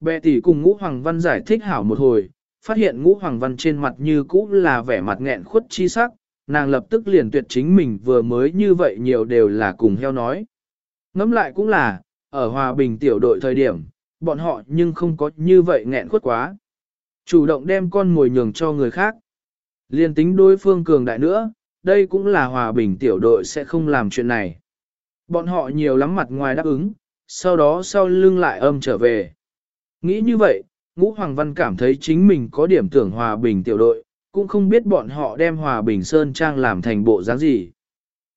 Bệ tỷ cùng ngũ hoàng văn giải thích hảo một hồi, phát hiện ngũ hoàng văn trên mặt như cũ là vẻ mặt nghẹn khuất chi sắc, nàng lập tức liền tuyệt chính mình vừa mới như vậy nhiều đều là cùng heo nói. Ngẫm lại cũng là, ở hòa bình tiểu đội thời điểm, bọn họ nhưng không có như vậy nghẹn khuất quá. Chủ động đem con ngồi nhường cho người khác. Liên tính đối phương cường đại nữa, đây cũng là hòa bình tiểu đội sẽ không làm chuyện này. Bọn họ nhiều lắm mặt ngoài đáp ứng, sau đó sau lưng lại âm trở về. Nghĩ như vậy, Ngũ Hoàng Văn cảm thấy chính mình có điểm tưởng hòa bình tiểu đội, cũng không biết bọn họ đem hòa bình sơn trang làm thành bộ dáng gì.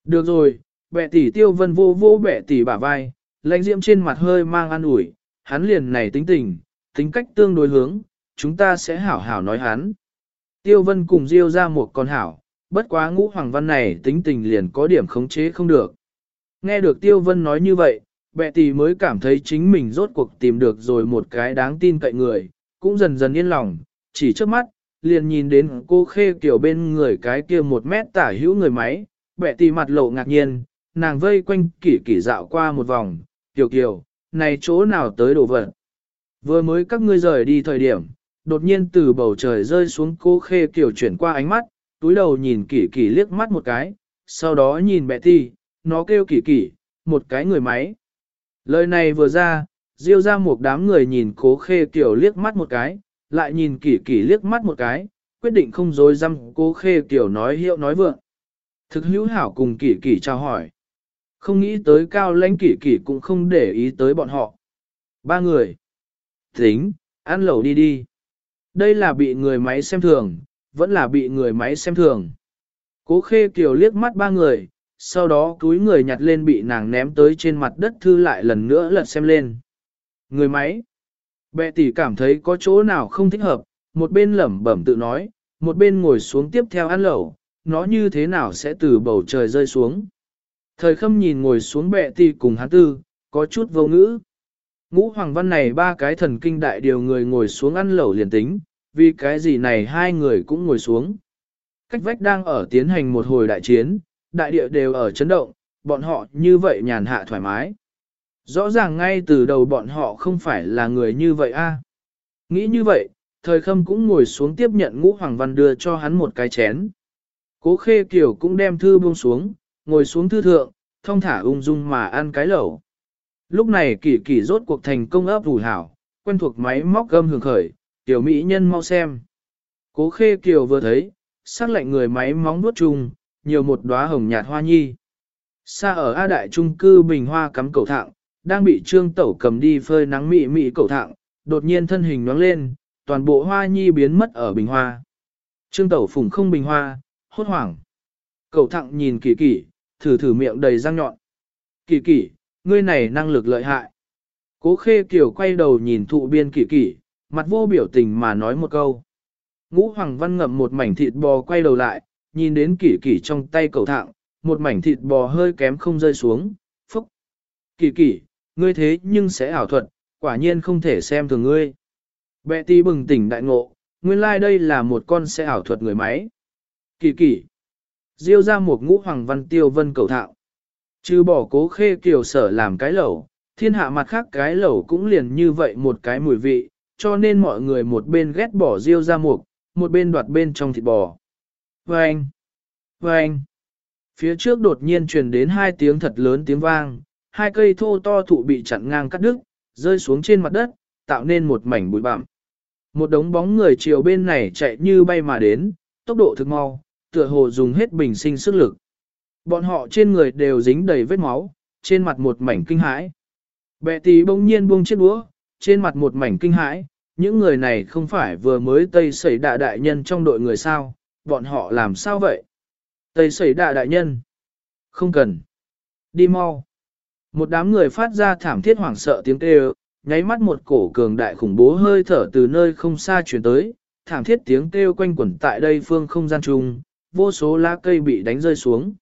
Được rồi, bệ tỷ tiêu vân vô vô bệ tỷ bả vai, lãnh diễm trên mặt hơi mang an ủi, hắn liền này tính tình, tính cách tương đối hướng, chúng ta sẽ hảo hảo nói hắn. Tiêu vân cùng diêu ra một con hảo, bất quá ngũ hoàng văn này tính tình liền có điểm khống chế không được. Nghe được tiêu vân nói như vậy, bệ tỷ mới cảm thấy chính mình rốt cuộc tìm được rồi một cái đáng tin cậy người, cũng dần dần yên lòng, chỉ trước mắt, liền nhìn đến cô khê kiểu bên người cái kia một mét tả hữu người máy, bệ tỷ mặt lộ ngạc nhiên, nàng vây quanh kỷ kỷ dạo qua một vòng, kiều kiều, này chỗ nào tới đồ vật. Vừa mới các ngươi rời đi thời điểm, đột nhiên từ bầu trời rơi xuống cô khê kiểu chuyển qua ánh mắt, túi đầu nhìn kỷ kỷ liếc mắt một cái, sau đó nhìn bệ tỷ, nó kêu kỷ kỷ, một cái người máy. Lời này vừa ra, diêu ra một đám người nhìn cố khê kiểu liếc mắt một cái, lại nhìn kỷ kỷ liếc mắt một cái, quyết định không dối dăm cố khê kiểu nói hiệu nói vượng. Thực hữu hảo cùng kỷ kỷ chào hỏi. Không nghĩ tới cao lãnh kỷ kỷ cũng không để ý tới bọn họ. Ba người. Tính, ăn lẩu đi đi. Đây là bị người máy xem thường, vẫn là bị người máy xem thường. Cố khê kiều liếc mắt ba người, sau đó túi người nhặt lên bị nàng ném tới trên mặt đất thư lại lần nữa lật xem lên. Người máy. Bệ tỷ cảm thấy có chỗ nào không thích hợp, một bên lẩm bẩm tự nói, một bên ngồi xuống tiếp theo ăn lẩu, nó như thế nào sẽ từ bầu trời rơi xuống. Thời khâm nhìn ngồi xuống bệ tỷ cùng hắn tư, có chút vô ngữ. Ngũ hoàng văn này ba cái thần kinh đại điều người ngồi xuống ăn lẩu liền tính, vì cái gì này hai người cũng ngồi xuống. Cách vách đang ở tiến hành một hồi đại chiến, đại địa đều ở chấn động, bọn họ như vậy nhàn hạ thoải mái. Rõ ràng ngay từ đầu bọn họ không phải là người như vậy a. À. Nghĩ như vậy, thời khâm cũng ngồi xuống tiếp nhận ngũ hoàng văn đưa cho hắn một cái chén. Cố khê kiểu cũng đem thư buông xuống, ngồi xuống thư thượng, thông thả ung dung mà ăn cái lẩu. Lúc này kỳ kỳ rốt cuộc thành công ấp ủ hảo, quen thuộc máy móc gâm hưởng khởi, tiểu mỹ nhân mau xem. Cố khê kiều vừa thấy, sắc lạnh người máy móng nuốt chung, nhiều một đóa hồng nhạt hoa nhi. Xa ở A Đại Trung cư bình hoa cắm cầu thạng, đang bị trương tẩu cầm đi phơi nắng mị mị cầu thạng, đột nhiên thân hình nhoáng lên, toàn bộ hoa nhi biến mất ở bình hoa. Trương tẩu phùng không bình hoa, hốt hoảng. Cầu thạng nhìn kỳ kỳ, thử thử miệng đầy răng nhọn. Kỳ kỳ, ngươi này năng lực lợi hại. Cố khê kiểu quay đầu nhìn thụ biên kỳ kỳ, mặt vô biểu tình mà nói một câu. Ngũ Hoàng Văn ngậm một mảnh thịt bò quay đầu lại, nhìn đến kỷ kỷ trong tay cầu thạng, một mảnh thịt bò hơi kém không rơi xuống, phúc. Kỷ kỷ, ngươi thế nhưng sẽ ảo thuật, quả nhiên không thể xem thường ngươi. Bệ ti bừng tỉnh đại ngộ, nguyên lai like đây là một con sẽ ảo thuật người máy. Kỷ kỷ. Diêu ra một ngũ hoàng văn tiêu vân cầu thạng. Trừ bỏ cố khê kiều sở làm cái lẩu, thiên hạ mặt khác cái lẩu cũng liền như vậy một cái mùi vị, cho nên mọi người một bên ghét bỏ diêu ra mục, một bên đoạt bên trong thịt bò. Vâng! Vâng! Phía trước đột nhiên truyền đến hai tiếng thật lớn tiếng vang, hai cây thô to thụ bị chặn ngang cắt đứt, rơi xuống trên mặt đất, tạo nên một mảnh bụi bặm. Một đống bóng người chiều bên này chạy như bay mà đến, tốc độ thực mau, tựa hồ dùng hết bình sinh sức lực. Bọn họ trên người đều dính đầy vết máu, trên mặt một mảnh kinh hãi. Bệ tí bỗng nhiên buông chiếc đũa, trên mặt một mảnh kinh hãi, những người này không phải vừa mới Tây Sẩy Đạ Đại Nhân trong đội người sao, bọn họ làm sao vậy? Tây Sẩy Đạ Đại Nhân. Không cần. Đi mau. Một đám người phát ra thảm thiết hoảng sợ tiếng kêu, nháy mắt một cổ cường đại khủng bố hơi thở từ nơi không xa chuyển tới, thảm thiết tiếng kêu quanh quẩn tại đây phương không gian chung, vô số lá cây bị đánh rơi xuống.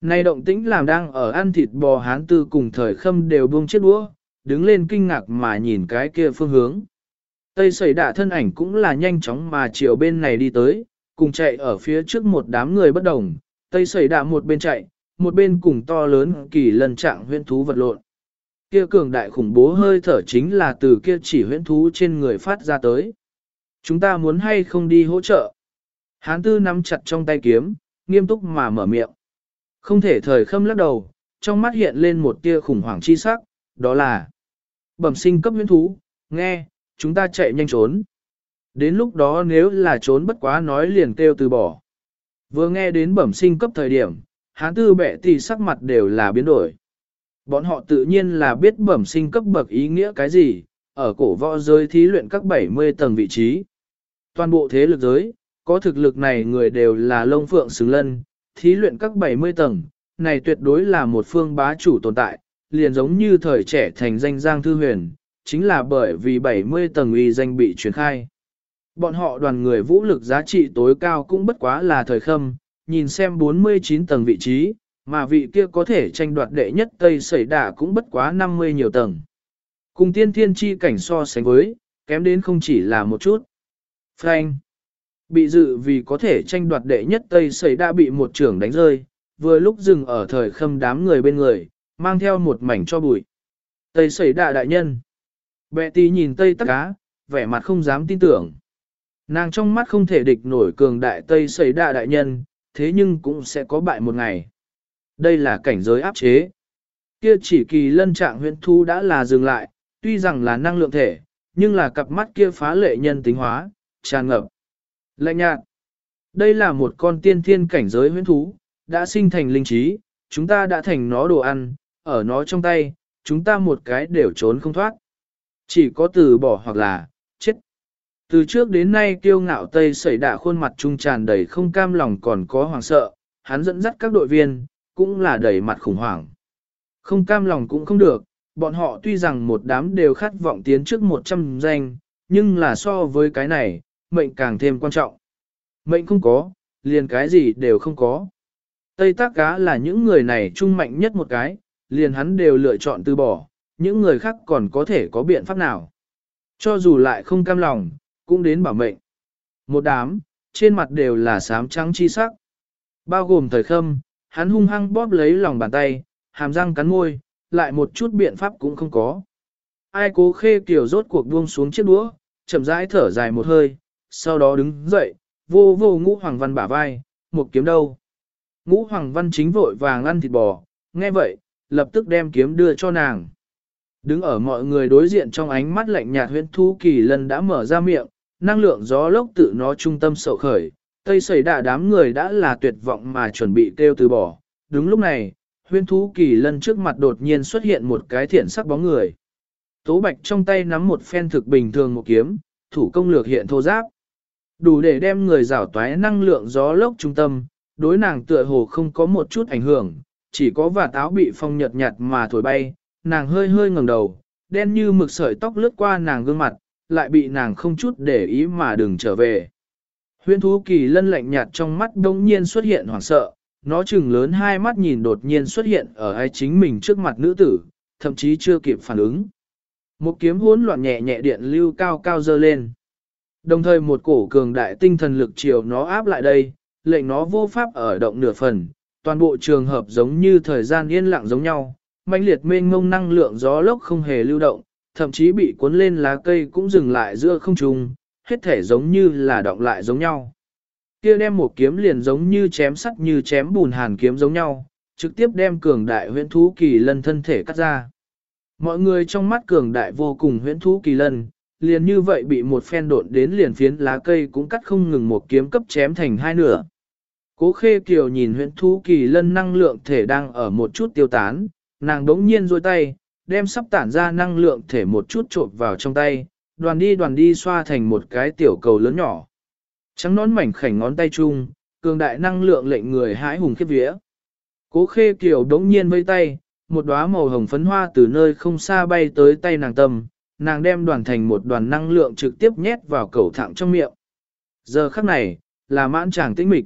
Này động tĩnh làm đang ở ăn thịt bò hán tư cùng thời khâm đều buông chiếc đũa, đứng lên kinh ngạc mà nhìn cái kia phương hướng. Tây sẩy đạ thân ảnh cũng là nhanh chóng mà chiều bên này đi tới, cùng chạy ở phía trước một đám người bất đồng. Tây sẩy đạ một bên chạy, một bên cùng to lớn kỳ lần trạng huyễn thú vật lộn. Kia cường đại khủng bố hơi thở chính là từ kia chỉ huyễn thú trên người phát ra tới. Chúng ta muốn hay không đi hỗ trợ? Hán tư nắm chặt trong tay kiếm, nghiêm túc mà mở miệng. Không thể thời khâm lắc đầu, trong mắt hiện lên một tia khủng hoảng chi sắc, đó là bẩm sinh cấp huyễn thú, nghe, chúng ta chạy nhanh trốn. Đến lúc đó nếu là trốn bất quá nói liền kêu từ bỏ. Vừa nghe đến bẩm sinh cấp thời điểm, hán tư bệ thì sắc mặt đều là biến đổi. Bọn họ tự nhiên là biết bẩm sinh cấp bậc ý nghĩa cái gì, ở cổ võ giới thí luyện các 70 tầng vị trí. Toàn bộ thế lực giới, có thực lực này người đều là lông phượng xứng lân, thí luyện các 70 tầng, này tuyệt đối là một phương bá chủ tồn tại, liền giống như thời trẻ thành danh Giang Thư Huyền, chính là bởi vì 70 tầng uy danh bị truyền khai. Bọn họ đoàn người vũ lực giá trị tối cao cũng bất quá là thời khâm, nhìn xem 49 tầng vị trí, mà vị kia có thể tranh đoạt đệ nhất Tây sẩy đả cũng bất quá 50 nhiều tầng. Cùng tiên thiên chi cảnh so sánh với, kém đến không chỉ là một chút. Frank bị dự vì có thể tranh đoạt đệ nhất Tây sẩy đã bị một trưởng đánh rơi, vừa lúc dừng ở thời khâm đám người bên người, mang theo một mảnh cho bụi. Tây sẩy đạ đại nhân. Bệ tì nhìn Tây tắc cá, vẻ mặt không dám tin tưởng. Nàng trong mắt không thể địch nổi cường đại Tây Sầy đạ đại nhân, thế nhưng cũng sẽ có bại một ngày. Đây là cảnh giới áp chế. Kia chỉ kỳ lân trạng huyện thu đã là dừng lại, tuy rằng là năng lượng thể, nhưng là cặp mắt kia phá lệ nhân tính hóa, tràn ngập. Lạnh nhạt. Đây là một con tiên thiên cảnh giới huyễn thú, đã sinh thành linh trí, chúng ta đã thành nó đồ ăn, ở nó trong tay, chúng ta một cái đều trốn không thoát. Chỉ có từ bỏ hoặc là. Từ trước đến nay kiêu ngạo Tây xảy đạ khuôn mặt trung tràn đầy không cam lòng còn có hoàng sợ, hắn dẫn dắt các đội viên, cũng là đầy mặt khủng hoảng. Không cam lòng cũng không được, bọn họ tuy rằng một đám đều khát vọng tiến trước 100 danh, nhưng là so với cái này, mệnh càng thêm quan trọng. Mệnh không có, liền cái gì đều không có. Tây tác cá là những người này trung mạnh nhất một cái, liền hắn đều lựa chọn từ bỏ, những người khác còn có thể có biện pháp nào. Cho dù lại không cam lòng, cũng đến bảo mệnh. Một đám, trên mặt đều là sám trắng chi sắc. Bao gồm thời khâm, hắn hung hăng bóp lấy lòng bàn tay, hàm răng cắn môi, lại một chút biện pháp cũng không có. Ai cố khê kiểu rốt cuộc buông xuống chiếc đũa, chậm rãi thở dài một hơi, sau đó đứng dậy, vô vô ngũ hoàng văn bả vai, một kiếm đâu. Ngũ hoàng văn chính vội vàng ăn thịt bò, nghe vậy, lập tức đem kiếm đưa cho nàng. Đứng ở mọi người đối diện trong ánh mắt lạnh nhạt huyễn thu kỳ lần đã mở ra miệng, năng lượng gió lốc tự nó trung tâm sậu khởi, tây xảy đạ đám người đã là tuyệt vọng mà chuẩn bị kêu từ bỏ. Đúng lúc này, Huyên thú kỳ lân trước mặt đột nhiên xuất hiện một cái thiện sắc bóng người. Tố bạch trong tay nắm một phen thực bình thường một kiếm, thủ công lược hiện thô giáp. Đủ để đem người rảo toái năng lượng gió lốc trung tâm, đối nàng tựa hồ không có một chút ảnh hưởng, chỉ có và táo bị phong nhật nhạt mà thổi bay, nàng hơi hơi ngẩng đầu, đen như mực sợi tóc lướt qua nàng gương mặt, lại bị nàng không chút để ý mà đừng trở về. huyên thú kỳ lân lạnh nhạt trong mắt đông nhiên xuất hiện hoảng sợ, nó chừng lớn hai mắt nhìn đột nhiên xuất hiện ở ai chính mình trước mặt nữ tử, thậm chí chưa kịp phản ứng. Một kiếm hỗn loạn nhẹ nhẹ điện lưu cao cao dơ lên. Đồng thời một cổ cường đại tinh thần lực chiều nó áp lại đây, lệnh nó vô pháp ở động nửa phần, toàn bộ trường hợp giống như thời gian yên lặng giống nhau, mãnh liệt mênh ngông năng lượng gió lốc không hề lưu động, thậm chí bị cuốn lên lá cây cũng dừng lại giữa không trung, hết thể giống như là động lại giống nhau. Kia đem một kiếm liền giống như chém sắt như chém bùn hàn kiếm giống nhau, trực tiếp đem cường đại huyễn thú kỳ lân thân thể cắt ra. Mọi người trong mắt cường đại vô cùng huyễn thú kỳ lân, liền như vậy bị một phen độn đến liền phiến lá cây cũng cắt không ngừng một kiếm cấp chém thành hai nửa. Cố khê kiều nhìn huyễn thú kỳ lân năng lượng thể đang ở một chút tiêu tán, nàng đống nhiên rôi tay, đem sắp tản ra năng lượng thể một chút trộn vào trong tay, đoàn đi đoàn đi xoa thành một cái tiểu cầu lớn nhỏ. Trắng nón mảnh khảnh ngón tay chung, cường đại năng lượng lệnh người hãi hùng khiếp vía. Cố khê kiều đống nhiên vây tay, một đóa màu hồng phấn hoa từ nơi không xa bay tới tay nàng tâm, nàng đem đoàn thành một đoàn năng lượng trực tiếp nhét vào cầu thẳng trong miệng. Giờ khắc này, là mãn chàng tĩnh mịch.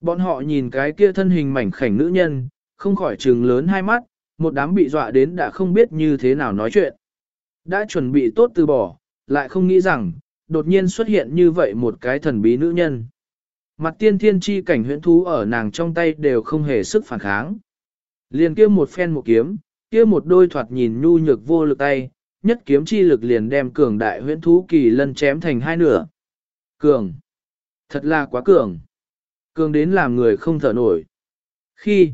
Bọn họ nhìn cái kia thân hình mảnh khảnh nữ nhân, không khỏi trừng lớn hai mắt, một đám bị dọa đến đã không biết như thế nào nói chuyện. Đã chuẩn bị tốt từ bỏ, lại không nghĩ rằng, đột nhiên xuất hiện như vậy một cái thần bí nữ nhân. Mặt tiên thiên chi cảnh huyễn thú ở nàng trong tay đều không hề sức phản kháng. Liền kia một phen một kiếm, kia một đôi thoạt nhìn nhu nhược vô lực tay, nhất kiếm chi lực liền đem cường đại huyễn thú kỳ lân chém thành hai nửa. Cường! Thật là quá cường! Cường đến làm người không thở nổi. Khi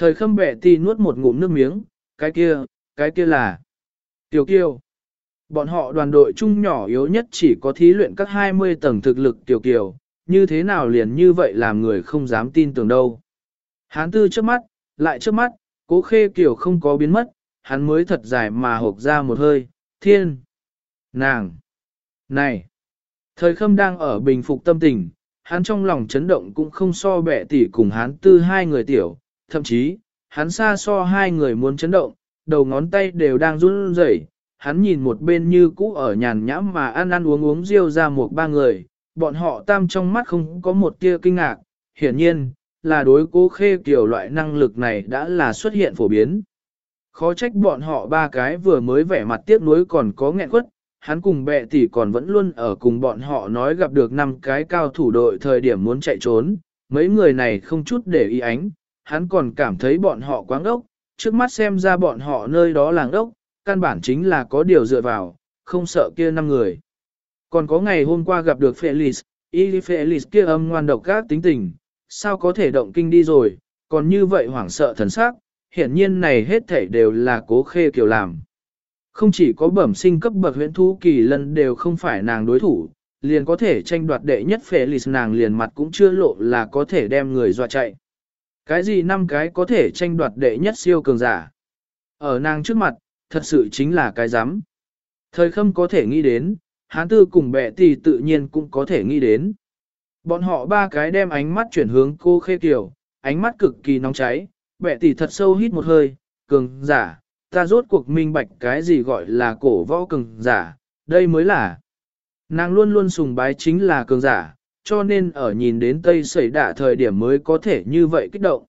thời khâm bẻ ti nuốt một ngụm nước miếng, cái kia, cái kia là Tiểu Kiều. Bọn họ đoàn đội chung nhỏ yếu nhất chỉ có thí luyện các 20 tầng thực lực Tiểu Kiều, như thế nào liền như vậy làm người không dám tin tưởng đâu. Hán tư trước mắt, lại trước mắt, cố khê Kiều không có biến mất, hắn mới thật dài mà hộp ra một hơi, thiên, nàng, này. Thời khâm đang ở bình phục tâm tình, hắn trong lòng chấn động cũng không so bẻ tỉ cùng hắn tư hai người tiểu, thậm chí, hắn xa so hai người muốn chấn động, đầu ngón tay đều đang run rẩy. Hắn nhìn một bên như cũ ở nhàn nhãm mà ăn ăn uống uống riêu ra một ba người, bọn họ tam trong mắt không có một tia kinh ngạc, hiển nhiên, là đối cố khê kiểu loại năng lực này đã là xuất hiện phổ biến. Khó trách bọn họ ba cái vừa mới vẻ mặt tiếc nuối còn có nghẹn quất, hắn cùng bệ tỷ còn vẫn luôn ở cùng bọn họ nói gặp được năm cái cao thủ đội thời điểm muốn chạy trốn, mấy người này không chút để ý ánh, hắn còn cảm thấy bọn họ quáng ốc, trước mắt xem ra bọn họ nơi đó làng ốc, căn bản chính là có điều dựa vào, không sợ kia năm người. Còn có ngày hôm qua gặp được Felix, y Felix kia âm ngoan độc các tính tình, sao có thể động kinh đi rồi, còn như vậy hoảng sợ thần sắc, hiển nhiên này hết thảy đều là cố khê kiểu làm. Không chỉ có bẩm sinh cấp bậc huyễn thú kỳ lân đều không phải nàng đối thủ, liền có thể tranh đoạt đệ nhất phệ nàng liền mặt cũng chưa lộ là có thể đem người dọa chạy. Cái gì năm cái có thể tranh đoạt đệ nhất siêu cường giả? Ở nàng trước mặt, thật sự chính là cái rắm Thời khâm có thể nghĩ đến, hán tư cùng bệ tỷ tự nhiên cũng có thể nghĩ đến. Bọn họ ba cái đem ánh mắt chuyển hướng cô khê kiểu, ánh mắt cực kỳ nóng cháy, bệ tỷ thật sâu hít một hơi, cường giả, ta rốt cuộc minh bạch cái gì gọi là cổ võ cường giả, đây mới là. Nàng luôn luôn sùng bái chính là cường giả, cho nên ở nhìn đến Tây Sẩy Đạ thời điểm mới có thể như vậy kích động.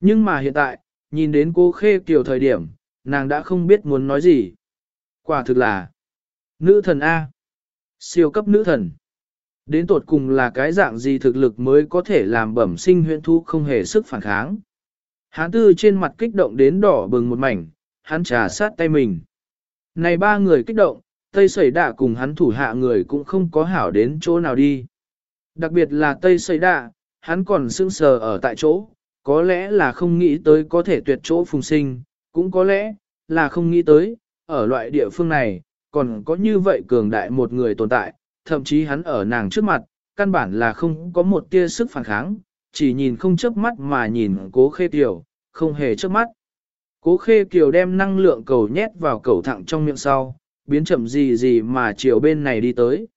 Nhưng mà hiện tại, nhìn đến cô Khê Kiều thời điểm, nàng đã không biết muốn nói gì. Quả thực là nữ thần A. Siêu cấp nữ thần. Đến tột cùng là cái dạng gì thực lực mới có thể làm bẩm sinh huyện thu không hề sức phản kháng. Hán tư trên mặt kích động đến đỏ bừng một mảnh, hắn trà sát tay mình. Này ba người kích động, Tây Sẩy Đạ cùng hắn thủ hạ người cũng không có hảo đến chỗ nào đi. Đặc biệt là Tây Sây Đạ, hắn còn sững sờ ở tại chỗ, có lẽ là không nghĩ tới có thể tuyệt chỗ phùng sinh, cũng có lẽ là không nghĩ tới, ở loại địa phương này, còn có như vậy cường đại một người tồn tại, thậm chí hắn ở nàng trước mặt, căn bản là không có một tia sức phản kháng, chỉ nhìn không chớp mắt mà nhìn cố khê tiểu, không hề chớp mắt. Cố khê kiều đem năng lượng cầu nhét vào cầu thẳng trong miệng sau, biến chậm gì gì mà chiều bên này đi tới.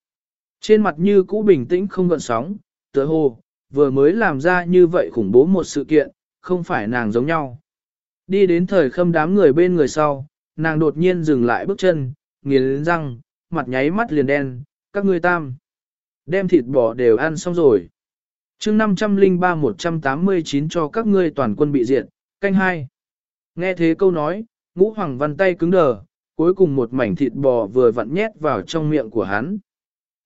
Trên mặt như cũ bình tĩnh không gợn sóng, tựa hồ, vừa mới làm ra như vậy khủng bố một sự kiện, không phải nàng giống nhau. Đi đến thời khâm đám người bên người sau, nàng đột nhiên dừng lại bước chân, nghiến răng, mặt nháy mắt liền đen, các ngươi tam. Đem thịt bò đều ăn xong rồi. chương 503-189 cho các ngươi toàn quân bị diệt, canh hai. Nghe thế câu nói, ngũ hoàng văn tay cứng đờ, cuối cùng một mảnh thịt bò vừa vặn nhét vào trong miệng của hắn.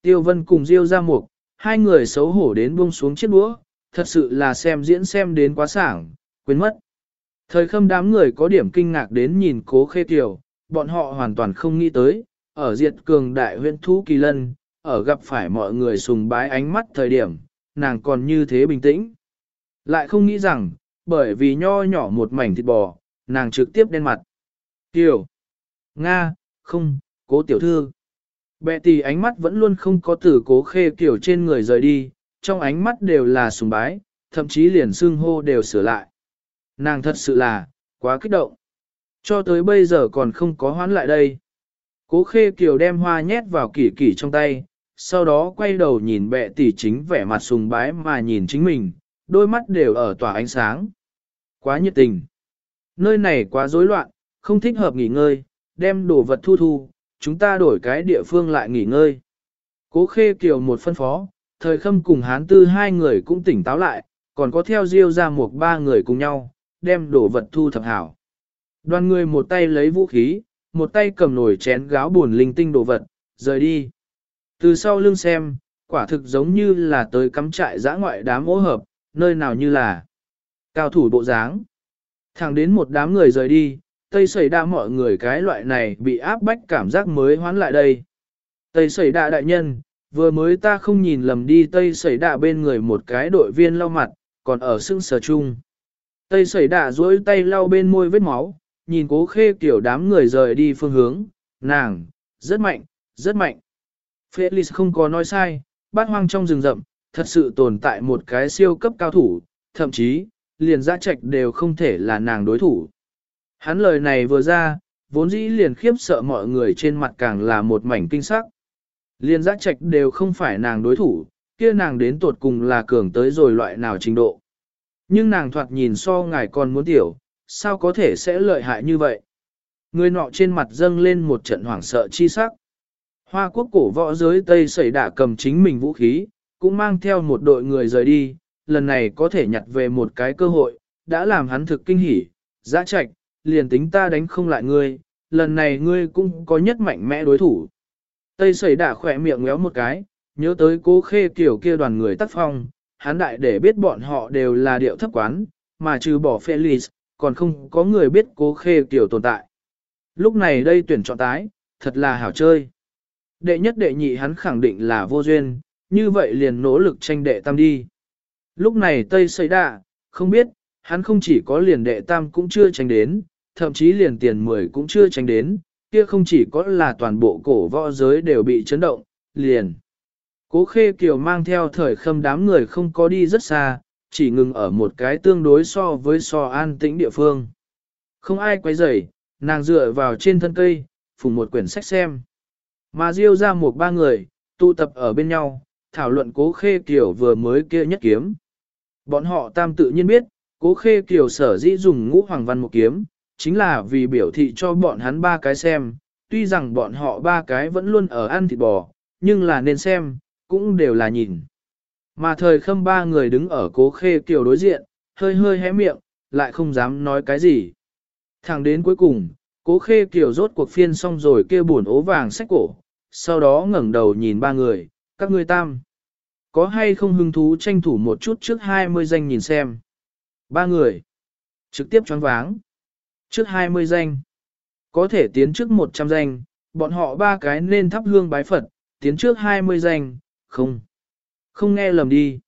Tiêu vân cùng Diêu ra mục, hai người xấu hổ đến buông xuống chiếc đũa, thật sự là xem diễn xem đến quá sảng, quên mất. Thời khâm đám người có điểm kinh ngạc đến nhìn cố khê tiểu, bọn họ hoàn toàn không nghĩ tới, ở diệt cường đại huyện thú kỳ lân, ở gặp phải mọi người sùng bái ánh mắt thời điểm, nàng còn như thế bình tĩnh. Lại không nghĩ rằng, bởi vì nho nhỏ một mảnh thịt bò, nàng trực tiếp đen mặt. Tiểu, Nga, không, cố tiểu thư. Bệ tỷ ánh mắt vẫn luôn không có từ cố khê kiểu trên người rời đi, trong ánh mắt đều là sùng bái, thậm chí liền xương hô đều sửa lại. Nàng thật sự là, quá kích động. Cho tới bây giờ còn không có hoán lại đây. Cố khê kiều đem hoa nhét vào kỷ kỷ trong tay, sau đó quay đầu nhìn bệ tỷ chính vẻ mặt sùng bái mà nhìn chính mình, đôi mắt đều ở tỏa ánh sáng. Quá nhiệt tình. Nơi này quá rối loạn, không thích hợp nghỉ ngơi, đem đồ vật thu thu, chúng ta đổi cái địa phương lại nghỉ ngơi. Cố khê kiều một phân phó, thời khâm cùng hán tư hai người cũng tỉnh táo lại, còn có theo diêu ra một ba người cùng nhau, đem đồ vật thu thập hảo. Đoàn người một tay lấy vũ khí, một tay cầm nồi chén gáo buồn linh tinh đồ vật, rời đi. Từ sau lưng xem, quả thực giống như là tới cắm trại giã ngoại đám ố hợp, nơi nào như là cao thủ bộ dáng. Thẳng đến một đám người rời đi, Tây Sẩy Đa mọi người cái loại này bị áp bách cảm giác mới hoán lại đây. Tây Sẩy Đa đại nhân, vừa mới ta không nhìn lầm đi Tây Sẩy Đa bên người một cái đội viên lau mặt, còn ở sưng sờ chung. Tây Sẩy Đa duỗi tay lau bên môi vết máu, nhìn cố khê kiểu đám người rời đi phương hướng, nàng, rất mạnh, rất mạnh. Felix không có nói sai, bát hoang trong rừng rậm, thật sự tồn tại một cái siêu cấp cao thủ, thậm chí, liền giã trạch đều không thể là nàng đối thủ. Hắn lời này vừa ra, vốn dĩ liền khiếp sợ mọi người trên mặt càng là một mảnh kinh sắc. Liền giác trạch đều không phải nàng đối thủ, kia nàng đến tột cùng là cường tới rồi loại nào trình độ. Nhưng nàng thoạt nhìn so ngài còn muốn tiểu, sao có thể sẽ lợi hại như vậy? Người nọ trên mặt dâng lên một trận hoảng sợ chi sắc. Hoa quốc cổ võ giới Tây sẩy đả cầm chính mình vũ khí, cũng mang theo một đội người rời đi, lần này có thể nhặt về một cái cơ hội, đã làm hắn thực kinh hỉ, giã trạch, liền tính ta đánh không lại ngươi, lần này ngươi cũng có nhất mạnh mẽ đối thủ. Tây sẩy đả khỏe miệng ngéo một cái, nhớ tới cố khê kiểu kia đoàn người tác phong, hắn đại để biết bọn họ đều là điệu thấp quán, mà trừ bỏ Felix, còn không có người biết cố khê kiểu tồn tại. Lúc này đây tuyển chọn tái, thật là hảo chơi. Đệ nhất đệ nhị hắn khẳng định là vô duyên, như vậy liền nỗ lực tranh đệ tam đi. Lúc này Tây Sây Đạ, không biết, hắn không chỉ có liền đệ tam cũng chưa tranh đến, thậm chí liền tiền mười cũng chưa tranh đến, kia không chỉ có là toàn bộ cổ võ giới đều bị chấn động, liền. Cố Khê Kiều mang theo thời khâm đám người không có đi rất xa, chỉ ngừng ở một cái tương đối so với so an tĩnh địa phương. Không ai quấy rầy, nàng dựa vào trên thân cây, phùng một quyển sách xem. Mà diêu ra một ba người, tụ tập ở bên nhau, thảo luận cố khê kiều vừa mới kia nhất kiếm. Bọn họ tam tự nhiên biết, cố khê kiều sở dĩ dùng ngũ hoàng văn một kiếm, chính là vì biểu thị cho bọn hắn ba cái xem, tuy rằng bọn họ ba cái vẫn luôn ở ăn thịt bò, nhưng là nên xem, cũng đều là nhìn. Mà thời khâm ba người đứng ở cố khê kiều đối diện, hơi hơi hé miệng, lại không dám nói cái gì. Thẳng đến cuối cùng, cố khê kiều rốt cuộc phiên xong rồi kêu buồn ố vàng sách cổ, sau đó ngẩng đầu nhìn ba người, các ngươi tam. Có hay không hứng thú tranh thủ một chút trước 20 danh nhìn xem. Ba người. Trực tiếp choáng váng. Trước 20 danh. Có thể tiến trước 100 danh, bọn họ ba cái nên thắp hương bái Phật, tiến trước 20 danh, không. Không nghe lầm đi.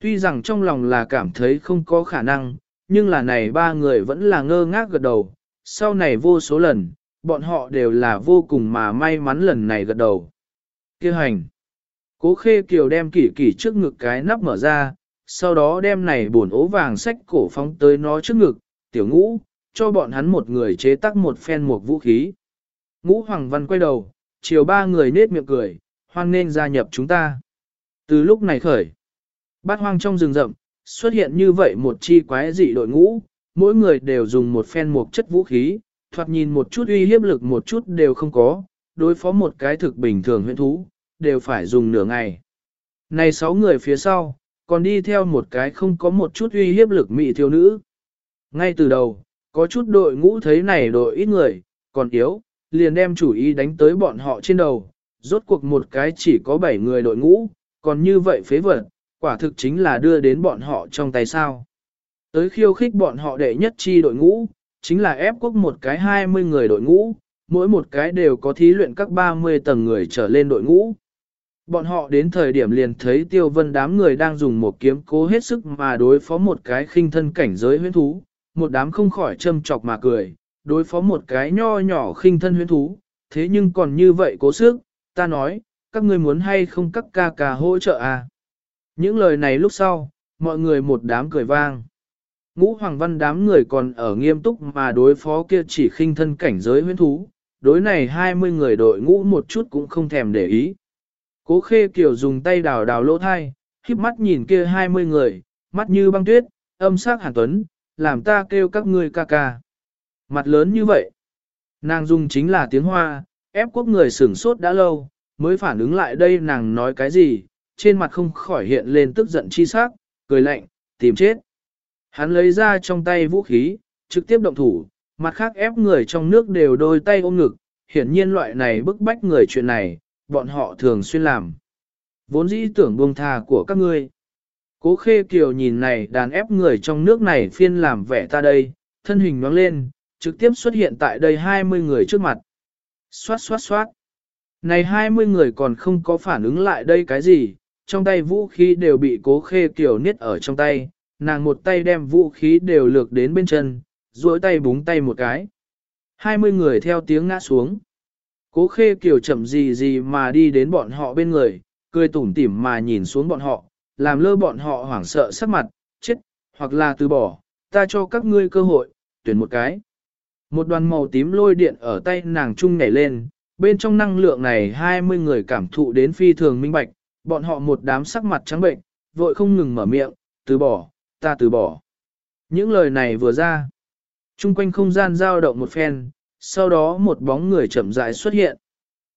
Tuy rằng trong lòng là cảm thấy không có khả năng, nhưng là này ba người vẫn là ngơ ngác gật đầu. Sau này vô số lần, bọn họ đều là vô cùng mà may mắn lần này gật đầu. Kêu hành. Cố khê kiều đem kỷ kỷ trước ngực cái nắp mở ra, sau đó đem này buồn ố vàng sách cổ phóng tới nó trước ngực, tiểu ngũ, cho bọn hắn một người chế tác một phen một vũ khí. Ngũ Hoàng Văn quay đầu, chiều ba người nết miệng cười, hoan nên gia nhập chúng ta. Từ lúc này khởi, bát hoang trong rừng rậm, xuất hiện như vậy một chi quái dị đội ngũ, mỗi người đều dùng một phen một chất vũ khí, thoạt nhìn một chút uy hiếp lực một chút đều không có, đối phó một cái thực bình thường huyễn thú, đều phải dùng nửa ngày. Này sáu người phía sau, còn đi theo một cái không có một chút uy hiếp lực mị thiếu nữ. Ngay từ đầu, có chút đội ngũ thấy này đội ít người, còn yếu, liền đem chủ ý đánh tới bọn họ trên đầu. Rốt cuộc một cái chỉ có 7 người đội ngũ, còn như vậy phế vật, quả thực chính là đưa đến bọn họ trong tay sao. Tới khiêu khích bọn họ đệ nhất chi đội ngũ, chính là ép quốc một cái 20 người đội ngũ, mỗi một cái đều có thí luyện các 30 tầng người trở lên đội ngũ. Bọn họ đến thời điểm liền thấy tiêu vân đám người đang dùng một kiếm cố hết sức mà đối phó một cái khinh thân cảnh giới huyễn thú, một đám không khỏi châm chọc mà cười, đối phó một cái nho nhỏ khinh thân huyễn thú, thế nhưng còn như vậy cố sức, ta nói, các ngươi muốn hay không các ca ca hỗ trợ à. Những lời này lúc sau, mọi người một đám cười vang. Ngũ Hoàng Văn đám người còn ở nghiêm túc mà đối phó kia chỉ khinh thân cảnh giới huyễn thú, đối này 20 người đội ngũ một chút cũng không thèm để ý. Cố khê kiểu dùng tay đào đào lỗ thai, khiếp mắt nhìn kia 20 người, mắt như băng tuyết, âm sắc hàn tuấn, làm ta kêu các ngươi ca ca. Mặt lớn như vậy, nàng dùng chính là tiếng hoa, ép quốc người sửng sốt đã lâu, mới phản ứng lại đây nàng nói cái gì, trên mặt không khỏi hiện lên tức giận chi sắc, cười lạnh, tìm chết. Hắn lấy ra trong tay vũ khí, trực tiếp động thủ, mặt khác ép người trong nước đều đôi tay ôm ngực, hiển nhiên loại này bức bách người chuyện này, bọn họ thường xuyên làm. Vốn dĩ tưởng buông thà của các ngươi. Cố khê kiều nhìn này đàn ép người trong nước này phiên làm vẻ ta đây, thân hình nhoáng lên, trực tiếp xuất hiện tại đây 20 người trước mặt. Xoát xoát xoát. Này 20 người còn không có phản ứng lại đây cái gì, trong tay vũ khí đều bị cố khê kiều niết ở trong tay, nàng một tay đem vũ khí đều lược đến bên chân, duỗi tay búng tay một cái. 20 người theo tiếng ngã xuống. Cố khê kiều chậm gì gì mà đi đến bọn họ bên người, cười tủm tỉm mà nhìn xuống bọn họ, làm lơ bọn họ hoảng sợ sắc mặt, chết, hoặc là từ bỏ, ta cho các ngươi cơ hội, tuyển một cái. Một đoàn màu tím lôi điện ở tay nàng trung nhảy lên, bên trong năng lượng này 20 người cảm thụ đến phi thường minh bạch, bọn họ một đám sắc mặt trắng bệnh, vội không ngừng mở miệng, từ bỏ, ta từ bỏ. Những lời này vừa ra, chung quanh không gian dao động một phen, sau đó một bóng người chậm rãi xuất hiện.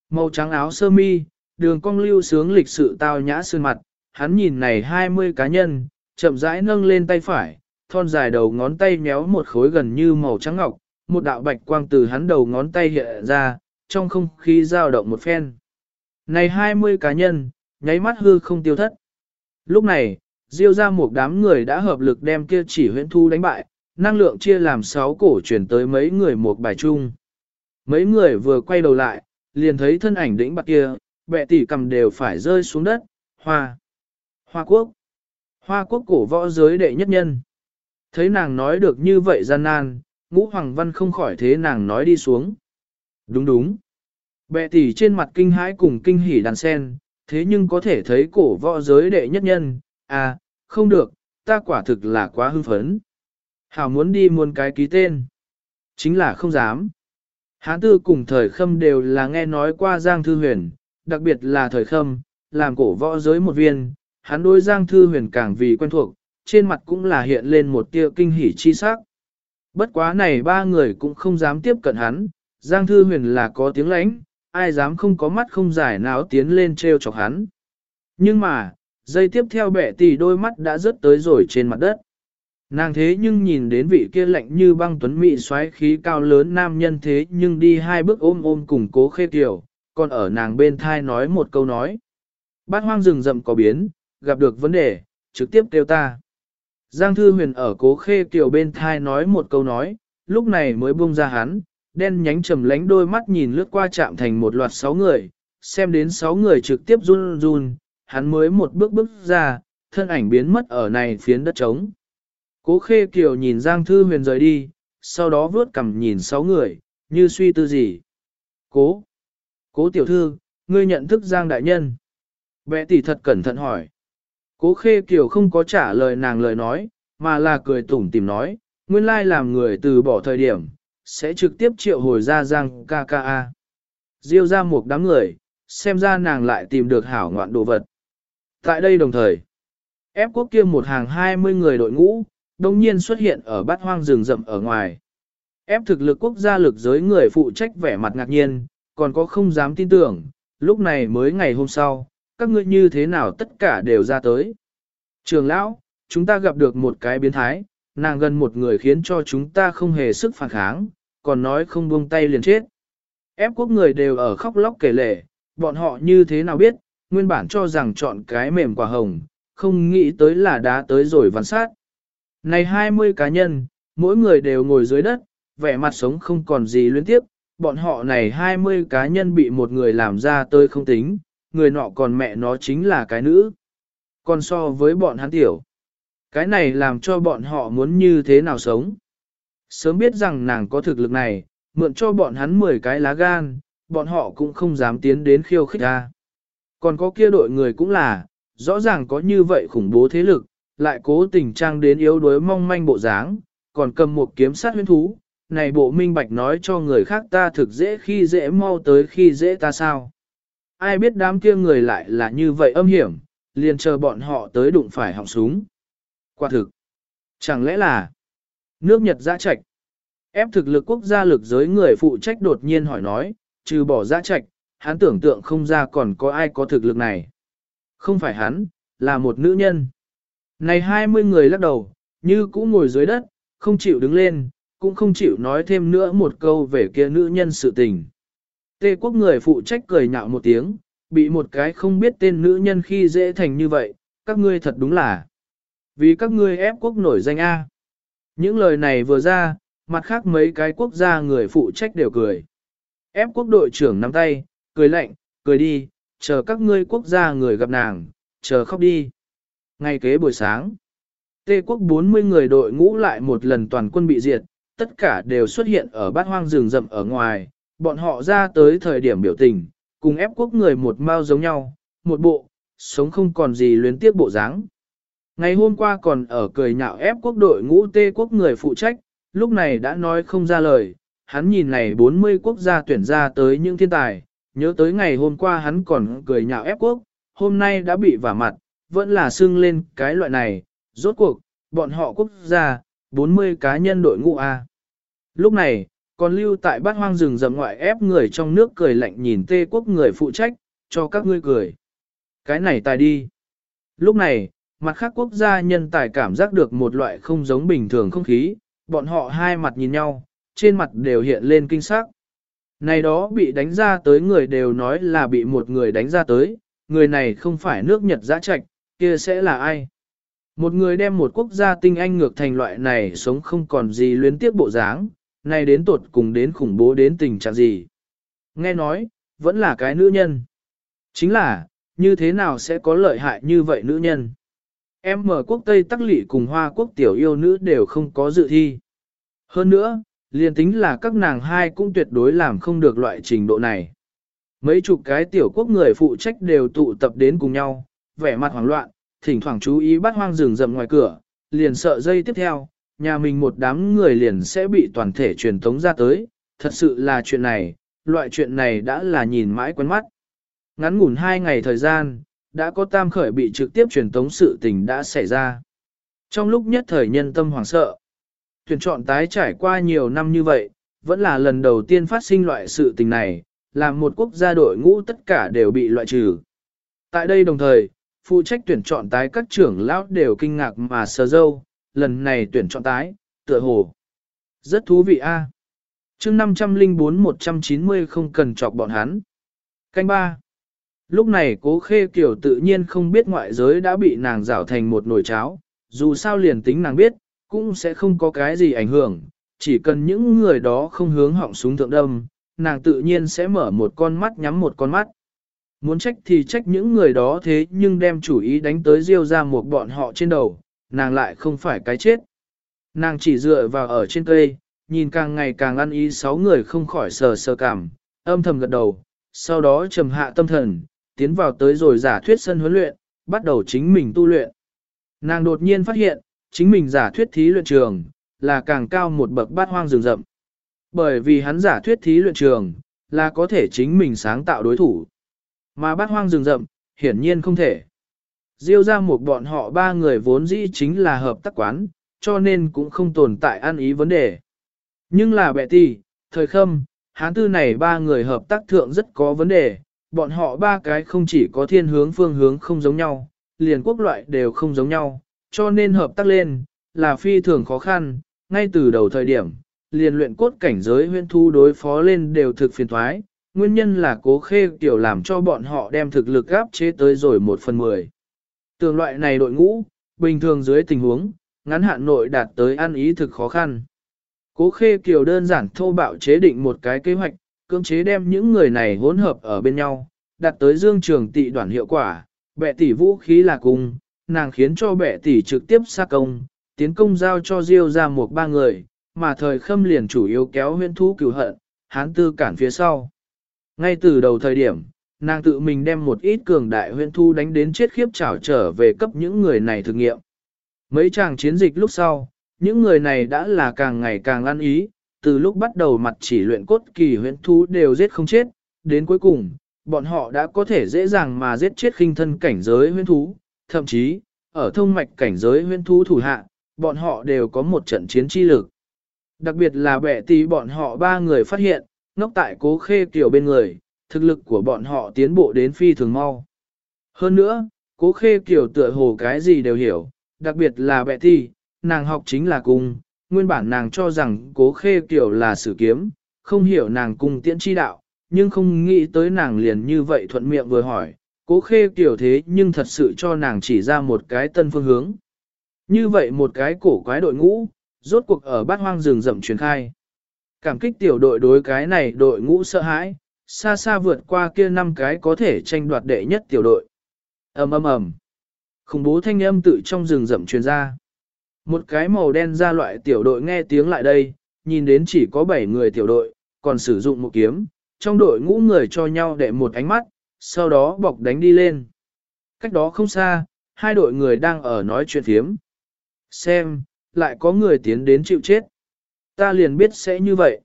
Màu trắng áo sơ mi, đường cong lưu sướng lịch sự tao nhã sơn mặt, hắn nhìn này 20 cá nhân, chậm rãi nâng lên tay phải, thon dài đầu ngón tay méo một khối gần như màu trắng ngọc, một đạo bạch quang từ hắn đầu ngón tay hiện ra, trong không khí dao động một phen. Này 20 cá nhân, nháy mắt hư không tiêu thất. Lúc này, diêu ra một đám người đã hợp lực đem kia chỉ huyễn thu đánh bại, năng lượng chia làm 6 cổ chuyển tới mấy người một bài chung. Mấy người vừa quay đầu lại, liền thấy thân ảnh đỉnh bạc kia, bẹ tỉ cầm đều phải rơi xuống đất, hoa. Hoa quốc. Hoa quốc cổ võ giới đệ nhất nhân. Thấy nàng nói được như vậy gian nan, ngũ hoàng văn không khỏi thế nàng nói đi xuống. Đúng đúng. Bệ tỷ trên mặt kinh hãi cùng kinh hỉ đàn sen, thế nhưng có thể thấy cổ võ giới đệ nhất nhân, à, không được, ta quả thực là quá hưng phấn. Hảo muốn đi muôn cái ký tên. Chính là không dám. Hán tư cùng thời khâm đều là nghe nói qua Giang Thư Huyền, đặc biệt là thời khâm, làm cổ võ giới một viên, hắn đối Giang Thư Huyền càng vì quen thuộc, trên mặt cũng là hiện lên một tia kinh hỉ chi sắc. Bất quá này ba người cũng không dám tiếp cận hắn, Giang Thư Huyền là có tiếng lãnh, ai dám không có mắt không giải nào tiến lên treo chọc hắn. Nhưng mà, giây tiếp theo bẻ tỷ đôi mắt đã rớt tới rồi trên mặt đất. Nàng thế nhưng nhìn đến vị kia lạnh như băng tuấn mị xoáy khí cao lớn nam nhân thế nhưng đi hai bước ôm ôm cùng cố khê tiểu, còn ở nàng bên thai nói một câu nói. Bát hoang rừng rậm có biến, gặp được vấn đề, trực tiếp kêu ta. Giang Thư Huyền ở cố khê tiểu bên thai nói một câu nói, lúc này mới buông ra hắn, đen nhánh trầm lánh đôi mắt nhìn lướt qua chạm thành một loạt sáu người, xem đến sáu người trực tiếp run run, hắn mới một bước bước ra, thân ảnh biến mất ở này phiến đất trống. Cố khê kiều nhìn Giang Thư Huyền rời đi, sau đó vướt cầm nhìn sáu người, như suy tư gì. Cố! Cố tiểu thư, ngươi nhận thức Giang Đại Nhân. Bệ tỷ thật cẩn thận hỏi. Cố khê kiều không có trả lời nàng lời nói, mà là cười tủm tìm nói, nguyên lai làm người từ bỏ thời điểm, sẽ trực tiếp triệu hồi ra Giang ca ca a. Diêu ra một đám người, xem ra nàng lại tìm được hảo ngoạn đồ vật. Tại đây đồng thời, ép quốc kia một hàng 20 người đội ngũ, đồng nhiên xuất hiện ở bát hoang rừng rậm ở ngoài. Ép thực lực quốc gia lực giới người phụ trách vẻ mặt ngạc nhiên, còn có không dám tin tưởng, lúc này mới ngày hôm sau, các ngươi như thế nào tất cả đều ra tới. Trường lão, chúng ta gặp được một cái biến thái, nàng gần một người khiến cho chúng ta không hề sức phản kháng, còn nói không buông tay liền chết. Ép quốc người đều ở khóc lóc kể lể, bọn họ như thế nào biết, nguyên bản cho rằng chọn cái mềm quả hồng, không nghĩ tới là đá tới rồi văn sát. Này 20 cá nhân, mỗi người đều ngồi dưới đất, vẻ mặt sống không còn gì liên tiếp, bọn họ này 20 cá nhân bị một người làm ra tôi không tính, người nọ còn mẹ nó chính là cái nữ. Còn so với bọn hắn tiểu, cái này làm cho bọn họ muốn như thế nào sống. Sớm biết rằng nàng có thực lực này, mượn cho bọn hắn 10 cái lá gan, bọn họ cũng không dám tiến đến khiêu khích ra. Còn có kia đội người cũng là, rõ ràng có như vậy khủng bố thế lực, lại cố tình trang đến yếu đuối mong manh bộ dáng, còn cầm một kiếm sát huyên thú. Này bộ minh bạch nói cho người khác ta thực dễ khi dễ mau tới khi dễ ta sao. Ai biết đám kia người lại là như vậy âm hiểm, liền chờ bọn họ tới đụng phải họng súng. Quả thực. Chẳng lẽ là nước Nhật giã trạch? Ép thực lực quốc gia lực giới người phụ trách đột nhiên hỏi nói, trừ bỏ giã trạch, hắn tưởng tượng không ra còn có ai có thực lực này. Không phải hắn, là một nữ nhân. Này 20 người lắc đầu, như cũ ngồi dưới đất, không chịu đứng lên, cũng không chịu nói thêm nữa một câu về kia nữ nhân sự tình. Tê quốc người phụ trách cười nhạo một tiếng, bị một cái không biết tên nữ nhân khi dễ thành như vậy, các ngươi thật đúng là. Vì các ngươi ép quốc nổi danh A. Những lời này vừa ra, mặt khác mấy cái quốc gia người phụ trách đều cười. Ép quốc đội trưởng nắm tay, cười lạnh, cười đi, chờ các ngươi quốc gia người gặp nàng, chờ khóc đi. Ngay kế buổi sáng, Tê quốc 40 người đội ngũ lại một lần toàn quân bị diệt, tất cả đều xuất hiện ở bát hoang rừng rậm ở ngoài, bọn họ ra tới thời điểm biểu tình, cùng ép quốc người một mau giống nhau, một bộ, sống không còn gì luyến tiếc bộ dáng. Ngày hôm qua còn ở cười nhạo ép quốc đội ngũ tê quốc người phụ trách, lúc này đã nói không ra lời, hắn nhìn này 40 quốc gia tuyển ra tới những thiên tài, nhớ tới ngày hôm qua hắn còn cười nhạo ép quốc, hôm nay đã bị vả mặt, vẫn là sưng lên cái loại này, rốt cuộc, bọn họ quốc gia, 40 cá nhân đội ngũ A. Lúc này, còn lưu tại bát hoang rừng rậm ngoại ép người trong nước cười lạnh nhìn tê quốc người phụ trách, cho các ngươi cười. Cái này tài đi. Lúc này, mặt khác quốc gia nhân tài cảm giác được một loại không giống bình thường không khí, bọn họ hai mặt nhìn nhau, trên mặt đều hiện lên kinh sắc. Này đó bị đánh ra tới người đều nói là bị một người đánh ra tới, người này không phải nước Nhật giã trạch, kia sẽ là ai? Một người đem một quốc gia tinh anh ngược thành loại này sống không còn gì luyến tiếc bộ dáng, nay đến tuột cùng đến khủng bố đến tình trạng gì. Nghe nói, vẫn là cái nữ nhân. Chính là, như thế nào sẽ có lợi hại như vậy nữ nhân? Em mở quốc Tây Tắc Lị cùng Hoa quốc tiểu yêu nữ đều không có dự thi. Hơn nữa, liền tính là các nàng hai cũng tuyệt đối làm không được loại trình độ này. Mấy chục cái tiểu quốc người phụ trách đều tụ tập đến cùng nhau, vẻ mặt hoảng loạn, thỉnh thoảng chú ý bắt hoang rừng rậm ngoài cửa, liền sợ dây tiếp theo, nhà mình một đám người liền sẽ bị toàn thể truyền tống ra tới, thật sự là chuyện này, loại chuyện này đã là nhìn mãi quen mắt. Ngắn ngủn hai ngày thời gian, đã có tam khởi bị trực tiếp truyền tống sự tình đã xảy ra. Trong lúc nhất thời nhân tâm hoảng sợ, tuyển chọn tái trải qua nhiều năm như vậy, vẫn là lần đầu tiên phát sinh loại sự tình này, làm một quốc gia đội ngũ tất cả đều bị loại trừ. Tại đây đồng thời, phụ trách tuyển chọn tái các trưởng lão đều kinh ngạc mà sờ dâu, lần này tuyển chọn tái, tựa hồ. Rất thú vị a. À? Chương 504-190 không cần chọc bọn hắn. Canh ba. Lúc này cố khê kiểu tự nhiên không biết ngoại giới đã bị nàng rảo thành một nồi cháo, dù sao liền tính nàng biết, cũng sẽ không có cái gì ảnh hưởng, chỉ cần những người đó không hướng họng súng thượng đâm, nàng tự nhiên sẽ mở một con mắt nhắm một con mắt. Muốn trách thì trách những người đó thế nhưng đem chủ ý đánh tới riêu ra một bọn họ trên đầu, nàng lại không phải cái chết. Nàng chỉ dựa vào ở trên cây, nhìn càng ngày càng ăn ý sáu người không khỏi sờ sờ cảm, âm thầm gật đầu, sau đó trầm hạ tâm thần, tiến vào tới rồi giả thuyết sân huấn luyện, bắt đầu chính mình tu luyện. Nàng đột nhiên phát hiện, chính mình giả thuyết thí luyện trường, là càng cao một bậc bát hoang rừng rậm. Bởi vì hắn giả thuyết thí luyện trường, là có thể chính mình sáng tạo đối thủ. Mà bát hoang rừng rậm, hiển nhiên không thể. Diêu ra một bọn họ ba người vốn dĩ chính là hợp tác quán, cho nên cũng không tồn tại ăn ý vấn đề. Nhưng là bệ tỷ, thời khâm, hán tư này ba người hợp tác thượng rất có vấn đề, bọn họ ba cái không chỉ có thiên hướng phương hướng không giống nhau, liền quốc loại đều không giống nhau, cho nên hợp tác lên, là phi thường khó khăn, ngay từ đầu thời điểm, liền luyện cốt cảnh giới huyên thu đối phó lên đều thực phiền thoái, nguyên nhân là cố khê tiểu làm cho bọn họ đem thực lực gáp chế tới rồi một phần mười. Tường loại này đội ngũ, bình thường dưới tình huống, ngắn hạn nội đạt tới ăn ý thực khó khăn. Cố khê kiều đơn giản thô bạo chế định một cái kế hoạch, cưỡng chế đem những người này hỗn hợp ở bên nhau, đạt tới dương trường tị đoạn hiệu quả, bệ tỷ vũ khí là cùng, nàng khiến cho bệ tỷ trực tiếp xa công, tiến công giao cho Diêu ra một ba người, mà thời khâm liền chủ yếu kéo huyên thú cửu hận, hán tư cản phía sau. Ngay từ đầu thời điểm, nàng tự mình đem một ít cường đại huyện thu đánh đến chết khiếp trảo trở về cấp những người này thực nghiệm. Mấy chàng chiến dịch lúc sau, những người này đã là càng ngày càng ăn ý, từ lúc bắt đầu mặt chỉ luyện cốt kỳ huyễn thu đều giết không chết, đến cuối cùng, bọn họ đã có thể dễ dàng mà giết chết khinh thân cảnh giới huyễn thú, thậm chí, ở thông mạch cảnh giới huyễn thú thủ hạ, bọn họ đều có một trận chiến chi lực. Đặc biệt là bẻ tí bọn họ ba người phát hiện, ngốc tại cố khê kiểu bên người, thực lực của bọn họ tiến bộ đến phi thường mau. Hơn nữa, cố khê kiểu tựa hồ cái gì đều hiểu, đặc biệt là bệ thi, nàng học chính là cung, nguyên bản nàng cho rằng cố khê kiểu là sử kiếm, không hiểu nàng cung tiễn chi đạo, nhưng không nghĩ tới nàng liền như vậy thuận miệng vừa hỏi, cố khê kiểu thế nhưng thật sự cho nàng chỉ ra một cái tân phương hướng. Như vậy một cái cổ quái đội ngũ, rốt cuộc ở bát hoang rừng rậm truyền khai. Cảm kích tiểu đội đối cái này đội ngũ sợ hãi, xa xa vượt qua kia năm cái có thể tranh đoạt đệ nhất tiểu đội. ầm ầm ầm, khủng bố thanh âm tự trong rừng rậm truyền ra. Một cái màu đen ra loại tiểu đội nghe tiếng lại đây, nhìn đến chỉ có 7 người tiểu đội, còn sử dụng một kiếm, trong đội ngũ người cho nhau để một ánh mắt, sau đó bọc đánh đi lên. Cách đó không xa, hai đội người đang ở nói chuyện thiếm. Xem, lại có người tiến đến chịu chết. Ta liền biết sẽ như vậy.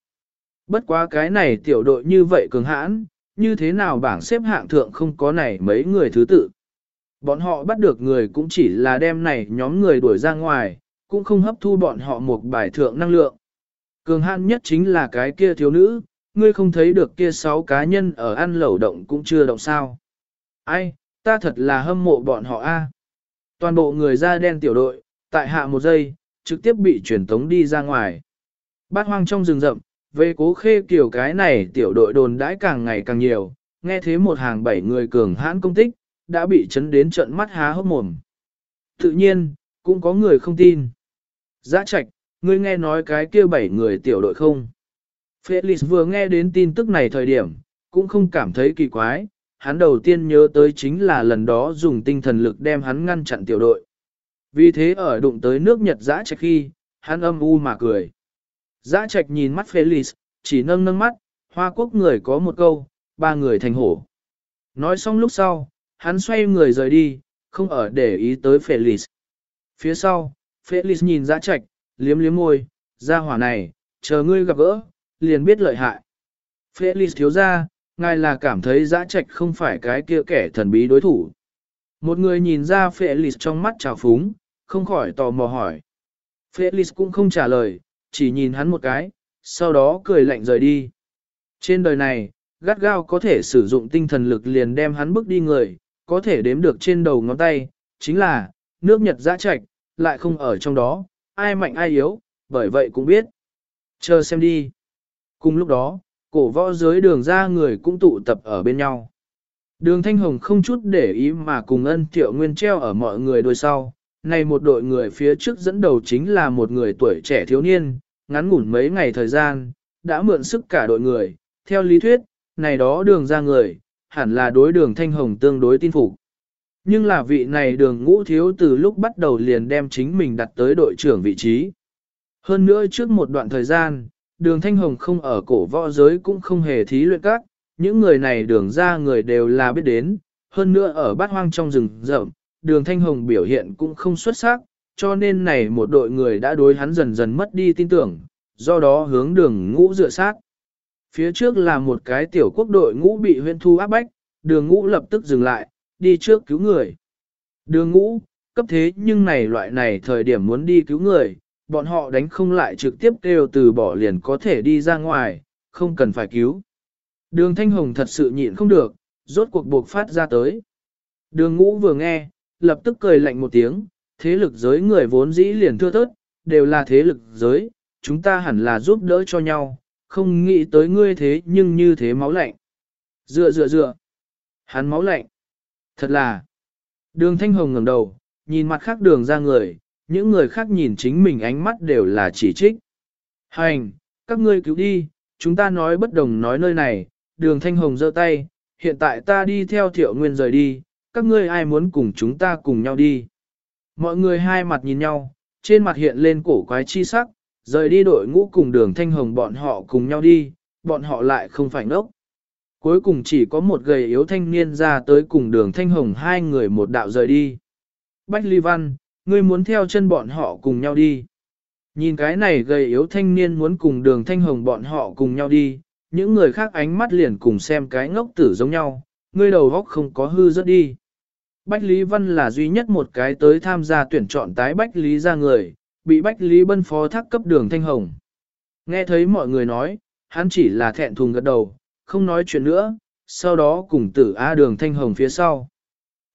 Bất quá cái này tiểu đội như vậy cường hãn, như thế nào bảng xếp hạng thượng không có này mấy người thứ tự. Bọn họ bắt được người cũng chỉ là đem này nhóm người đuổi ra ngoài, cũng không hấp thu bọn họ một bài thượng năng lượng. Cường hãn nhất chính là cái kia thiếu nữ, ngươi không thấy được kia sáu cá nhân ở ăn lẩu động cũng chưa động sao. Ai, ta thật là hâm mộ bọn họ a. Toàn bộ người da đen tiểu đội, tại hạ một giây, trực tiếp bị chuyển tống đi ra ngoài. Bát hoang trong rừng rậm, về cố khê kiểu cái này tiểu đội đồn đãi càng ngày càng nhiều, nghe thế một hàng bảy người cường hãn công tích, đã bị chấn đến trận mắt há hốc mồm. Tự nhiên, cũng có người không tin. Giã trạch, ngươi nghe nói cái kia bảy người tiểu đội không? Felix vừa nghe đến tin tức này thời điểm, cũng không cảm thấy kỳ quái, hắn đầu tiên nhớ tới chính là lần đó dùng tinh thần lực đem hắn ngăn chặn tiểu đội. Vì thế ở đụng tới nước Nhật giã trạch khi, hắn âm u mà cười. Giã trạch nhìn mắt Felix, chỉ nâng nâng mắt, hoa quốc người có một câu, ba người thành hổ. Nói xong lúc sau, hắn xoay người rời đi, không ở để ý tới Felix. Phía sau, Felix nhìn giã trạch, liếm liếm môi, ra hỏa này, chờ ngươi gặp gỡ, liền biết lợi hại. Felix thiếu ra, ngài là cảm thấy giã trạch không phải cái kia kẻ thần bí đối thủ. Một người nhìn ra Felix trong mắt trào phúng, không khỏi tò mò hỏi. Felix cũng không trả lời, chỉ nhìn hắn một cái, sau đó cười lạnh rời đi. Trên đời này, gắt gao có thể sử dụng tinh thần lực liền đem hắn bước đi người, có thể đếm được trên đầu ngón tay, chính là, nước Nhật dã trạch, lại không ở trong đó, ai mạnh ai yếu, bởi vậy cũng biết. Chờ xem đi. Cùng lúc đó, cổ võ giới đường ra người cũng tụ tập ở bên nhau. Đường Thanh Hồng không chút để ý mà cùng ân tiệu nguyên treo ở mọi người đôi sau. Này một đội người phía trước dẫn đầu chính là một người tuổi trẻ thiếu niên, ngắn ngủn mấy ngày thời gian, đã mượn sức cả đội người. Theo lý thuyết, này đó đường ra người, hẳn là đối đường Thanh Hồng tương đối tin phục. Nhưng là vị này đường ngũ thiếu từ lúc bắt đầu liền đem chính mình đặt tới đội trưởng vị trí. Hơn nữa trước một đoạn thời gian, đường Thanh Hồng không ở cổ võ giới cũng không hề thí luyện các, những người này đường ra người đều là biết đến, hơn nữa ở bát hoang trong rừng rậm, đường Thanh Hồng biểu hiện cũng không xuất sắc, cho nên này một đội người đã đối hắn dần dần mất đi tin tưởng, do đó hướng đường ngũ dựa sát. Phía trước là một cái tiểu quốc đội ngũ bị huyện thu áp bách, đường ngũ lập tức dừng lại, đi trước cứu người. Đường ngũ, cấp thế nhưng này loại này thời điểm muốn đi cứu người, bọn họ đánh không lại trực tiếp kêu từ bỏ liền có thể đi ra ngoài, không cần phải cứu. Đường Thanh Hồng thật sự nhịn không được, rốt cuộc buộc phát ra tới. Đường ngũ vừa nghe, lập tức cười lạnh một tiếng, thế lực giới người vốn dĩ liền thưa thớt, đều là thế lực giới, chúng ta hẳn là giúp đỡ cho nhau, không nghĩ tới ngươi thế nhưng như thế máu lạnh. Dựa dựa dựa, hắn máu lạnh. Thật là, đường Thanh Hồng ngẩng đầu, nhìn mặt khác đường ra người, những người khác nhìn chính mình ánh mắt đều là chỉ trích. Hành, các ngươi cứu đi, chúng ta nói bất đồng nói nơi này, đường thanh hồng giơ tay, hiện tại ta đi theo thiệu nguyên rời đi, các ngươi ai muốn cùng chúng ta cùng nhau đi. Mọi người hai mặt nhìn nhau, trên mặt hiện lên cổ quái chi sắc, rời đi đội ngũ cùng đường thanh hồng bọn họ cùng nhau đi, bọn họ lại không phải ngốc. Cuối cùng chỉ có một gầy yếu thanh niên ra tới cùng đường thanh hồng hai người một đạo rời đi. Bách Ly Văn, ngươi muốn theo chân bọn họ cùng nhau đi. Nhìn cái này gầy yếu thanh niên muốn cùng đường thanh hồng bọn họ cùng nhau đi, những người khác ánh mắt liền cùng xem cái ngốc tử giống nhau, ngươi đầu góc không có hư rất đi. Bách Lý Văn là duy nhất một cái tới tham gia tuyển chọn tái Bách Lý ra người, bị Bách Lý Bân phó thác cấp đường thanh hồng. Nghe thấy mọi người nói, hắn chỉ là thẹn thùng gật đầu, không nói chuyện nữa, sau đó cùng tử A đường thanh hồng phía sau.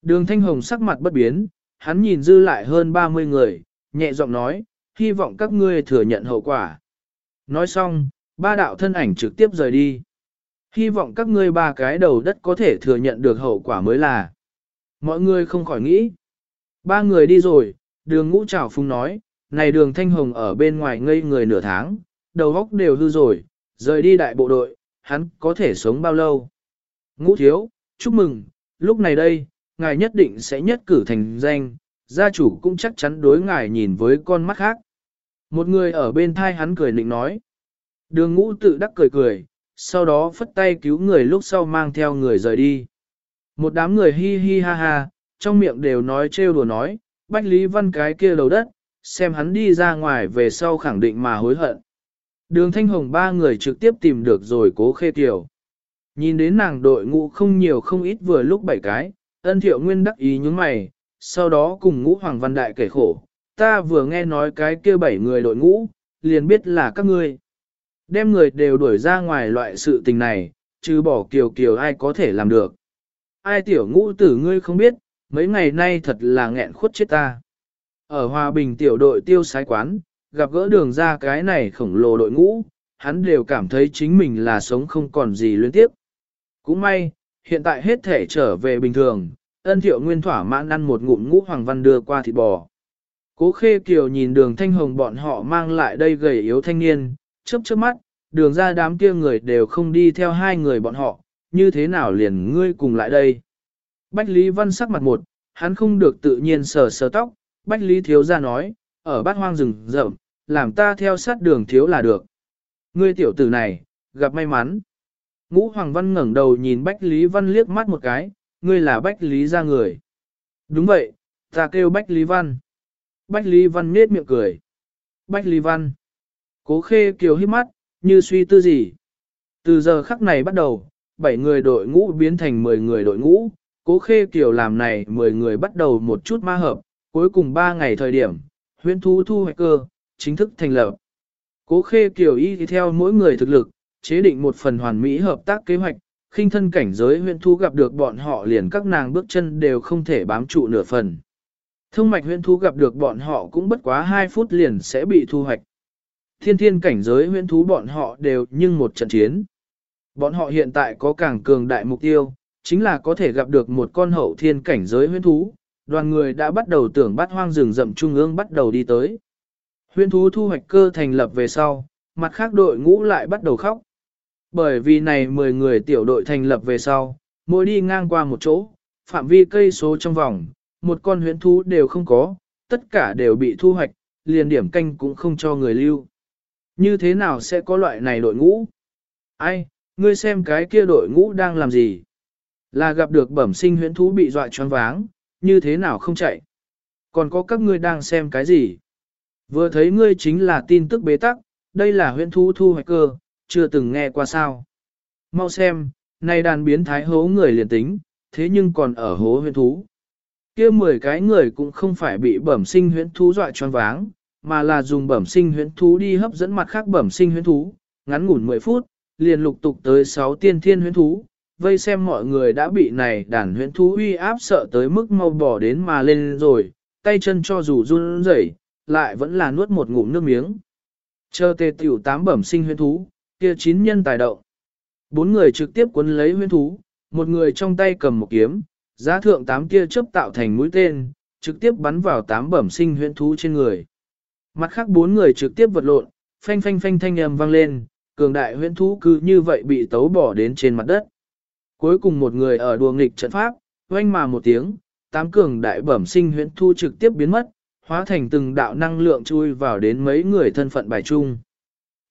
Đường thanh hồng sắc mặt bất biến, hắn nhìn dư lại hơn 30 người, nhẹ giọng nói, hy vọng các ngươi thừa nhận hậu quả. Nói xong, ba đạo thân ảnh trực tiếp rời đi. Hy vọng các ngươi ba cái đầu đất có thể thừa nhận được hậu quả mới là. Mọi người không khỏi nghĩ. Ba người đi rồi, đường ngũ trảo phung nói, này đường thanh hồng ở bên ngoài ngây người nửa tháng, đầu góc đều hư rồi, rời đi đại bộ đội, hắn có thể sống bao lâu. Ngũ thiếu, chúc mừng, lúc này đây, ngài nhất định sẽ nhất cử thành danh, gia chủ cũng chắc chắn đối ngài nhìn với con mắt khác. Một người ở bên thai hắn cười định nói. Đường ngũ tự đắc cười cười, sau đó phất tay cứu người lúc sau mang theo người rời đi. Một đám người hi hi ha ha, trong miệng đều nói trêu đùa nói, Bách Lý Văn cái kia đầu đất, xem hắn đi ra ngoài về sau khẳng định mà hối hận. Đường Thanh Hồng ba người trực tiếp tìm được rồi cố khê tiểu. Nhìn đến nàng đội ngũ không nhiều không ít vừa lúc bảy cái, ân thiệu nguyên đắc ý nhướng mày, sau đó cùng ngũ Hoàng Văn Đại kể khổ, ta vừa nghe nói cái kia bảy người đội ngũ, liền biết là các ngươi. Đem người đều đuổi ra ngoài loại sự tình này, chứ bỏ kiều kiều ai có thể làm được. Ai tiểu ngũ tử ngươi không biết, mấy ngày nay thật là nghẹn khuất chết ta. Ở Hòa Bình tiểu đội tiêu sái quán, gặp gỡ đường ra cái này khổng lồ đội ngũ, hắn đều cảm thấy chính mình là sống không còn gì liên tiếp. Cũng may, hiện tại hết thể trở về bình thường, ân thiệu nguyên thỏa mãn ăn một ngụm ngũ hoàng văn đưa qua thịt bò. Cố khê kiều nhìn đường thanh hồng bọn họ mang lại đây gầy yếu thanh niên, chớp chớp mắt, đường ra đám kia người đều không đi theo hai người bọn họ, như thế nào liền ngươi cùng lại đây. Bách Lý Văn sắc mặt một, hắn không được tự nhiên sờ sờ tóc, Bách Lý Thiếu ra nói, ở bát hoang rừng rậm, làm ta theo sát đường thiếu là được. Ngươi tiểu tử này, gặp may mắn. Ngũ Hoàng Văn ngẩng đầu nhìn Bách Lý Văn liếc mắt một cái, ngươi là Bách Lý ra người. Đúng vậy, ta kêu Bách Lý Văn. Bách Lý Văn nết miệng cười. Bách Lý Văn. Cố khê kiều hít mắt, như suy tư gì. Từ giờ khắc này bắt đầu, 7 người đội ngũ biến thành 10 người đội ngũ, cố khê kiều làm này 10 người bắt đầu một chút ma hợp, cuối cùng 3 ngày thời điểm, huyễn thú thu hoạch cơ, chính thức thành lập. Cố khê kiều y theo mỗi người thực lực, chế định một phần hoàn mỹ hợp tác kế hoạch, khinh thân cảnh giới huyễn thú gặp được bọn họ liền các nàng bước chân đều không thể bám trụ nửa phần. Thông mạch huyễn thú gặp được bọn họ cũng bất quá 2 phút liền sẽ bị thu hoạch. Thiên thiên cảnh giới huyễn thú bọn họ đều nhưng một trận chiến. Bọn họ hiện tại có càng cường đại mục tiêu, chính là có thể gặp được một con hậu thiên cảnh giới huyễn thú. Đoàn người đã bắt đầu tưởng bắt hoang rừng rậm trung ương bắt đầu đi tới. Huyễn thú thu hoạch cơ thành lập về sau, mặt khác đội ngũ lại bắt đầu khóc. Bởi vì này 10 người tiểu đội thành lập về sau, mỗi đi ngang qua một chỗ, phạm vi cây số trong vòng, một con huyễn thú đều không có, tất cả đều bị thu hoạch, liền điểm canh cũng không cho người lưu. Như thế nào sẽ có loại này đội ngũ? Ai, ngươi xem cái kia đội ngũ đang làm gì? Là gặp được bẩm sinh huyễn thú bị dọa choáng váng, như thế nào không chạy? Còn có các ngươi đang xem cái gì? Vừa thấy ngươi chính là tin tức bế tắc, đây là huyễn thú thu hoạch cơ, chưa từng nghe qua sao. Mau xem, này đàn biến thái hố người liền tính, thế nhưng còn ở hố huyễn thú. kia 10 cái người cũng không phải bị bẩm sinh huyễn thú dọa choáng váng, mà là dùng bẩm sinh huyễn thú đi hấp dẫn mặt khác bẩm sinh huyễn thú, ngắn ngủn 10 phút, liền lục tục tới 6 tiên thiên huyễn thú. Vây xem mọi người đã bị này đàn huyễn thú uy áp sợ tới mức mau bỏ đến mà lên rồi, tay chân cho dù run rẩy, lại vẫn là nuốt một ngụm nước miếng. Chờ tề tiểu tám bẩm sinh huyễn thú, kia chín nhân tài động. Bốn người trực tiếp cuốn lấy huyễn thú, một người trong tay cầm một kiếm, giá thượng tám kia chớp tạo thành mũi tên, trực tiếp bắn vào tám bẩm sinh huyễn thú trên người. Mặt khác bốn người trực tiếp vật lộn, phanh phanh phanh thanh âm vang lên, cường đại huyễn thú cứ như vậy bị tấu bỏ đến trên mặt đất. Cuối cùng một người ở đùa nghịch trận pháp, oanh mà một tiếng, tám cường đại bẩm sinh huyễn thú trực tiếp biến mất, hóa thành từng đạo năng lượng chui vào đến mấy người thân phận bài chung.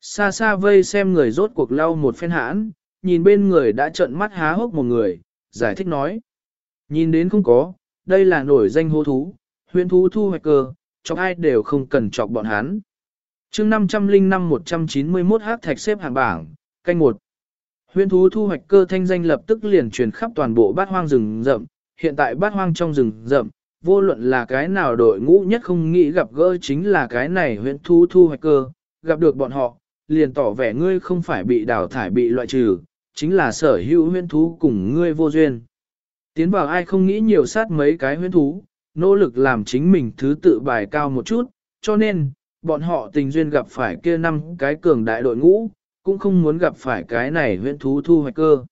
Xa xa vây xem người rốt cuộc lau một phen hãn, nhìn bên người đã trợn mắt há hốc một người, giải thích nói. Nhìn đến không có, đây là nổi danh hô thú, huyễn thú thu hoạch cơ, chọc ai đều không cần chọc bọn hắn chương 505-191 hát thạch xếp hạng bảng, canh một Huyên thú thu hoạch cơ thanh danh lập tức liền truyền khắp toàn bộ bát hoang rừng rậm, hiện tại bát hoang trong rừng rậm, vô luận là cái nào đội ngũ nhất không nghĩ gặp gỡ chính là cái này huyên thú thu hoạch cơ, gặp được bọn họ, liền tỏ vẻ ngươi không phải bị đào thải bị loại trừ, chính là sở hữu huyên thú cùng ngươi vô duyên. Tiến vào ai không nghĩ nhiều sát mấy cái huyên thú, nỗ lực làm chính mình thứ tự bài cao một chút, cho nên, bọn họ tình duyên gặp phải kia năm cái cường đại đội ngũ, cũng không muốn gặp phải cái này huyễn thú thu hoạch cơ.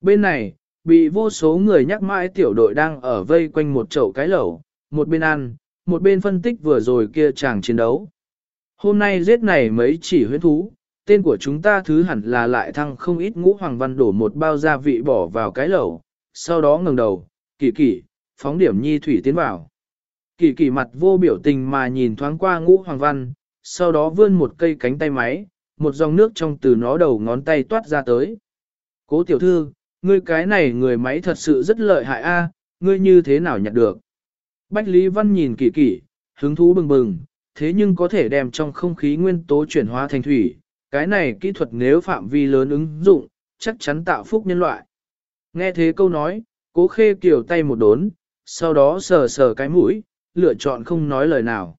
Bên này, bị vô số người nhắc mãi tiểu đội đang ở vây quanh một chậu cái lẩu, một bên ăn, một bên phân tích vừa rồi kia chàng chiến đấu. Hôm nay giết này mấy chỉ huyễn thú, tên của chúng ta thứ hẳn là lại thăng không ít ngũ hoàng văn đổ một bao gia vị bỏ vào cái lẩu, sau đó ngẩng đầu, kỳ kỳ, phóng điểm nhi thủy tiến vào. Kỳ kỳ mặt vô biểu tình mà nhìn thoáng qua ngũ hoàng văn, sau đó vươn một cây cánh tay máy, một dòng nước trong từ nó đầu ngón tay toát ra tới. Cố tiểu thư, ngươi cái này người máy thật sự rất lợi hại a, ngươi như thế nào nhặt được? Bách Lý Văn nhìn kỳ kỳ, hứng thú bừng bừng, thế nhưng có thể đem trong không khí nguyên tố chuyển hóa thành thủy, cái này kỹ thuật nếu phạm vi lớn ứng dụng, chắc chắn tạo phúc nhân loại. Nghe thế câu nói, cố khê kiểu tay một đốn, sau đó sờ sờ cái mũi, lựa chọn không nói lời nào.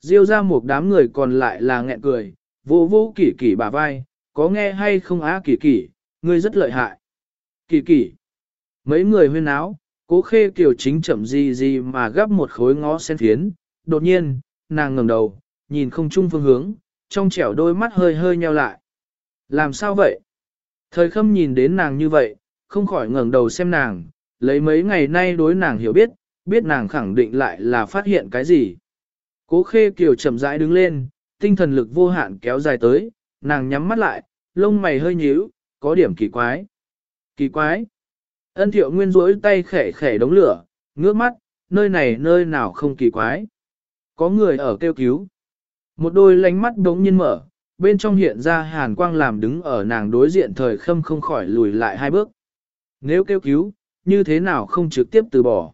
Diêu ra một đám người còn lại là nghẹn cười, vô vô kỷ kỷ bà vai, có nghe hay không á kỷ kỷ, ngươi rất lợi hại. Kỷ kỷ, mấy người huyên áo, cố khê kiểu chính chậm gì gì mà gắp một khối ngó sen phiến, đột nhiên, nàng ngẩng đầu, nhìn không chung phương hướng, trong trẻo đôi mắt hơi hơi nheo lại. Làm sao vậy? Thời khâm nhìn đến nàng như vậy, không khỏi ngẩng đầu xem nàng, lấy mấy ngày nay đối nàng hiểu biết, biết nàng khẳng định lại là phát hiện cái gì. Cố khê kiều chậm rãi đứng lên, tinh thần lực vô hạn kéo dài tới, nàng nhắm mắt lại, lông mày hơi nhíu, có điểm kỳ quái. Kỳ quái. Ân thiệu nguyên rỗi tay khẻ khẻ đống lửa, ngước mắt, nơi này nơi nào không kỳ quái. Có người ở kêu cứu. Một đôi lánh mắt đống nhiên mở, bên trong hiện ra hàn quang làm đứng ở nàng đối diện thời khâm không khỏi lùi lại hai bước. Nếu kêu cứu, như thế nào không trực tiếp từ bỏ.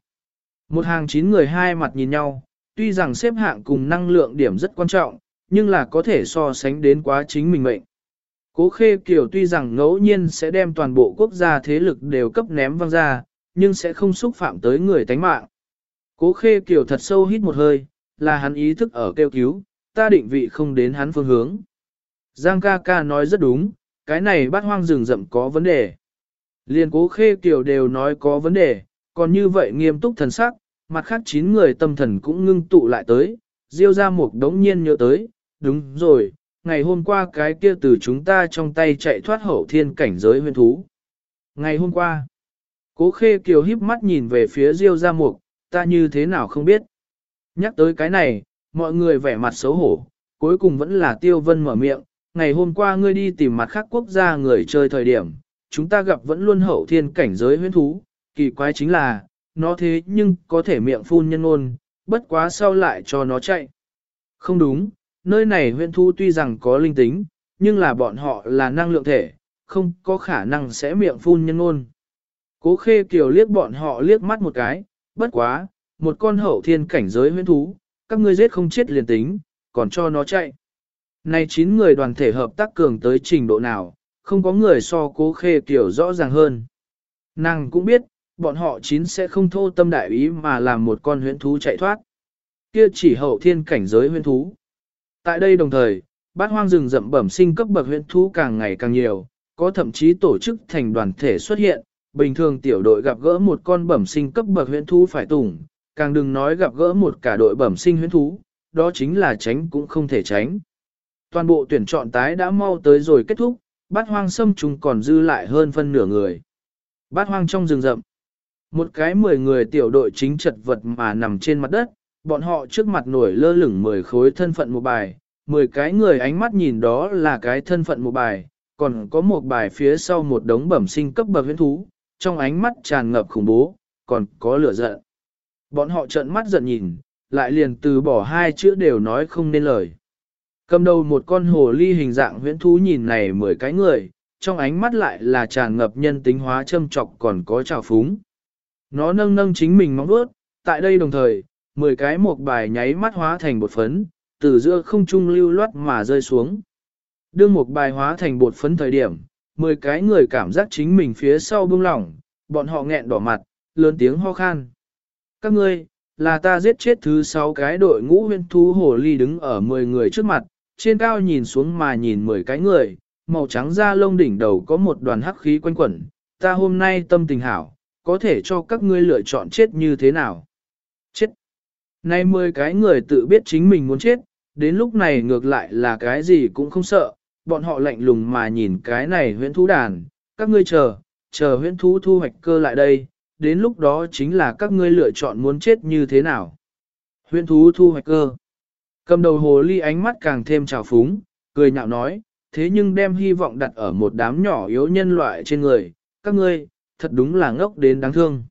Một hàng chín người hai mặt nhìn nhau, tuy rằng xếp hạng cùng năng lượng điểm rất quan trọng, nhưng là có thể so sánh đến quá chính mình mệnh. Cố khê kiểu tuy rằng ngẫu nhiên sẽ đem toàn bộ quốc gia thế lực đều cấp ném văng ra, nhưng sẽ không xúc phạm tới người tánh mạng. Cố khê kiểu thật sâu hít một hơi, là hắn ý thức ở kêu cứu, ta định vị không đến hắn phương hướng. Giang ca ca nói rất đúng, cái này bắt hoang rừng rậm có vấn đề. Liên cố khê kiểu đều nói có vấn đề, còn như vậy nghiêm túc thần sắc, mặt khác chín người tâm thần cũng ngưng tụ lại tới, diêu ra một đống nhiên nhớ tới, đúng rồi, ngày hôm qua cái kia từ chúng ta trong tay chạy thoát hậu thiên cảnh giới huyền thú. Ngày hôm qua, cố khê kiều híp mắt nhìn về phía diêu ra mục, ta như thế nào không biết. Nhắc tới cái này, mọi người vẻ mặt xấu hổ, cuối cùng vẫn là tiêu vân mở miệng, ngày hôm qua ngươi đi tìm mặt khác quốc gia người chơi thời điểm, chúng ta gặp vẫn luôn hậu thiên cảnh giới huyền thú, kỳ quái chính là, nó thế nhưng có thể miệng phun nhân ngôn, bất quá sau lại cho nó chạy. Không đúng, nơi này huyện thu tuy rằng có linh tính, nhưng là bọn họ là năng lượng thể, không có khả năng sẽ miệng phun nhân ngôn. Cố khê kiều liếc bọn họ liếc mắt một cái, bất quá, một con hậu thiên cảnh giới huyễn thú, các ngươi giết không chết liền tính, còn cho nó chạy. Này chín người đoàn thể hợp tác cường tới trình độ nào, không có người so cố khê kiểu rõ ràng hơn. Nàng cũng biết, bọn họ chín sẽ không thô tâm đại ý mà làm một con huyễn thú chạy thoát. Kia chỉ hậu thiên cảnh giới huyễn thú. Tại đây đồng thời, bát hoang rừng rậm bẩm sinh cấp bậc huyễn thú càng ngày càng nhiều, có thậm chí tổ chức thành đoàn thể xuất hiện, bình thường tiểu đội gặp gỡ một con bẩm sinh cấp bậc huyễn thú phải tủng, càng đừng nói gặp gỡ một cả đội bẩm sinh huyễn thú, đó chính là tránh cũng không thể tránh. Toàn bộ tuyển chọn tái đã mau tới rồi kết thúc, bát hoang xâm trùng còn dư lại hơn phân nửa người. Bát hoang trong rừng rậm, một cái mười người tiểu đội chính chật vật mà nằm trên mặt đất, bọn họ trước mặt nổi lơ lửng mười khối thân phận một bài, mười cái người ánh mắt nhìn đó là cái thân phận một bài, còn có một bài phía sau một đống bẩm sinh cấp bậc huyễn thú, trong ánh mắt tràn ngập khủng bố, còn có lửa giận. Bọn họ trợn mắt giận nhìn, lại liền từ bỏ hai chữ đều nói không nên lời. Cầm đầu một con hồ ly hình dạng huyễn thú nhìn này mười cái người, trong ánh mắt lại là tràn ngập nhân tính hóa châm trọc còn có trào phúng. Nó nâng nâng chính mình móng vuốt, tại đây đồng thời, mười cái một bài nháy mắt hóa thành bột phấn, từ giữa không trung lưu loát mà rơi xuống. đưa một bài hóa thành bột phấn thời điểm, mười cái người cảm giác chính mình phía sau bưng lỏng, bọn họ nghẹn đỏ mặt, lớn tiếng ho khan. Các ngươi, là ta giết chết thứ sáu cái đội ngũ huyên thú hồ ly đứng ở mười người trước mặt, trên cao nhìn xuống mà nhìn mười cái người, màu trắng da lông đỉnh đầu có một đoàn hắc khí quanh quẩn, ta hôm nay tâm tình hảo, có thể cho các ngươi lựa chọn chết như thế nào. Chết. Nay mười cái người tự biết chính mình muốn chết, đến lúc này ngược lại là cái gì cũng không sợ, bọn họ lạnh lùng mà nhìn cái này huyễn thú đàn, các ngươi chờ, chờ huyễn thú thu hoạch cơ lại đây, đến lúc đó chính là các ngươi lựa chọn muốn chết như thế nào. Huyễn thú thu hoạch cơ. Cầm đầu hồ ly ánh mắt càng thêm trào phúng, cười nhạo nói, thế nhưng đem hy vọng đặt ở một đám nhỏ yếu nhân loại trên người, các ngươi, thật đúng là ngốc đến đáng thương.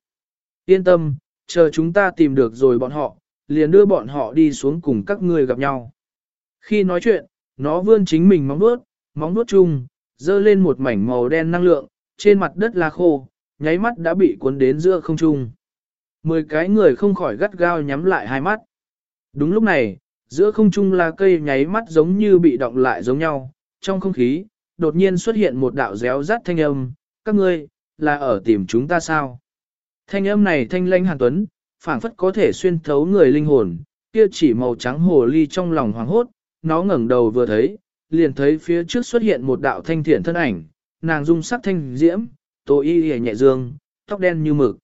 Yên tâm, chờ chúng ta tìm được rồi bọn họ, liền đưa bọn họ đi xuống cùng các ngươi gặp nhau. Khi nói chuyện, nó vươn chính mình móng vuốt, móng vuốt chung, dơ lên một mảnh màu đen năng lượng, trên mặt đất là khô, nháy mắt đã bị cuốn đến giữa không trung. Mười cái người không khỏi gắt gao nhắm lại hai mắt. Đúng lúc này, giữa không trung là cây nháy mắt giống như bị động lại giống nhau, trong không khí, đột nhiên xuất hiện một đạo réo rắt thanh âm, các ngươi, là ở tìm chúng ta sao? Thanh âm này thanh lanh hàn tuấn, phảng phất có thể xuyên thấu người linh hồn, kia chỉ màu trắng hồ ly trong lòng hoàng hốt, nó ngẩng đầu vừa thấy, liền thấy phía trước xuất hiện một đạo thanh thiện thân ảnh, nàng dung sắc thanh diễm, tô y hề nhẹ dương, tóc đen như mực.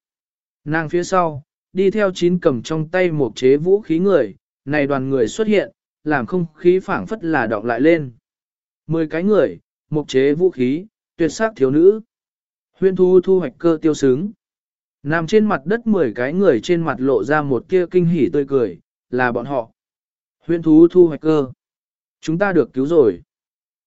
Nàng phía sau, đi theo chín cầm trong tay một chế vũ khí người, này đoàn người xuất hiện, làm không khí phảng phất là đọng lại lên. Mười cái người, một chế vũ khí, tuyệt sắc thiếu nữ. Huyên thu thu hoạch cơ tiêu sướng. Nằm trên mặt đất mười cái người trên mặt lộ ra một kia kinh hỉ tươi cười, là bọn họ. Huyên thú thu hoạch cơ. Chúng ta được cứu rồi.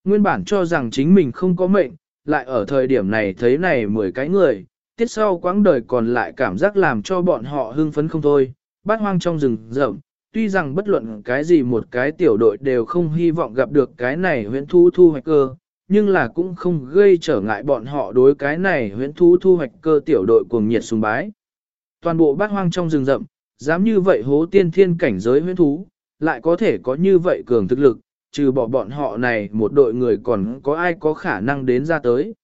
Nguyên bản cho rằng chính mình không có mệnh, lại ở thời điểm này thấy này mười cái người, tiết sau quãng đời còn lại cảm giác làm cho bọn họ hưng phấn không thôi, bát hoang trong rừng rậm. Tuy rằng bất luận cái gì một cái tiểu đội đều không hy vọng gặp được cái này huyễn thú thu hoạch cơ, nhưng là cũng không gây trở ngại bọn họ đối cái này huyễn thú thu hoạch cơ tiểu đội cuồng nhiệt sùng bái. Toàn bộ bát hoang trong rừng rậm, dám như vậy hố tiên thiên cảnh giới huyễn thú, lại có thể có như vậy cường thực lực, trừ bỏ bọn họ này một đội người còn có ai có khả năng đến ra tới.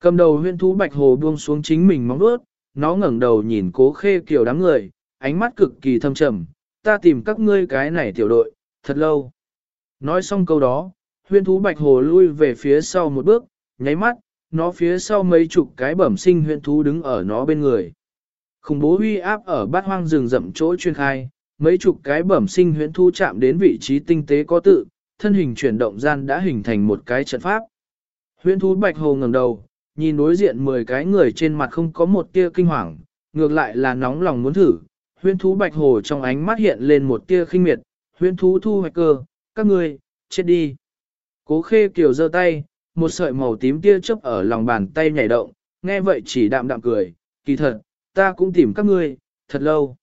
Cầm đầu huyễn thú bạch hồ buông xuống chính mình móng vuốt, nó ngẩng đầu nhìn cố khê kiểu đám người, ánh mắt cực kỳ thâm trầm, ta tìm các ngươi cái này tiểu đội, thật lâu. Nói xong câu đó, huyên thú bạch hồ lui về phía sau một bước, nháy mắt, nó phía sau mấy chục cái bẩm sinh huyên thú đứng ở nó bên người. Khủng bố huy áp ở bát hoang rừng rậm chỗ chuyên khai, mấy chục cái bẩm sinh huyễn thú chạm đến vị trí tinh tế có tự, thân hình chuyển động gian đã hình thành một cái trận pháp. Huyễn thú bạch hồ ngẩng đầu, nhìn đối diện 10 cái người trên mặt không có một tia kinh hoàng, ngược lại là nóng lòng muốn thử. Huyễn thú bạch hồ trong ánh mắt hiện lên một tia khinh miệt, huyễn thú thu hoạch cơ, các ngươi, chết đi. Cố khê kiều giơ tay, một sợi màu tím tia chớp ở lòng bàn tay nhảy động, nghe vậy chỉ đạm đạm cười, kỳ thật, ta cũng tìm các ngươi, thật lâu.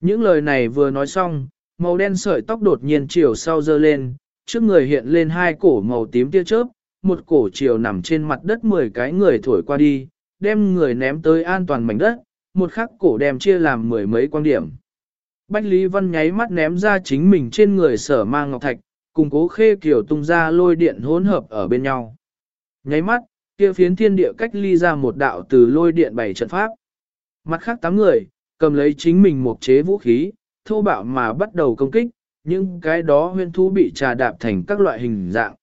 Những lời này vừa nói xong, màu đen sợi tóc đột nhiên chiều sau dơ lên, trước người hiện lên hai cổ màu tím tia chớp, một cổ chiều nằm trên mặt đất 10 cái người thổi qua đi, đem người ném tới an toàn mảnh đất, một khắc cổ đem chia làm mười mấy quan điểm. Bách Lý Văn nháy mắt ném ra chính mình trên người sở mang ngọc thạch, cùng cố khê kiểu tung ra lôi điện hỗn hợp ở bên nhau. Nháy mắt, kia phiến thiên địa cách ly ra một đạo từ lôi điện bảy trận pháp. Mặt khác tám người, cầm lấy chính mình một chế vũ khí, thô bạo mà bắt đầu công kích, những cái đó huyên thú bị trà đạp thành các loại hình dạng.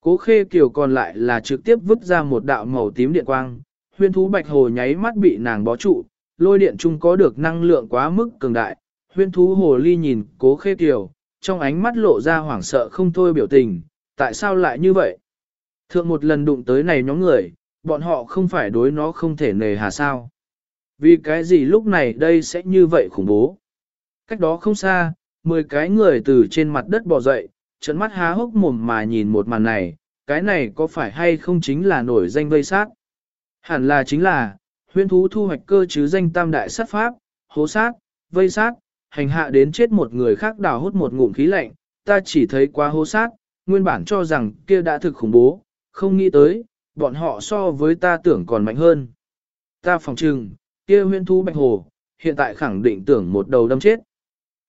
Cố khê kiểu còn lại là trực tiếp vứt ra một đạo màu tím điện quang, huyên thú bạch hồ nháy mắt bị nàng bó trụ, lôi điện chung có được năng lượng quá mức cường đại. Huyên thú hồ ly nhìn cố khê kiểu, trong ánh mắt lộ ra hoảng sợ không thôi biểu tình, tại sao lại như vậy? Thượng một lần đụng tới này nhóm người, bọn họ không phải đối nó không thể nề hà sao? Vì cái gì lúc này đây sẽ như vậy khủng bố? Cách đó không xa, 10 cái người từ trên mặt đất bò dậy, trận mắt há hốc mồm mà nhìn một màn này, cái này có phải hay không chính là nổi danh vây sát? Hẳn là chính là, huyên thú thu hoạch cơ chứ danh tam đại sát pháp, hố sát, vây sát, hành hạ đến chết một người khác đào hút một ngụm khí lạnh, ta chỉ thấy quá hô sát, nguyên bản cho rằng kia đã thực khủng bố, không nghĩ tới, bọn họ so với ta tưởng còn mạnh hơn. Ta phòng trừng, kia huyên thú bạch hồ, hiện tại khẳng định tưởng một đầu đâm chết.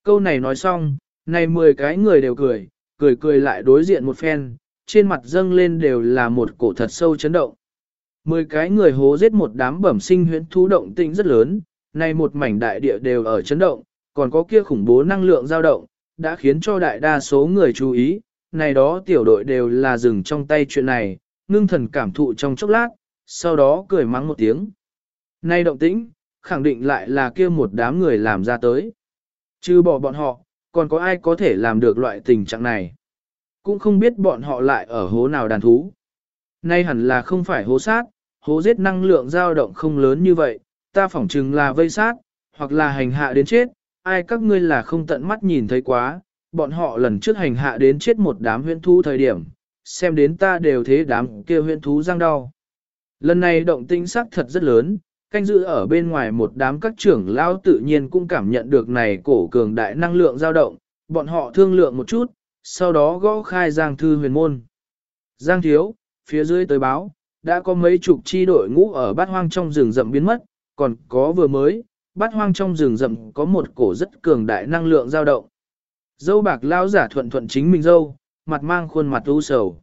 Câu này nói xong, này 10 cái người đều cười, cười cười lại đối diện một phen, trên mặt dâng lên đều là một cổ thật sâu chấn động. 10 cái người hố giết một đám bẩm sinh huyễn thú động tĩnh rất lớn, này một mảnh đại địa đều ở chấn động, còn có kia khủng bố năng lượng dao động, đã khiến cho đại đa số người chú ý, này đó tiểu đội đều là dừng trong tay chuyện này, ngưng thần cảm thụ trong chốc lát, sau đó cười mắng một tiếng. Này động tĩnh, khẳng định lại là kia một đám người làm ra tới. Chứ bỏ bọn họ, còn có ai có thể làm được loại tình trạng này. Cũng không biết bọn họ lại ở hố nào đàn thú. Nay hẳn là không phải hố sát, hố giết năng lượng dao động không lớn như vậy, ta phỏng chừng là vây sát, hoặc là hành hạ đến chết, ai các ngươi là không tận mắt nhìn thấy quá, bọn họ lần trước hành hạ đến chết một đám huyễn thú thời điểm, xem đến ta đều thế đám kia huyễn thú răng đau. Lần này động tinh sắc thật rất lớn, canh giữ ở bên ngoài một đám các trưởng lao tự nhiên cũng cảm nhận được này cổ cường đại năng lượng dao động, bọn họ thương lượng một chút, sau đó gõ khai Giang Thư huyền môn. Giang Thiếu, phía dưới tới báo, đã có mấy chục chi đội ngũ ở bát hoang trong rừng rậm biến mất, còn có vừa mới, bát hoang trong rừng rậm có một cổ rất cường đại năng lượng dao động. Dâu bạc lao giả thuận thuận chính mình dâu, mặt mang khuôn mặt u sầu.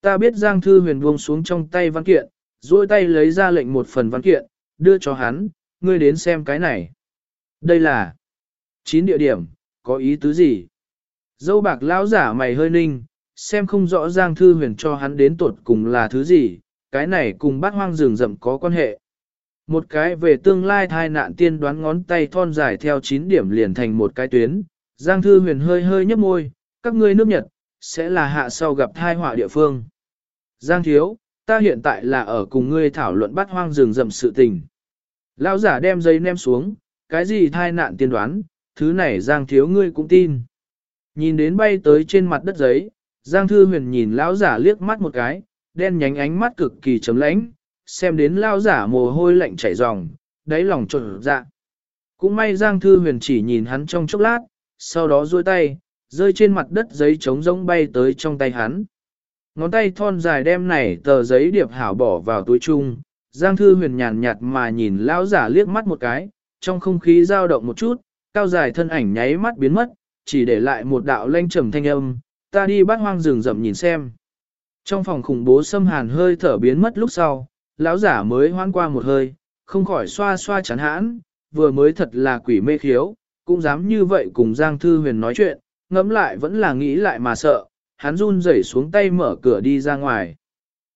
Ta biết Giang Thư huyền buông xuống trong tay văn kiện, duỗi tay lấy ra lệnh một phần văn kiện, đưa cho hắn, ngươi đến xem cái này. Đây là 9 địa điểm, có ý tứ gì? Dâu bạc lão giả mày hơi ninh, xem không rõ Giang Thư Huyền cho hắn đến tuột cùng là thứ gì, cái này cùng bát hoang rừng rậm có quan hệ. Một cái về tương lai thai nạn tiên đoán ngón tay thon dài theo 9 điểm liền thành một cái tuyến, Giang Thư Huyền hơi hơi nhấp môi, các ngươi nước Nhật, sẽ là hạ sau gặp thai họa địa phương. Giang Thiếu, ta hiện tại là ở cùng ngươi thảo luận bắt hoang rừng rậm sự tình. Lão giả đem giấy ném xuống, cái gì thai nạn tiên đoán, thứ này Giang Thiếu ngươi cũng tin. Nhìn đến bay tới trên mặt đất giấy, Giang Thư Huyền nhìn lão giả liếc mắt một cái, đen nhánh ánh mắt cực kỳ chấm lãnh, xem đến lão giả mồ hôi lạnh chảy ròng, đáy lòng trộn dạ. Cũng may Giang Thư Huyền chỉ nhìn hắn trong chốc lát, sau đó duỗi tay, rơi trên mặt đất giấy trống rỗng bay tới trong tay hắn. Ngón tay thon dài đem này tờ giấy điệp hảo bỏ vào túi chung, Giang Thư Huyền nhàn nhạt mà nhìn lão giả liếc mắt một cái, trong không khí dao động một chút, cao dài thân ảnh nháy mắt biến mất, chỉ để lại một đạo lanh trầm thanh âm, ta đi bắt hoang rừng rậm nhìn xem. Trong phòng khủng bố xâm hàn hơi thở biến mất lúc sau, lão giả mới hoan qua một hơi, không khỏi xoa xoa chán hãn, vừa mới thật là quỷ mê khiếu, cũng dám như vậy cùng Giang Thư Huyền nói chuyện, ngẫm lại vẫn là nghĩ lại mà sợ, hắn run rẩy xuống tay mở cửa đi ra ngoài.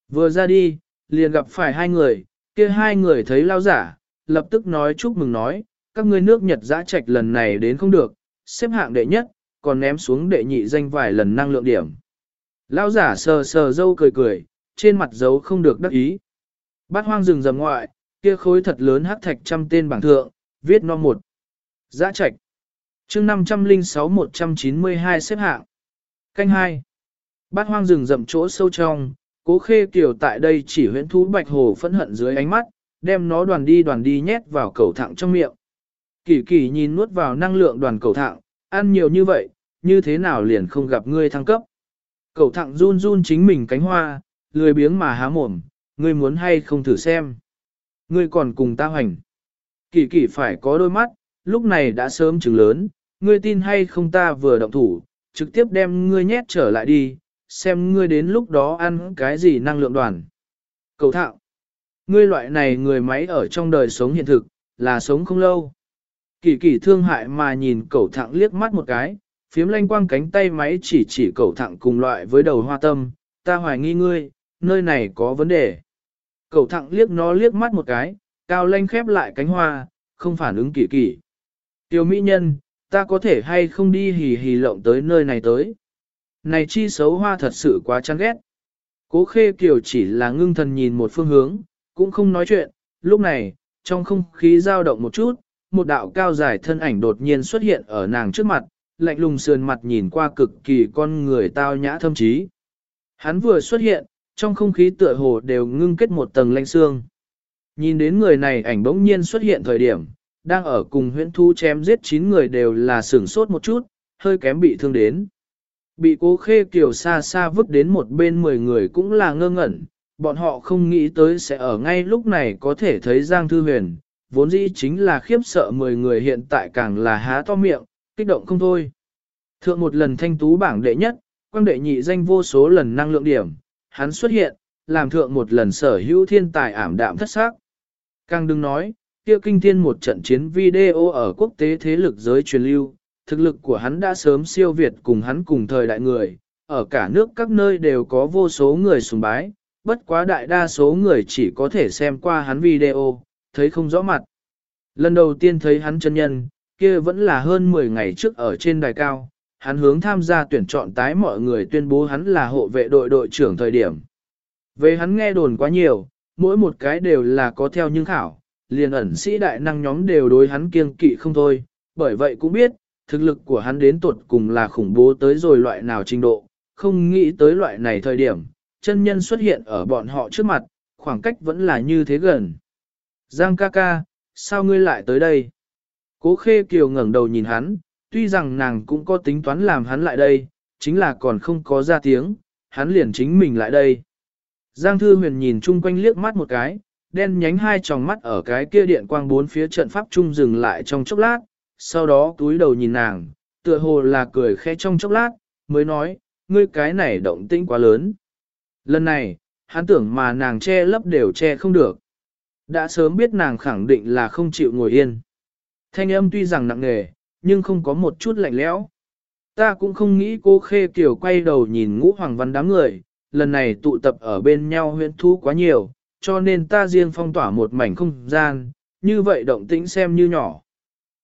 Vừa ra đi, liền gặp phải hai người, kia hai người thấy lao giả, lập tức nói chúc mừng nói, các ngươi nước Nhật giã trạch lần này đến không được, xếp hạng đệ nhất, còn ném xuống đệ nhị danh vài lần năng lượng điểm. Lao giả sờ sờ dâu cười cười, trên mặt dấu không được đắc ý. Bát hoang rừng rầm ngoại, kia khối thật lớn hắc thạch trăm tên bảng thượng, viết no một. Giã trạch. chương 506-192 xếp hạng. Canh 2. Bát hoang rừng rậm chỗ sâu trong, cố khê kiều tại đây chỉ huyễn thú bạch hồ phẫn hận dưới ánh mắt, đem nó đoàn đi đoàn đi nhét vào cầu thẳng trong miệng. Kỳ kỳ nhìn nuốt vào năng lượng đoàn cầu thẳng, ăn nhiều như vậy, như thế nào liền không gặp ngươi thăng cấp. Cầu thẳng run run chính mình cánh hoa, lười biếng mà há mồm, ngươi muốn hay không thử xem. Ngươi còn cùng ta hoành. Kỳ kỳ phải có đôi mắt, lúc này đã sớm trứng lớn, ngươi tin hay không ta vừa động thủ, trực tiếp đem ngươi nhét trở lại đi, xem ngươi đến lúc đó ăn cái gì năng lượng đoàn. Cầu thạo, ngươi loại này người máy ở trong đời sống hiện thực, là sống không lâu. Kỳ kỳ thương hại mà nhìn cầu thẳng liếc mắt một cái, phiếm lanh quang cánh tay máy chỉ chỉ cầu thẳng cùng loại với đầu hoa tâm, ta hoài nghi ngươi, nơi này có vấn đề. Cậu thẳng liếc nó liếc mắt một cái, cao lanh khép lại cánh hoa, không phản ứng kỳ kỳ. Tiểu mỹ nhân, ta có thể hay không đi hì hì lộng tới nơi này tới. Này chi xấu hoa thật sự quá chán ghét. Cố khê kiều chỉ là ngưng thần nhìn một phương hướng, cũng không nói chuyện, lúc này, trong không khí dao động một chút, một đạo cao dài thân ảnh đột nhiên xuất hiện ở nàng trước mặt, lạnh lùng sườn mặt nhìn qua cực kỳ con người tao nhã thâm trí. Hắn vừa xuất hiện, trong không khí tựa hồ đều ngưng kết một tầng lanh xương. Nhìn đến người này ảnh bỗng nhiên xuất hiện thời điểm, đang ở cùng huyễn thu chém giết 9 người đều là sửng sốt một chút, hơi kém bị thương đến. Bị cố khê kiều xa xa vứt đến một bên 10 người cũng là ngơ ngẩn, bọn họ không nghĩ tới sẽ ở ngay lúc này có thể thấy Giang Thư Huyền, vốn dĩ chính là khiếp sợ 10 người hiện tại càng là há to miệng, kích động không thôi. Thượng một lần thanh tú bảng đệ nhất, quang đệ nhị danh vô số lần năng lượng điểm, hắn xuất hiện, làm thượng một lần sở hữu thiên tài ảm đạm thất xác. Càng đừng nói, kia kinh thiên một trận chiến video ở quốc tế thế lực giới truyền lưu, thực lực của hắn đã sớm siêu việt cùng hắn cùng thời đại người, ở cả nước các nơi đều có vô số người sùng bái, bất quá đại đa số người chỉ có thể xem qua hắn video, thấy không rõ mặt. Lần đầu tiên thấy hắn chân nhân, kia vẫn là hơn 10 ngày trước ở trên đài cao, hắn hướng tham gia tuyển chọn tái mọi người tuyên bố hắn là hộ vệ đội đội trưởng thời điểm. Về hắn nghe đồn quá nhiều, mỗi một cái đều là có theo nhưng khảo, liền ẩn sĩ đại năng nhóm đều đối hắn kiêng kỵ không thôi, bởi vậy cũng biết, thực lực của hắn đến tuột cùng là khủng bố tới rồi loại nào trình độ, không nghĩ tới loại này thời điểm, chân nhân xuất hiện ở bọn họ trước mặt, khoảng cách vẫn là như thế gần. Giang ca ca, sao ngươi lại tới đây? Cố khê kiều ngẩng đầu nhìn hắn, tuy rằng nàng cũng có tính toán làm hắn lại đây, chính là còn không có ra tiếng, hắn liền chính mình lại đây. Giang thư huyền nhìn chung quanh liếc mắt một cái, đen nhánh hai tròng mắt ở cái kia điện quang bốn phía trận pháp trung dừng lại trong chốc lát, sau đó túi đầu nhìn nàng, tựa hồ là cười khẽ trong chốc lát, mới nói, ngươi cái này động tĩnh quá lớn. Lần này, hắn tưởng mà nàng che lấp đều che không được. Đã sớm biết nàng khẳng định là không chịu ngồi yên. Thanh âm tuy rằng nặng nề, nhưng không có một chút lạnh lẽo. Ta cũng không nghĩ cô Khê Kiều quay đầu nhìn ngũ hoàng văn đám người, lần này tụ tập ở bên nhau huyện thú quá nhiều, cho nên ta riêng phong tỏa một mảnh không gian, như vậy động tĩnh xem như nhỏ.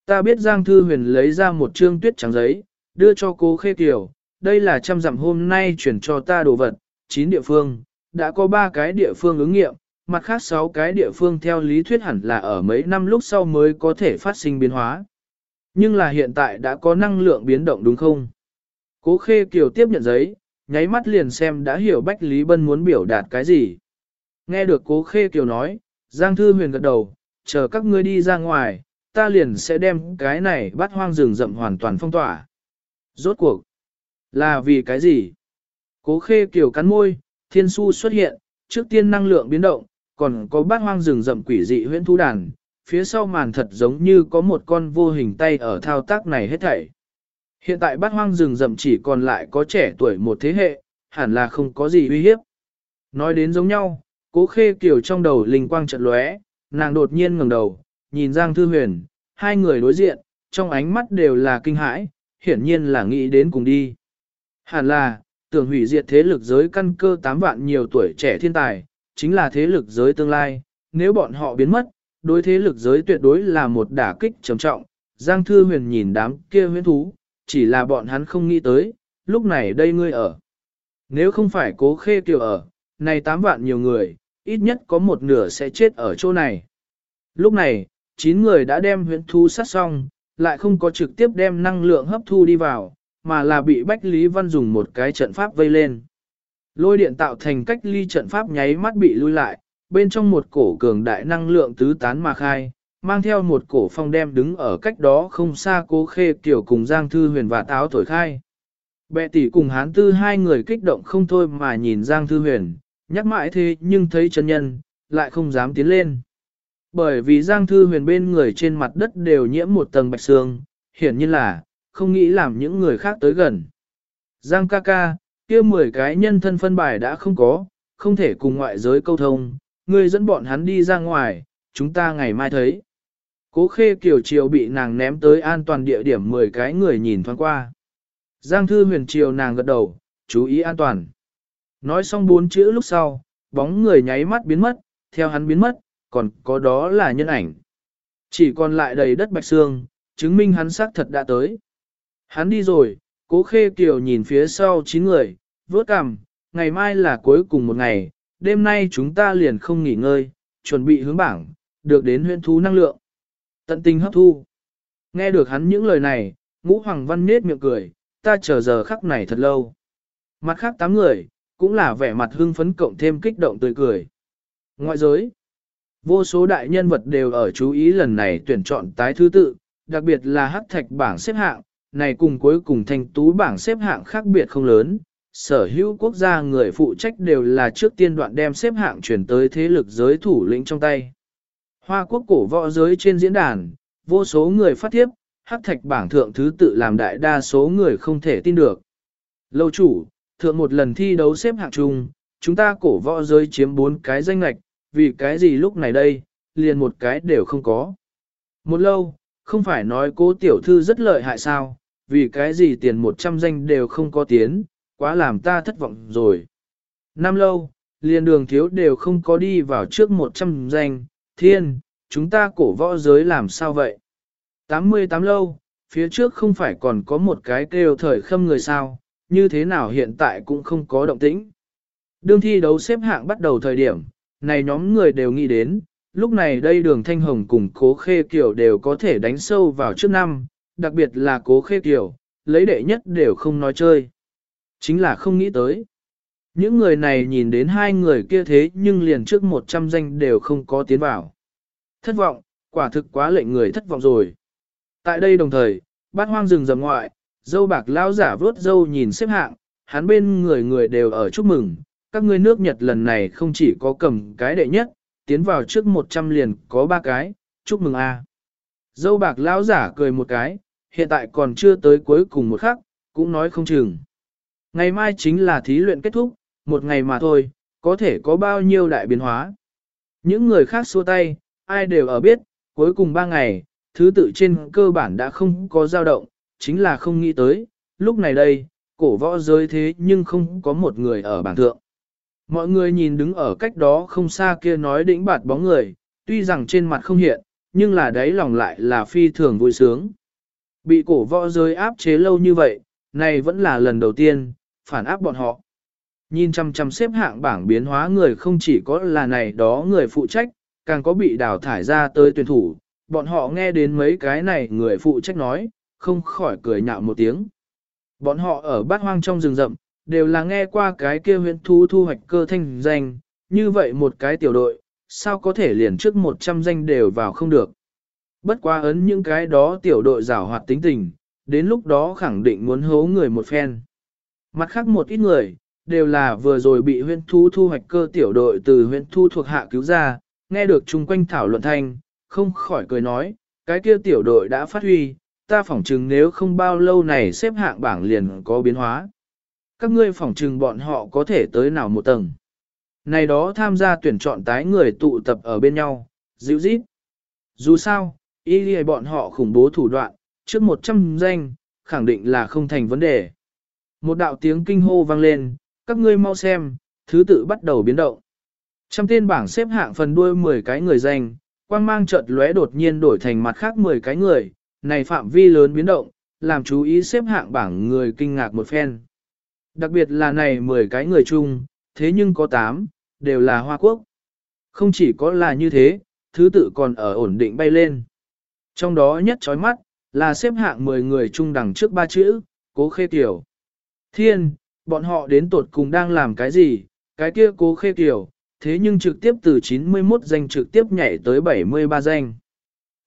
Ta biết Giang Thư Huyền lấy ra một trương tuyết trắng giấy, đưa cho cô Khê Kiều, đây là trăm dặm hôm nay chuyển cho ta đồ vật, 9 địa phương, đã có 3 cái địa phương ứng nghiệm, mặt khác 6 cái địa phương theo lý thuyết hẳn là ở mấy năm lúc sau mới có thể phát sinh biến hóa. Nhưng là hiện tại đã có năng lượng biến động đúng không? Cố Khê Kiều tiếp nhận giấy, nháy mắt liền xem đã hiểu Bách Lý Bân muốn biểu đạt cái gì. Nghe được Cố Khê Kiều nói, Giang Thư Huyền gật đầu, chờ các ngươi đi ra ngoài, ta liền sẽ đem cái này bắt hoang rừng rậm hoàn toàn phong tỏa. Rốt cuộc, là vì cái gì? Cố Khê Kiều cắn môi, thiên su xuất hiện, trước tiên năng lượng biến động, còn có bát hoang rừng rậm quỷ dị huyễn thú đàn, phía sau màn thật giống như có một con vô hình tay ở thao tác này hết thảy. Hiện tại bát hoang rừng rậm chỉ còn lại có trẻ tuổi một thế hệ, hẳn là không có gì uy hiếp. Nói đến giống nhau, cố khê kiểu trong đầu linh quang chợt lóe, nàng đột nhiên ngẩng đầu, nhìn Giang Thư Huyền, hai người đối diện, trong ánh mắt đều là kinh hãi, hiển nhiên là nghĩ đến cùng đi. Hẳn là, tưởng hủy diệt thế lực giới căn cơ 8 vạn nhiều tuổi trẻ thiên tài, chính là thế lực giới tương lai, nếu bọn họ biến mất, đối thế lực giới tuyệt đối là một đả kích trầm trọng. Giang Thư Huyền nhìn đám kia huyễn thú, chỉ là bọn hắn không nghĩ tới, lúc này đây ngươi ở. Nếu không phải cố khê kiều ở, này tám vạn nhiều người, ít nhất có một nửa sẽ chết ở chỗ này. Lúc này, 9 người đã đem huyễn thú sát xong, lại không có trực tiếp đem năng lượng hấp thu đi vào, mà là bị Bách Lý Văn dùng một cái trận pháp vây lên. Lôi điện tạo thành cách ly trận pháp nháy mắt bị lui lại, bên trong một cổ cường đại năng lượng tứ tán mà khai, mang theo một cổ phong đem đứng ở cách đó không xa cố khê tiểu cùng Giang Thư Huyền và táo thổi khai. Bệ tỷ cùng hán tư hai người kích động không thôi mà nhìn Giang Thư Huyền, nhắc mãi thế nhưng thấy chân nhân, lại không dám tiến lên. Bởi vì Giang Thư Huyền bên người trên mặt đất đều nhiễm một tầng bạch xương, hiển nhiên là, không nghĩ làm những người khác tới gần. Giang ca ca, kia 10 cái nhân thân phân bài đã không có, không thể cùng ngoại giới câu thông, ngươi dẫn bọn hắn đi ra ngoài, chúng ta ngày mai thấy. Cố khê kiểu chiều bị nàng ném tới an toàn địa điểm 10 cái người nhìn thoáng qua. Giang thư huyền chiều nàng gật đầu, chú ý an toàn. Nói xong bốn chữ lúc sau, bóng người nháy mắt biến mất, theo hắn biến mất, còn có đó là nhân ảnh. Chỉ còn lại đầy đất bạch xương, chứng minh hắn xác thật đã tới. Hắn đi rồi, cố khê kiều nhìn phía sau chín người, vớt cằm, ngày mai là cuối cùng một ngày, đêm nay chúng ta liền không nghỉ ngơi, chuẩn bị hướng bảng, được đến huyện thú năng lượng. Tận tình hấp thu. Nghe được hắn những lời này, ngũ hoàng văn nết miệng cười, ta chờ giờ khắc này thật lâu. Mặt khác tám người, cũng là vẻ mặt hưng phấn cộng thêm kích động tươi cười. Ngoại giới, vô số đại nhân vật đều ở chú ý lần này tuyển chọn tái thứ tự, đặc biệt là hắc thạch bảng xếp hạng, này cùng cuối cùng thành tú bảng xếp hạng khác biệt không lớn. Sở hữu quốc gia người phụ trách đều là trước tiên đoạn đem xếp hạng chuyển tới thế lực giới thủ lĩnh trong tay. Hoa quốc cổ võ giới trên diễn đàn, vô số người phát tiếp, hắc thạch bảng thượng thứ tự làm đại đa số người không thể tin được. Lâu chủ, thượng một lần thi đấu xếp hạng chung, chúng ta cổ võ giới chiếm 4 cái danh lạch, vì cái gì lúc này đây, liền một cái đều không có. Một lâu, không phải nói cố tiểu thư rất lợi hại sao, vì cái gì tiền 100 danh đều không có tiến, quá làm ta thất vọng rồi. Năm lâu, liền đường thiếu đều không có đi vào trước 100 danh, thiên, chúng ta cổ võ giới làm sao vậy? 88 lâu, phía trước không phải còn có một cái kêu thời khâm người sao, như thế nào hiện tại cũng không có động tĩnh. Đương thi đấu xếp hạng bắt đầu thời điểm, này nhóm người đều nghĩ đến, lúc này đây đường Thanh Hồng cùng Cố Khê Kiều đều có thể đánh sâu vào trước năm, đặc biệt là cố khê kiểu, lấy đệ nhất đều không nói chơi. Chính là không nghĩ tới. Những người này nhìn đến hai người kia thế nhưng liền trước 100 danh đều không có tiến vào. Thất vọng, quả thực quá lệnh người thất vọng rồi. Tại đây đồng thời, bát hoang rừng rầm ngoại, dâu bạc lao giả vớt dâu nhìn xếp hạng, hắn bên người người đều ở chúc mừng, các ngươi nước Nhật lần này không chỉ có cầm cái đệ nhất, tiến vào trước 100 liền có ba cái, chúc mừng a. Dâu bạc lão giả cười một cái, hiện tại còn chưa tới cuối cùng một khắc, cũng nói không chừng. Ngày mai chính là thí luyện kết thúc, một ngày mà thôi, có thể có bao nhiêu đại biến hóa. Những người khác xua tay, ai đều ở biết, cuối cùng ba ngày, thứ tự trên cơ bản đã không có dao động, chính là không nghĩ tới, lúc này đây, cổ võ giới thế nhưng không có một người ở bảng thượng. Mọi người nhìn đứng ở cách đó không xa kia nói đĩnh bạt bóng người, tuy rằng trên mặt không hiện, nhưng là đáy lòng lại là phi thường vui sướng. Bị cổ võ giới áp chế lâu như vậy, này vẫn là lần đầu tiên, phản áp bọn họ. Nhìn chăm chăm xếp hạng bảng biến hóa người không chỉ có là này đó người phụ trách, càng có bị đào thải ra tới tuyển thủ, bọn họ nghe đến mấy cái này người phụ trách nói, không khỏi cười nhạo một tiếng. Bọn họ ở bát hoang trong rừng rậm, đều là nghe qua cái kia huyện thu thu hoạch cơ thanh danh, như vậy một cái tiểu đội, sao có thể liền trước 100 danh đều vào không được. Bất quá ấn những cái đó tiểu đội rào hoạt tính tình, đến lúc đó khẳng định muốn hố người một phen. Mặt khác một ít người, đều là vừa rồi bị huyện thu thu hoạch cơ tiểu đội từ huyện thu thuộc hạ cứu ra, nghe được chung quanh thảo luận thanh, không khỏi cười nói, cái kia tiểu đội đã phát huy, ta phỏng chừng nếu không bao lâu này xếp hạng bảng liền có biến hóa. Các ngươi phỏng chừng bọn họ có thể tới nào một tầng. Này đó tham gia tuyển chọn tái người tụ tập ở bên nhau, dịu dít. Dù sao, ý bọn họ khủng bố thủ đoạn, trước 100 danh, khẳng định là không thành vấn đề. Một đạo tiếng kinh hô vang lên, các ngươi mau xem, thứ tự bắt đầu biến động. Trong tên bảng xếp hạng phần đuôi 10 cái người danh, quang mang chợt lóe đột nhiên đổi thành mặt khác 10 cái người, này phạm vi lớn biến động, làm chú ý xếp hạng bảng người kinh ngạc một phen. Đặc biệt là này 10 cái người chung, thế nhưng có 8, đều là Hoa Quốc. Không chỉ có là như thế, thứ tự còn ở ổn định bay lên. Trong đó nhất chói mắt, là xếp hạng 10 người chung đằng trước ba chữ, cố khê tiểu. Thiên, bọn họ đến tột cùng đang làm cái gì, cái kia cố khê kiểu, thế nhưng trực tiếp từ 91 danh trực tiếp nhảy tới 73 danh.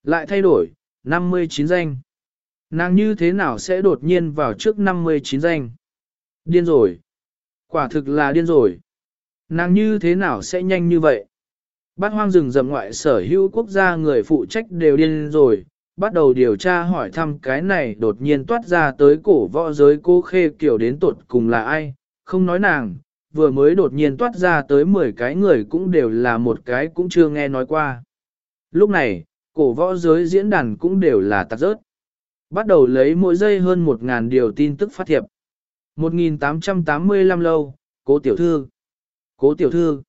Lại thay đổi, 59 danh. Nàng như thế nào sẽ đột nhiên vào trước 59 danh? Điên rồi. Quả thực là điên rồi. Nàng như thế nào sẽ nhanh như vậy? Bát hoang rừng rậm ngoại sở hữu quốc gia người phụ trách đều điên rồi, bắt đầu điều tra hỏi thăm cái này đột nhiên toát ra tới cổ võ giới cô khê kiểu đến tột cùng là ai, không nói nàng, vừa mới đột nhiên toát ra tới 10 cái người cũng đều là một cái cũng chưa nghe nói qua. Lúc này, cổ võ giới diễn đàn cũng đều là tạc rớt. Bắt đầu lấy mỗi giây hơn 1.000 điều tin tức phát thiệp. 1885 lâu, cố tiểu thư. Cố tiểu thư.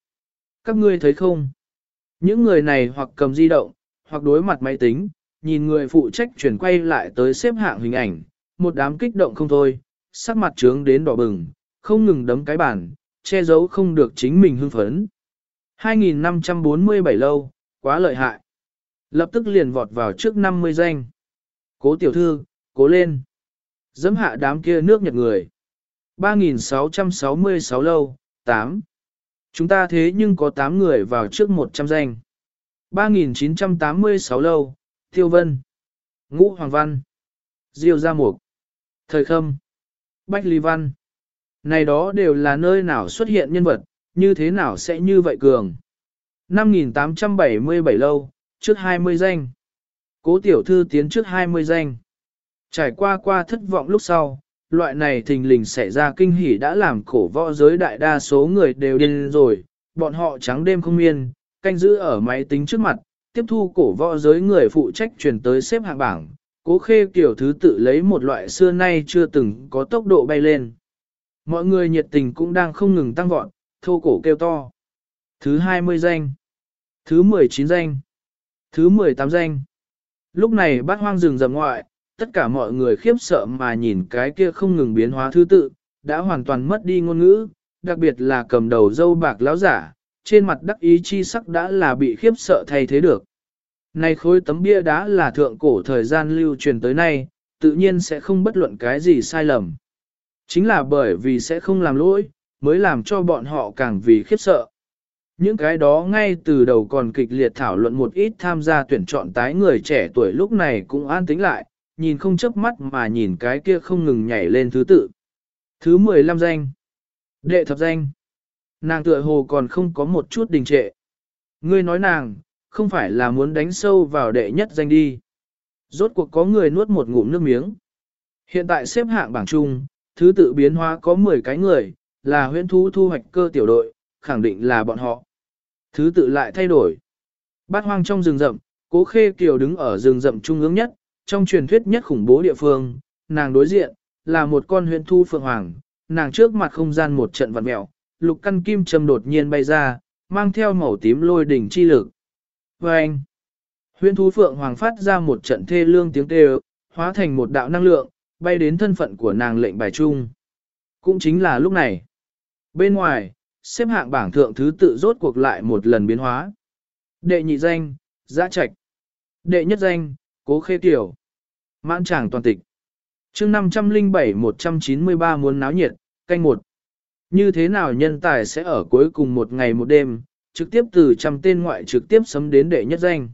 Các ngươi thấy không? Những người này hoặc cầm di động, hoặc đối mặt máy tính, nhìn người phụ trách chuyển quay lại tới xếp hạng hình ảnh, một đám kích động không thôi, sắc mặt trướng đến đỏ bừng, không ngừng đấm cái bản, che giấu không được chính mình hưng phấn. 2547 lâu, quá lợi hại. Lập tức liền vọt vào trước 50 danh. Cố tiểu thư, cố lên. Dẫm hạ đám kia nước nhật người. 3666 lâu, 8. Chúng ta thế nhưng có 8 người vào trước 100 danh. 3986 lâu, Tiêu Vân. Ngũ Hoàng Văn. Diêu Gia Mục. Thời Khâm. Bách Ly Văn. Này đó đều là nơi nào xuất hiện nhân vật, như thế nào sẽ như vậy cường. 5877 lâu, trước 20 danh. Cố tiểu thư tiến trước 20 danh. Trải qua qua thất vọng lúc sau, loại này thình lình xảy ra kinh hỉ đã làm cổ võ giới đại đa số người đều điên rồi, bọn họ trắng đêm không yên, canh giữ ở máy tính trước mặt, tiếp thu cổ võ giới người phụ trách truyền tới xếp hạng bảng, cố khê kiểu thứ tự lấy một loại xưa nay chưa từng có tốc độ bay lên. Mọi người nhiệt tình cũng đang không ngừng tăng vọt, thô cổ kêu to. Thứ 20 danh. Thứ 19 danh. Thứ 18 danh. Lúc này bát hoang rừng rầm ngoại, tất cả mọi người khiếp sợ mà nhìn cái kia không ngừng biến hóa thứ tự, đã hoàn toàn mất đi ngôn ngữ, đặc biệt là cầm đầu dâu bạc lão giả, trên mặt đắc ý chi sắc đã là bị khiếp sợ thay thế được. Này khối tấm bia đã là thượng cổ thời gian lưu truyền tới nay, tự nhiên sẽ không bất luận cái gì sai lầm. Chính là bởi vì sẽ không làm lỗi, mới làm cho bọn họ càng vì khiếp sợ. Những cái đó ngay từ đầu còn kịch liệt thảo luận một ít tham gia tuyển chọn tái người trẻ tuổi lúc này cũng an tính lại, nhìn không chớp mắt mà nhìn cái kia không ngừng nhảy lên thứ tự. Thứ 15 danh. Đệ thập danh. Nàng tựa hồ còn không có một chút đình trệ. Ngươi nói nàng, không phải là muốn đánh sâu vào đệ nhất danh đi. Rốt cuộc có người nuốt một ngụm nước miếng. Hiện tại xếp hạng bảng chung, thứ tự biến hóa có 10 cái người, là huyễn thú thu hoạch cơ tiểu đội, khẳng định là bọn họ. Thứ tự lại thay đổi. Bát hoang trong rừng rậm, cố khê kiều đứng ở rừng rậm trung ương nhất, trong truyền thuyết nhất khủng bố địa phương, nàng đối diện, là một con huyễn thu phượng hoàng, nàng trước mặt không gian một trận vặn mèo lục căn kim châm đột nhiên bay ra, mang theo màu tím lôi đỉnh chi lực. Và anh, huyễn thú phượng hoàng phát ra một trận thê lương tiếng kêu, hóa thành một đạo năng lượng, bay đến thân phận của nàng lệnh bài trung. Cũng chính là lúc này. Bên ngoài, xếp hạng bảng thượng thứ tự rốt cuộc lại một lần biến hóa. Đệ nhị danh, giã trạch. Đệ nhất danh, cố khê tiểu. Mãn tràng toàn tịch. chương 507-193 muốn náo nhiệt, canh một. Như thế nào nhân tài sẽ ở cuối cùng một ngày một đêm, trực tiếp từ trăm tên ngoại trực tiếp sấm đến đệ nhất danh.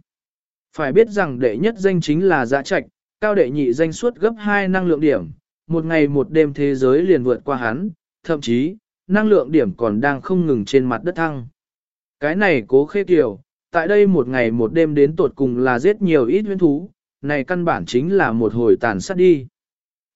Phải biết rằng đệ nhất danh chính là giã trạch, cao đệ nhị danh suốt gấp 2 năng lượng điểm, một ngày một đêm thế giới liền vượt qua hắn, thậm chí, năng lượng điểm còn đang không ngừng trên mặt đất thăng. Cái này cố khê kiều, tại đây một ngày một đêm đến tột cùng là giết nhiều ít huyên thú, này căn bản chính là một hồi tàn sát đi.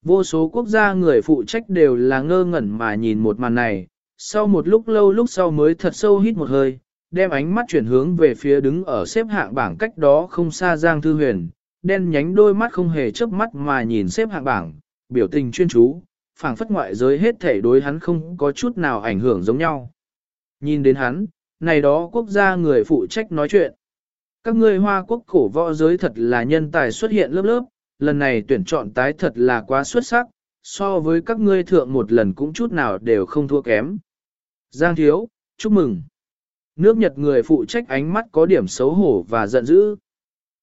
Vô số quốc gia người phụ trách đều là ngơ ngẩn mà nhìn một màn này, sau một lúc lâu lúc sau mới thật sâu hít một hơi, đem ánh mắt chuyển hướng về phía đứng ở xếp hạng bảng cách đó không xa Giang Thư Huyền, đen nhánh đôi mắt không hề chớp mắt mà nhìn xếp hạng bảng, biểu tình chuyên chú, phảng phất ngoại giới hết thể đối hắn không có chút nào ảnh hưởng giống nhau. Nhìn đến hắn, này đó quốc gia người phụ trách nói chuyện. Các ngươi hoa quốc cổ võ giới thật là nhân tài xuất hiện lớp lớp, lần này tuyển chọn tái thật là quá xuất sắc, so với các ngươi thượng một lần cũng chút nào đều không thua kém. Giang Thiếu, chúc mừng. Nước Nhật người phụ trách ánh mắt có điểm xấu hổ và giận dữ.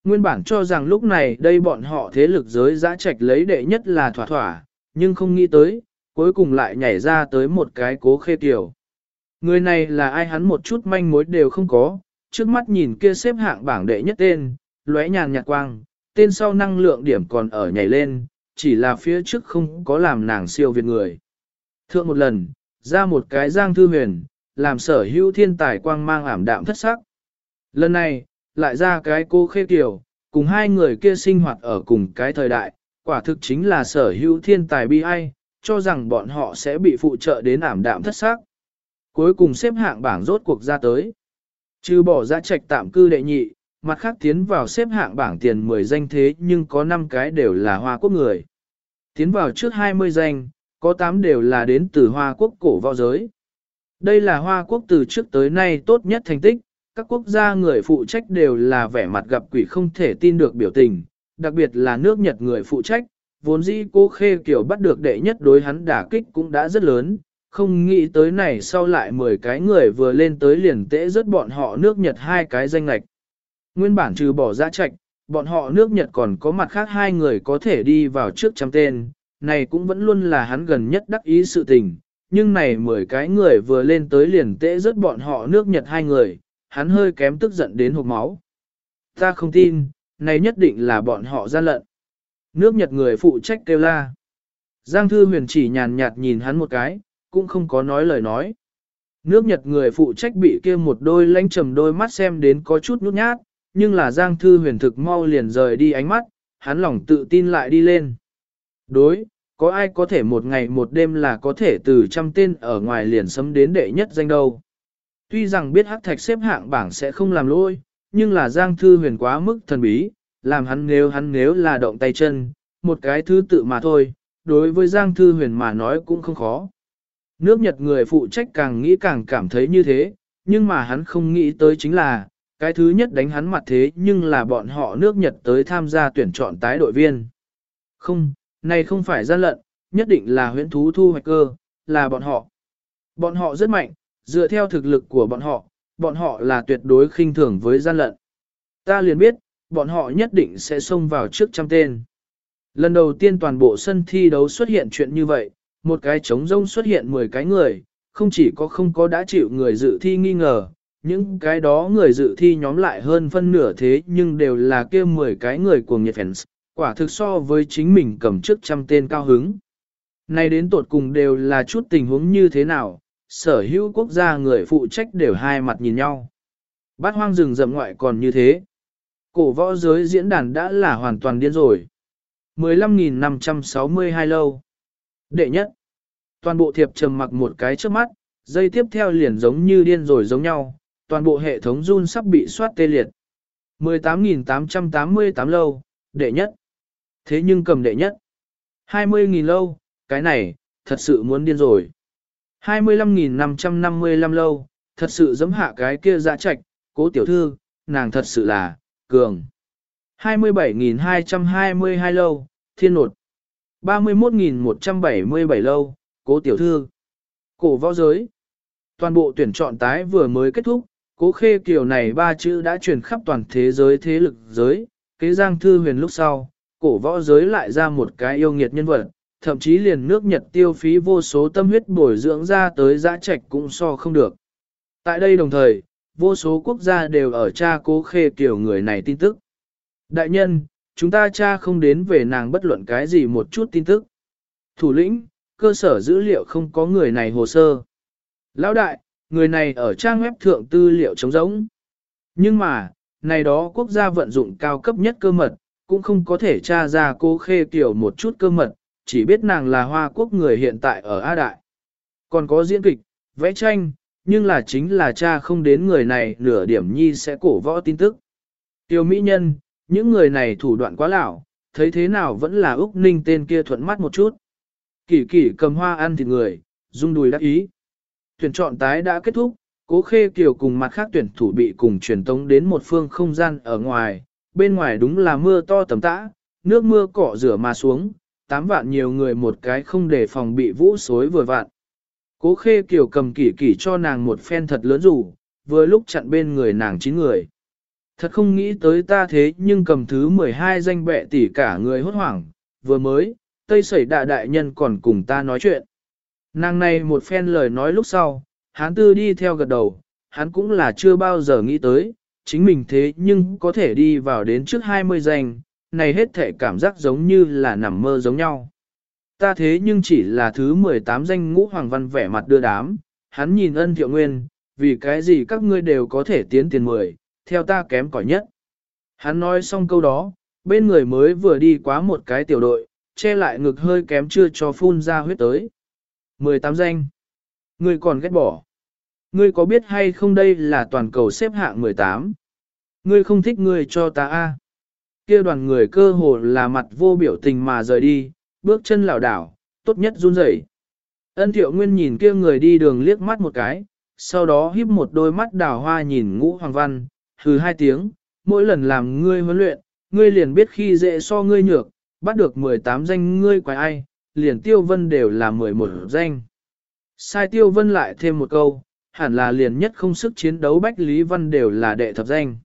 Nguyên bản cho rằng lúc này đây bọn họ thế lực giới giã trạch lấy đệ nhất là thỏa thỏa, nhưng không nghĩ tới, cuối cùng lại nhảy ra tới một cái cố khê tiểu. Người này là ai hắn một chút manh mối đều không có, trước mắt nhìn kia xếp hạng bảng đệ nhất tên, lóe nhàn nhạt quang, tên sau năng lượng điểm còn ở nhảy lên, chỉ là phía trước không có làm nàng siêu việt người. Thượng một lần, ra một cái giang thư huyền, làm sở hữu thiên tài quang mang ảm đạm thất sắc. Lần này, lại ra cái cô khê kiểu, cùng hai người kia sinh hoạt ở cùng cái thời đại, quả thực chính là sở hữu thiên tài bi ai, cho rằng bọn họ sẽ bị phụ trợ đến ảm đạm thất sắc. Cuối cùng xếp hạng bảng rốt cuộc ra tới. Trừ bỏ ra trạch tạm cư đệ nhị, mặt khác tiến vào xếp hạng bảng tiền 10 danh thế nhưng có 5 cái đều là Hoa Quốc người. Tiến vào trước 20 danh, có 8 đều là đến từ Hoa Quốc cổ võ giới. Đây là Hoa Quốc từ trước tới nay tốt nhất thành tích, các quốc gia người phụ trách đều là vẻ mặt gặp quỷ không thể tin được biểu tình, đặc biệt là nước Nhật người phụ trách, vốn dĩ cô Khê kiểu bắt được đệ nhất đối hắn đả kích cũng đã rất lớn, không nghĩ tới này sau lại 10 cái người vừa lên tới liền tễ rất bọn họ nước Nhật hai cái danh lạch. Nguyên bản trừ bỏ ra trạch, bọn họ nước Nhật còn có mặt khác hai người có thể đi vào trước trăm tên, này cũng vẫn luôn là hắn gần nhất đắc ý sự tình, nhưng này 10 cái người vừa lên tới liền tễ rất bọn họ nước Nhật hai người, hắn hơi kém tức giận đến hộp máu. Ta không tin, này nhất định là bọn họ gian lận. Nước Nhật người phụ trách kêu la. Giang Thư Huyền chỉ nhàn nhạt nhìn hắn một cái, cũng không có nói lời nói. Nước Nhật người phụ trách bị kia một đôi lánh trầm đôi mắt xem đến có chút nhút nhát, nhưng là Giang Thư Huyền thực mau liền rời đi ánh mắt, hắn lòng tự tin lại đi lên. Đối, có ai có thể một ngày một đêm là có thể từ trăm tên ở ngoài liền sấm đến đệ nhất danh đâu. Tuy rằng biết hắc thạch xếp hạng bảng sẽ không làm lôi, nhưng là Giang Thư Huyền quá mức thần bí, làm hắn nếu hắn nếu là động tay chân, một cái thứ tự mà thôi, đối với Giang Thư Huyền mà nói cũng không khó. Nước Nhật người phụ trách càng nghĩ càng cảm thấy như thế, nhưng mà hắn không nghĩ tới chính là, cái thứ nhất đánh hắn mặt thế nhưng là bọn họ nước Nhật tới tham gia tuyển chọn tái đội viên. Không, này không phải gian lận, nhất định là huyễn thú thu hoạch cơ, là bọn họ. Bọn họ rất mạnh, dựa theo thực lực của bọn họ, bọn họ là tuyệt đối khinh thường với gian lận. Ta liền biết, bọn họ nhất định sẽ xông vào trước trăm tên. Lần đầu tiên toàn bộ sân thi đấu xuất hiện chuyện như vậy, một cái trống rông xuất hiện 10 cái người, không chỉ có không có đã chịu người dự thi nghi ngờ, những cái đó người dự thi nhóm lại hơn phân nửa thế nhưng đều là kia 10 cái người cuồng nhiệt fans, quả thực so với chính mình cầm trước trăm tên cao hứng. nay đến tột cùng đều là chút tình huống như thế nào, sở hữu quốc gia người phụ trách đều hai mặt nhìn nhau. Bát hoang rừng rậm ngoại còn như thế. Cổ võ giới diễn đàn đã là hoàn toàn điên rồi. 15.562 lâu. Đệ nhất. Toàn bộ thiệp trầm mặc một cái trước mắt, dây tiếp theo liền giống như điên rồi giống nhau, toàn bộ hệ thống run sắp bị soát tê liệt. 18.888 lâu, đệ nhất. Thế nhưng cầm đệ nhất. 20.000 lâu, cái này, thật sự muốn điên rồi. 25.555 lâu, thật sự giấm hạ cái kia dạ trạch, cố tiểu thư, nàng thật sự là, cường. 27.222 lâu, thiên nột. 31.177 lâu, cố tiểu thư. Cổ võ giới. Toàn bộ tuyển chọn tái vừa mới kết thúc, cố khê kiều này ba chữ đã truyền khắp toàn thế giới thế lực giới, kế giang thư huyền lúc sau, cổ võ giới lại ra một cái yêu nghiệt nhân vật, thậm chí liền nước Nhật tiêu phí vô số tâm huyết bồi dưỡng ra tới giã trạch cũng so không được. Tại đây đồng thời, vô số quốc gia đều ở cha cố khê kiểu người này tin tức. Đại nhân, chúng ta cha không đến về nàng bất luận cái gì một chút tin tức. Thủ lĩnh, cơ sở dữ liệu không có người này hồ sơ. Lão đại, người này ở trang web thượng tư liệu trống rỗng. Nhưng mà, này đó quốc gia vận dụng cao cấp nhất cơ mật, cũng không có thể tra ra cô khê tiểu một chút cơ mật, chỉ biết nàng là hoa quốc người hiện tại ở A Đại. Còn có diễn kịch, vẽ tranh, nhưng là chính là cha không đến người này nửa điểm nhi sẽ cổ võ tin tức. Tiêu mỹ nhân, những người này thủ đoạn quá lão, thấy thế nào vẫn là Úc Ninh tên kia thuận mắt một chút. Kỳ kỳ cầm hoa ăn thịt người, rung đùi đắc ý. Tuyển chọn tái đã kết thúc, cố khê kiều cùng mặt khác tuyển thủ bị cùng truyền tống đến một phương không gian ở ngoài, bên ngoài đúng là mưa to tầm tã, nước mưa cỏ rửa mà xuống, tám vạn nhiều người một cái không để phòng bị vũ xối vừa vạn. Cố khê kiều cầm kỷ kỷ cho nàng một phen thật lớn rủ, vừa lúc chặn bên người nàng chín người. Thật không nghĩ tới ta thế nhưng cầm thứ 12 danh bệ tỷ cả người hốt hoảng, vừa mới, Tây Sẩy Đại Đại Nhân còn cùng ta nói chuyện. Nàng này một phen lời nói lúc sau, hán tư đi theo gật đầu, hắn cũng là chưa bao giờ nghĩ tới, chính mình thế nhưng có thể đi vào đến trước 20 danh, này hết thể cảm giác giống như là nằm mơ giống nhau. Ta thế nhưng chỉ là thứ 18 danh ngũ hoàng văn vẻ mặt đưa đám, hắn nhìn ân thiệu nguyên, vì cái gì các ngươi đều có thể tiến tiền 10, theo ta kém cỏi nhất. Hắn nói xong câu đó, bên người mới vừa đi quá một cái tiểu đội, che lại ngực hơi kém chưa cho phun ra huyết tới. 18 danh. Ngươi còn ghét bỏ. Ngươi có biết hay không đây là toàn cầu xếp hạng 18? Ngươi không thích ngươi cho ta a kia đoàn người cơ hồ là mặt vô biểu tình mà rời đi, bước chân lảo đảo, tốt nhất run rẩy. Ân thiệu nguyên nhìn kia người đi đường liếc mắt một cái, sau đó híp một đôi mắt đào hoa nhìn ngũ hoàng văn, hừ hai tiếng, mỗi lần làm ngươi huấn luyện, ngươi liền biết khi dễ so ngươi nhược, bắt được 18 danh ngươi quái ai, liền tiêu vân đều là 11 danh. Sai tiêu vân lại thêm một câu, hẳn là liền nhất không sức chiến đấu Bách Lý Văn đều là đệ thập danh.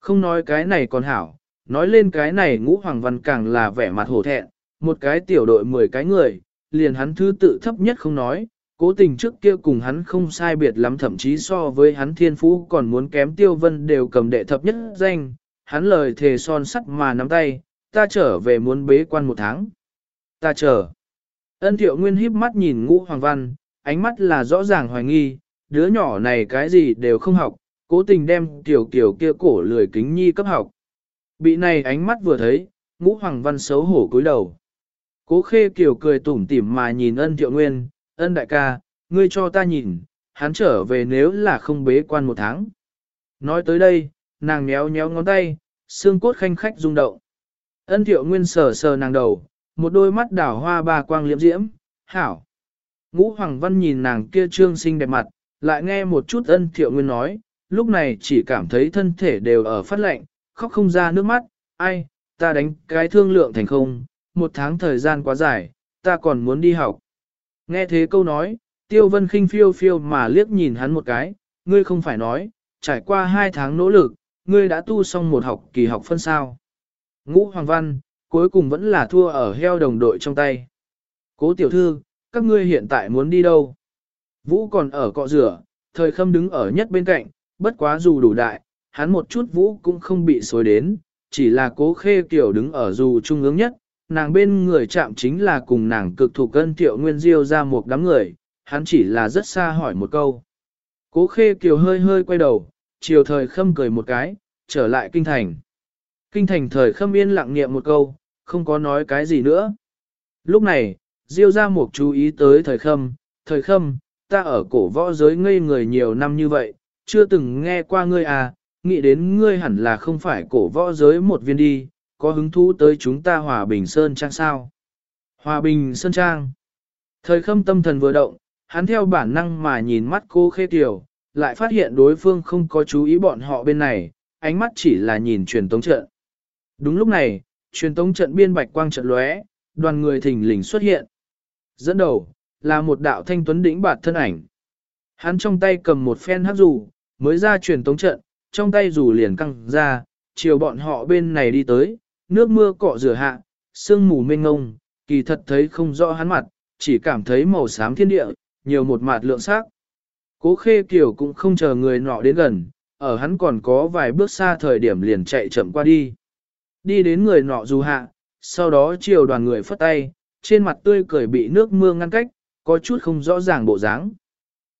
Không nói cái này còn hảo, nói lên cái này ngũ hoàng văn càng là vẻ mặt hổ thẹn, một cái tiểu đội 10 cái người, liền hắn thứ tự thấp nhất không nói, cố tình trước kia cùng hắn không sai biệt lắm thậm chí so với hắn thiên phú còn muốn kém tiêu vân đều cầm đệ thập nhất danh, hắn lời thề son sắt mà nắm tay, ta trở về muốn bế quan một tháng. Ta chờ. Ân thiệu nguyên híp mắt nhìn ngũ hoàng văn, ánh mắt là rõ ràng hoài nghi, đứa nhỏ này cái gì đều không học, cố tình đem tiểu kiểu kia cổ lười kính nhi cấp học. Bị này ánh mắt vừa thấy, ngũ hoàng văn xấu hổ cúi đầu. Cố khê kiểu cười tủm tỉm mà nhìn ân thiệu nguyên, ân đại ca, ngươi cho ta nhìn, hắn trở về nếu là không bế quan một tháng. Nói tới đây, nàng nhéo nhéo ngón tay, xương cốt khanh khách rung động. Ân thiệu nguyên sờ sờ nàng đầu, một đôi mắt đảo hoa ba quang liễm diễm, hảo. Ngũ Hoàng Văn nhìn nàng kia trương xinh đẹp mặt, lại nghe một chút ân thiệu nguyên nói, lúc này chỉ cảm thấy thân thể đều ở phát lạnh, khóc không ra nước mắt, ai, ta đánh cái thương lượng thành không, một tháng thời gian quá dài, ta còn muốn đi học. Nghe thế câu nói, Tiêu Vân khinh phiêu phiêu mà liếc nhìn hắn một cái, ngươi không phải nói, trải qua hai tháng nỗ lực, ngươi đã tu xong một học kỳ học phân sao. Ngũ Hoàng Văn, cuối cùng vẫn là thua ở heo đồng đội trong tay. Cố tiểu thư, các ngươi hiện tại muốn đi đâu? Vũ còn ở cọ rửa, thời khâm đứng ở nhất bên cạnh, bất quá dù đủ đại, hắn một chút vũ cũng không bị xối đến, chỉ là cố khê kiểu đứng ở dù trung ương nhất, nàng bên người chạm chính là cùng nàng cực thủ cân tiểu nguyên diêu ra một đám người, hắn chỉ là rất xa hỏi một câu. Cố khê kiều hơi hơi quay đầu, chiều thời khâm cười một cái, trở lại kinh thành. Kinh thành thời khâm yên lặng niệm một câu, không có nói cái gì nữa. Lúc này, diêu ra một chú ý tới thời khâm, thời khâm, ta ở cổ võ giới ngây người nhiều năm như vậy, chưa từng nghe qua ngươi à, nghĩ đến ngươi hẳn là không phải cổ võ giới một viên đi, có hứng thú tới chúng ta Hòa Bình Sơn Trang sao? Hòa Bình Sơn Trang. Thời khâm tâm thần vừa động, hắn theo bản năng mà nhìn mắt cô khê tiểu, lại phát hiện đối phương không có chú ý bọn họ bên này, ánh mắt chỉ là nhìn truyền tống trận. Đúng lúc này, truyền tống trận biên bạch quang trận lóe, đoàn người thình lình xuất hiện. Dẫn đầu, là một đạo thanh tuấn đỉnh bạt thân ảnh. Hắn trong tay cầm một phen hát dù, mới ra truyền tống trận, trong tay dù liền căng ra, chiều bọn họ bên này đi tới, nước mưa cọ rửa hạ, sương mù mênh ngông, kỳ thật thấy không rõ hắn mặt, chỉ cảm thấy màu xám thiên địa, nhiều một mạt lượng sắc. Cố khê kiểu cũng không chờ người nọ đến gần, ở hắn còn có vài bước xa thời điểm liền chạy chậm qua đi. Đi đến người nọ dù hạ, sau đó chiều đoàn người phất tay, trên mặt tươi cười bị nước mưa ngăn cách, có chút không rõ ràng bộ dáng.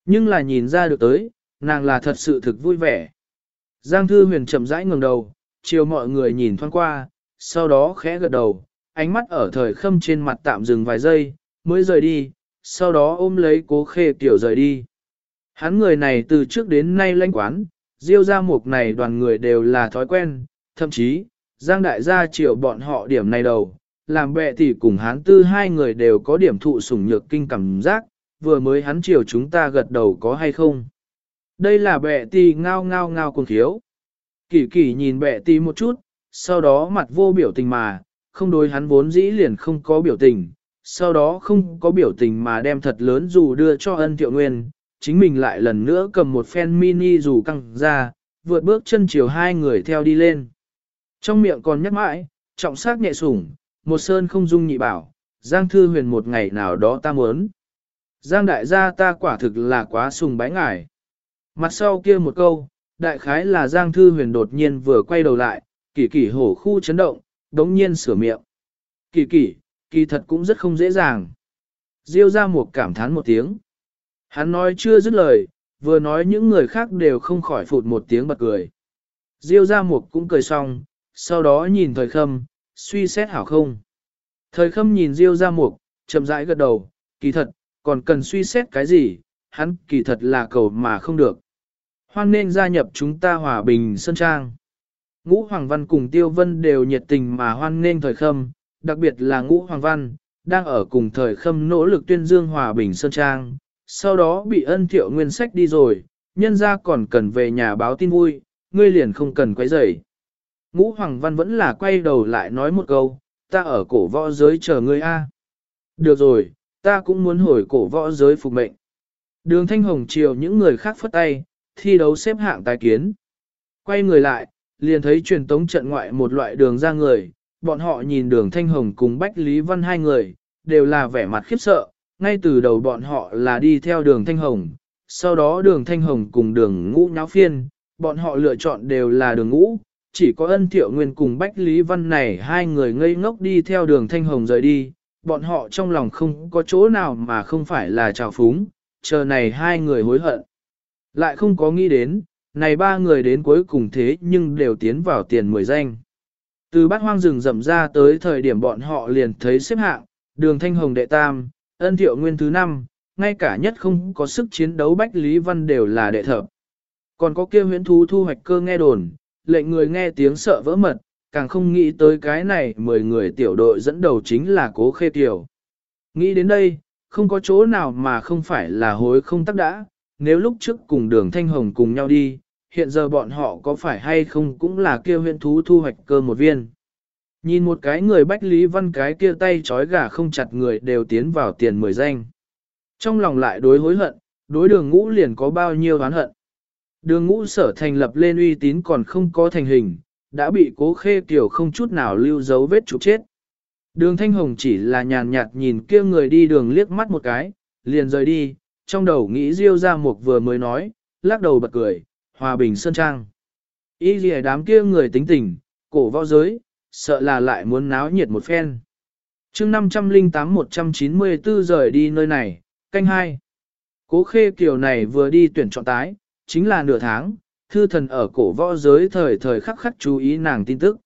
Nhưng là nhìn ra được tới, nàng là thật sự thực vui vẻ. Giang Thư Huyền chậm rãi ngẩng đầu, chiều mọi người nhìn thoáng qua, sau đó khẽ gật đầu, ánh mắt ở thời khâm trên mặt tạm dừng vài giây, mới rời đi, sau đó ôm lấy cố khê tiểu rời đi. Hắn người này từ trước đến nay lãnh quán, diêu ra mục này đoàn người đều là thói quen, thậm chí, Giang Đại gia chiều bọn họ điểm này đầu, làm bệ thì cùng hắn tư hai người đều có điểm thụ sủng nhược kinh cảm giác, vừa mới hắn chiều chúng ta gật đầu có hay không. Đây là bệ tì ngao ngao ngao cùng thiếu. Kỳ kỳ nhìn bệ tì một chút, sau đó mặt vô biểu tình mà, không đối hắn vốn dĩ liền không có biểu tình, sau đó không có biểu tình mà đem thật lớn dù đưa cho ân thiệu nguyên, chính mình lại lần nữa cầm một phen mini dù căng ra, vượt bước chân chiều hai người theo đi lên. Trong miệng còn nhắc mãi, trọng sắc nhẹ sủng, một sơn không dung nhị bảo, Giang Thư Huyền một ngày nào đó ta muốn. Giang đại gia ta quả thực là quá sùng bái ngải. Mặt sau kia một câu, đại khái là Giang Thư Huyền đột nhiên vừa quay đầu lại, kỳ kỳ hổ khu chấn động, đống nhiên sửa miệng. Kỳ kỳ, kỳ thật cũng rất không dễ dàng. Diêu ra một cảm thán một tiếng. Hắn nói chưa dứt lời, vừa nói những người khác đều không khỏi phụt một tiếng bật cười. Diêu ra một cũng cười xong, sau đó nhìn thời khâm, suy xét hảo không. Thời khâm nhìn Diêu ra Mục chậm rãi gật đầu, kỳ thật, còn cần suy xét cái gì, hắn kỳ thật là cầu mà không được. Hoan nên gia nhập chúng ta hòa bình sơn trang. Ngũ Hoàng Văn cùng Tiêu Vân đều nhiệt tình mà hoan nên thời khâm, đặc biệt là Ngũ Hoàng Văn, đang ở cùng thời khâm nỗ lực tuyên dương hòa bình sơn trang, sau đó bị ân thiệu nguyên sách đi rồi, nhân ra còn cần về nhà báo tin vui, ngươi liền không cần quấy rầy. Ngũ Hoàng Văn vẫn là quay đầu lại nói một câu, ta ở cổ võ giới chờ ngươi a. Được rồi, ta cũng muốn hồi cổ võ giới phục mệnh. Đường Thanh Hồng chiều những người khác phất tay, thi đấu xếp hạng tài kiến. Quay người lại, liền thấy truyền tống trận ngoại một loại đường ra người, bọn họ nhìn đường Thanh Hồng cùng Bách Lý Văn hai người, đều là vẻ mặt khiếp sợ, ngay từ đầu bọn họ là đi theo đường Thanh Hồng, sau đó đường Thanh Hồng cùng đường ngũ nháo phiên, bọn họ lựa chọn đều là đường ngũ, chỉ có ân thiệu nguyên cùng Bách Lý Văn này hai người ngây ngốc đi theo đường Thanh Hồng rời đi, bọn họ trong lòng không có chỗ nào mà không phải là trào phúng, chờ này hai người hối hận. Lại không có nghĩ đến, này ba người đến cuối cùng thế nhưng đều tiến vào tiền mười danh. Từ bát hoang rừng rậm ra tới thời điểm bọn họ liền thấy xếp hạng, đường Thanh Hồng đệ tam, ân thiệu nguyên thứ năm, ngay cả nhất không có sức chiến đấu Bách Lý Văn đều là đệ thập. Còn có kia huyễn thú thu hoạch cơ nghe đồn, lệnh người nghe tiếng sợ vỡ mật, càng không nghĩ tới cái này 10 người tiểu đội dẫn đầu chính là cố khê tiểu. Nghĩ đến đây, không có chỗ nào mà không phải là hối không tắc đã, nếu lúc trước cùng đường thanh hồng cùng nhau đi, hiện giờ bọn họ có phải hay không cũng là kia huyện thú thu hoạch cơ một viên. Nhìn một cái người bách lý văn cái kia tay chói gà không chặt người đều tiến vào tiền mười danh. Trong lòng lại đối hối hận, đối đường ngũ liền có bao nhiêu oán hận. Đường ngũ sở thành lập lên uy tín còn không có thành hình, đã bị cố khê kiểu không chút nào lưu dấu vết trục chết. Đường Thanh Hồng chỉ là nhàn nhạt nhìn kia người đi đường liếc mắt một cái, liền rời đi, trong đầu nghĩ riêu ra một vừa mới nói, lắc đầu bật cười, hòa bình sơn trang. Ý gì đám kia người tính tình, cổ võ giới, sợ là lại muốn náo nhiệt một phen. Trước 508-194 rời đi nơi này, canh hai. Cố khê kiểu này vừa đi tuyển chọn tái, chính là nửa tháng, thư thần ở cổ võ giới thời thời khắc khắc chú ý nàng tin tức.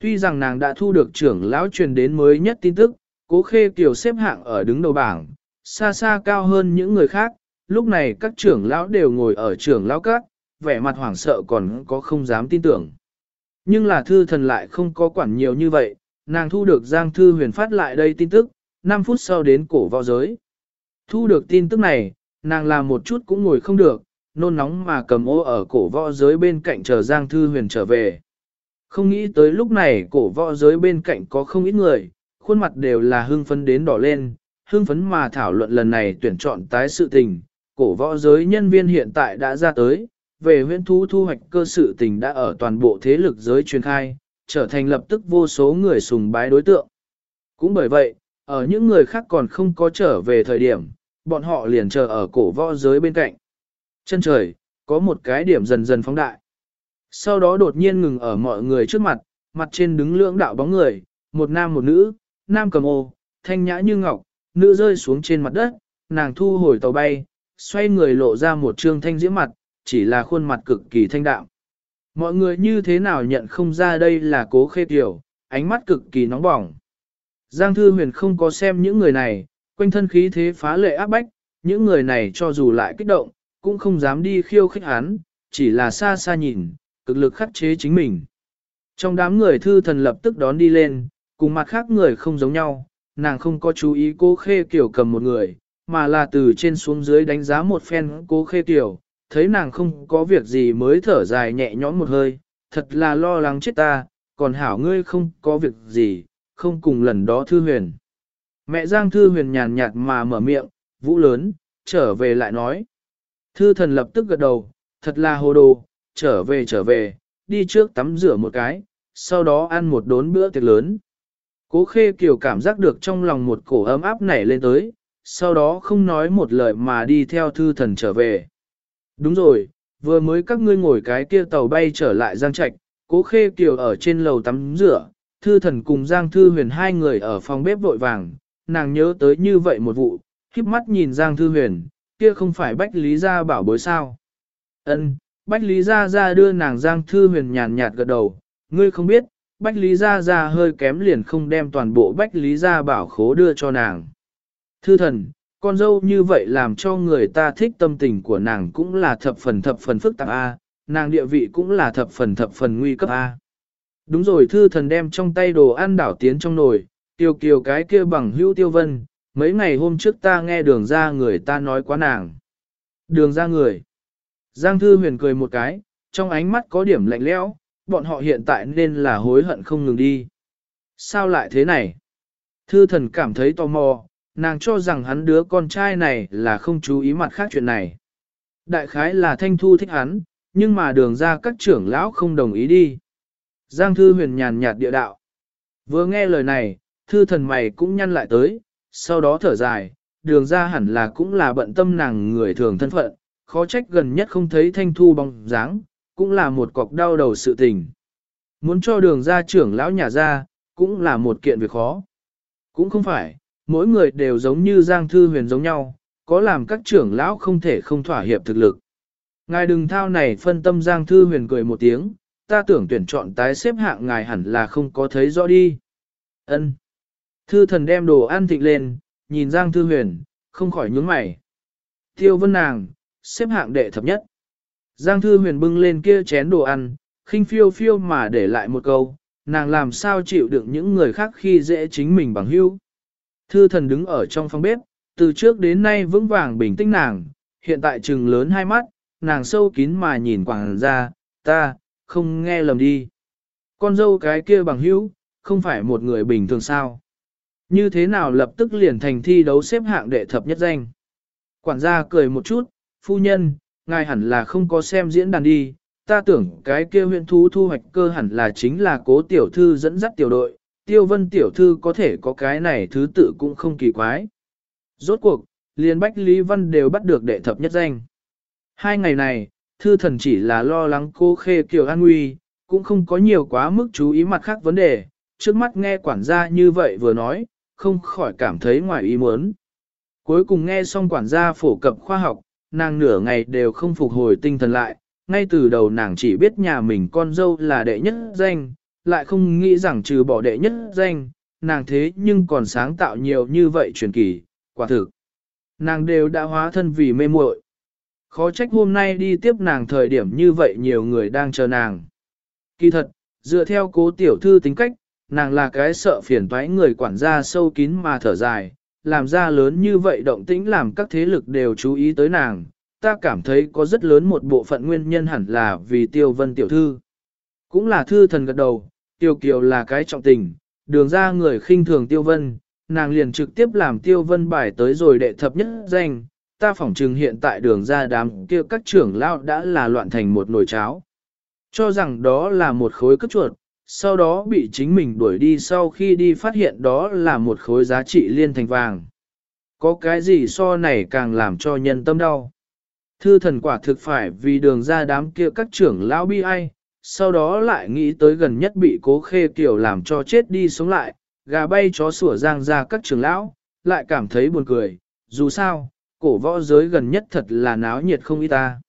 Tuy rằng nàng đã thu được trưởng lão truyền đến mới nhất tin tức, cố khê kiểu xếp hạng ở đứng đầu bảng, xa xa cao hơn những người khác, lúc này các trưởng lão đều ngồi ở trưởng lão các, vẻ mặt hoảng sợ còn có không dám tin tưởng. Nhưng là thư thần lại không có quản nhiều như vậy, nàng thu được Giang Thư huyền phát lại đây tin tức, 5 phút sau đến cổ võ giới. Thu được tin tức này, nàng làm một chút cũng ngồi không được, nôn nóng mà cầm ô ở cổ võ giới bên cạnh chờ Giang Thư huyền trở về. Không nghĩ tới lúc này cổ võ giới bên cạnh có không ít người, khuôn mặt đều là hưng phấn đến đỏ lên, hưng phấn mà thảo luận lần này tuyển chọn tái sự tình, cổ võ giới nhân viên hiện tại đã ra tới, về huyễn thú thu hoạch cơ sự tình đã ở toàn bộ thế lực giới truyền khai, trở thành lập tức vô số người sùng bái đối tượng. Cũng bởi vậy, ở những người khác còn không có trở về thời điểm, bọn họ liền chờ ở cổ võ giới bên cạnh. Chân trời, có một cái điểm dần dần phóng đại. Sau đó đột nhiên ngừng ở mọi người trước mặt, mặt trên đứng lưỡng đạo bóng người, một nam một nữ, nam cầm ô, thanh nhã như ngọc, nữ rơi xuống trên mặt đất, nàng thu hồi tàu bay, xoay người lộ ra một trương thanh diễm mặt, chỉ là khuôn mặt cực kỳ thanh đạm. Mọi người như thế nào nhận không ra đây là cố khê tiểu, ánh mắt cực kỳ nóng bỏng. Giang Thư Huyền không có xem những người này, quanh thân khí thế phá lệ áp bách, những người này cho dù lại kích động, cũng không dám đi khiêu khích hắn, chỉ là xa xa nhìn, cực lực khắc chế chính mình. Trong đám người thư thần lập tức đón đi lên, cùng mặt khác người không giống nhau, nàng không có chú ý cố khê kiểu cầm một người, mà là từ trên xuống dưới đánh giá một phen cố khê kiểu, thấy nàng không có việc gì mới thở dài nhẹ nhõm một hơi, thật là lo lắng chết ta, còn hảo ngươi không có việc gì, không cùng lần đó thư huyền. Mẹ Giang Thư huyền nhàn nhạt mà mở miệng, vũ lớn, trở về lại nói. Thư thần lập tức gật đầu, thật là hồ đồ, trở về trở về, đi trước tắm rửa một cái, sau đó ăn một đốn bữa tiệc lớn. Cố khê kiều cảm giác được trong lòng một cổ ấm áp nảy lên tới, sau đó không nói một lời mà đi theo thư thần trở về. Đúng rồi, vừa mới các ngươi ngồi cái kia tàu bay trở lại Giang Trạch, cố khê kiều ở trên lầu tắm rửa, thư thần cùng Giang Thư Huyền hai người ở phòng bếp vội vàng, nàng nhớ tới như vậy một vụ, khiếp mắt nhìn Giang Thư Huyền, kia không phải Bách Lý Gia bảo bối sao. Ân, Bách Lý Gia Gia đưa nàng Giang Thư Huyền nhàn nhạt gật đầu, ngươi không biết, Bách Lý Gia Gia hơi kém liền không đem toàn bộ Bách Lý Gia bảo khố đưa cho nàng. Thư thần, con dâu như vậy làm cho người ta thích tâm tình của nàng cũng là thập phần thập phần phức tạp A, nàng địa vị cũng là thập phần thập phần nguy cấp A. Đúng rồi thư thần đem trong tay đồ ăn đảo tiến trong nồi, tiêu kiều cái kia bằng hữu tiêu vân, mấy ngày hôm trước ta nghe đường ra người ta nói quá nàng. Đường ra người. Giang thư huyền cười một cái, trong ánh mắt có điểm lạnh lẽo, bọn họ hiện tại nên là hối hận không ngừng đi. Sao lại thế này? Thư thần cảm thấy tò mò, nàng cho rằng hắn đứa con trai này là không chú ý mặt khác chuyện này. Đại khái là thanh thu thích hắn, nhưng mà đường ra các trưởng lão không đồng ý đi. Giang thư huyền nhàn nhạt địa đạo. Vừa nghe lời này, thư thần mày cũng nhăn lại tới, sau đó thở dài, đường ra hẳn là cũng là bận tâm nàng người thường thân phận, khó trách gần nhất không thấy thanh thu bóng dáng, cũng là một cọc đau đầu sự tình. Muốn cho đường ra trưởng lão nhà ra, cũng là một kiện việc khó. Cũng không phải, mỗi người đều giống như Giang Thư Huyền giống nhau, có làm các trưởng lão không thể không thỏa hiệp thực lực. Ngài đừng thao này phân tâm Giang Thư Huyền cười một tiếng, ta tưởng tuyển chọn tái xếp hạng ngài hẳn là không có thấy rõ đi. Ân. Thư thần đem đồ ăn thịnh lên, nhìn Giang Thư Huyền, không khỏi nhướng mày. Tiêu vân nàng, xếp hạng đệ thập nhất. Giang Thư Huyền bưng lên kia chén đồ ăn, khinh phiêu phiêu mà để lại một câu, nàng làm sao chịu đựng những người khác khi dễ chính mình bằng hữu. Thư thần đứng ở trong phòng bếp, từ trước đến nay vững vàng bình tĩnh nàng, hiện tại trừng lớn hai mắt, nàng sâu kín mà nhìn quảng ra, ta, không nghe lầm đi. Con dâu cái kia bằng hữu, không phải một người bình thường sao. Như thế nào lập tức liền thành thi đấu xếp hạng đệ thập nhất danh. Quản gia cười một chút, phu nhân, ngài hẳn là không có xem diễn đàn đi, ta tưởng cái kia huyện thú thu hoạch cơ hẳn là chính là cố tiểu thư dẫn dắt tiểu đội, tiêu vân tiểu thư có thể có cái này thứ tự cũng không kỳ quái. Rốt cuộc, liền Bách Lý Văn đều bắt được đệ thập nhất danh. Hai ngày này, thư thần chỉ là lo lắng cô khê kiều an nguy, cũng không có nhiều quá mức chú ý mặt khác vấn đề, trước mắt nghe quản gia như vậy vừa nói, không khỏi cảm thấy ngoài ý muốn. Cuối cùng nghe xong quản gia phổ cập khoa học, nàng nửa ngày đều không phục hồi tinh thần lại, ngay từ đầu nàng chỉ biết nhà mình con dâu là đệ nhất danh, lại không nghĩ rằng trừ bỏ đệ nhất danh, nàng thế nhưng còn sáng tạo nhiều như vậy truyền kỳ, quả thực. Nàng đều đã hóa thân vì mê muội. Khó trách hôm nay đi tiếp nàng thời điểm như vậy nhiều người đang chờ nàng. Kỳ thật, dựa theo cố tiểu thư tính cách, nàng là cái sợ phiền toái người quản gia sâu kín mà thở dài, làm ra lớn như vậy động tĩnh làm các thế lực đều chú ý tới nàng. Ta cảm thấy có rất lớn một bộ phận nguyên nhân hẳn là vì tiêu vân tiểu thư. Cũng là thư thần gật đầu, tiêu kiều là cái trọng tình, đường ra người khinh thường tiêu vân, nàng liền trực tiếp làm tiêu vân bài tới rồi đệ thập nhất danh, ta phỏng trừng hiện tại đường ra đám kia các trưởng lao đã là loạn thành một nồi cháo. Cho rằng đó là một khối cất chuột, sau đó bị chính mình đuổi đi sau khi đi phát hiện đó là một khối giá trị liên thành vàng. Có cái gì so này càng làm cho nhân tâm đau. Thư thần quả thực phải vì đường ra đám kia các trưởng lão bi ai, sau đó lại nghĩ tới gần nhất bị cố khê kiểu làm cho chết đi sống lại, gà bay chó sủa giang ra các trưởng lão, lại cảm thấy buồn cười, dù sao, cổ võ giới gần nhất thật là náo nhiệt không y ta.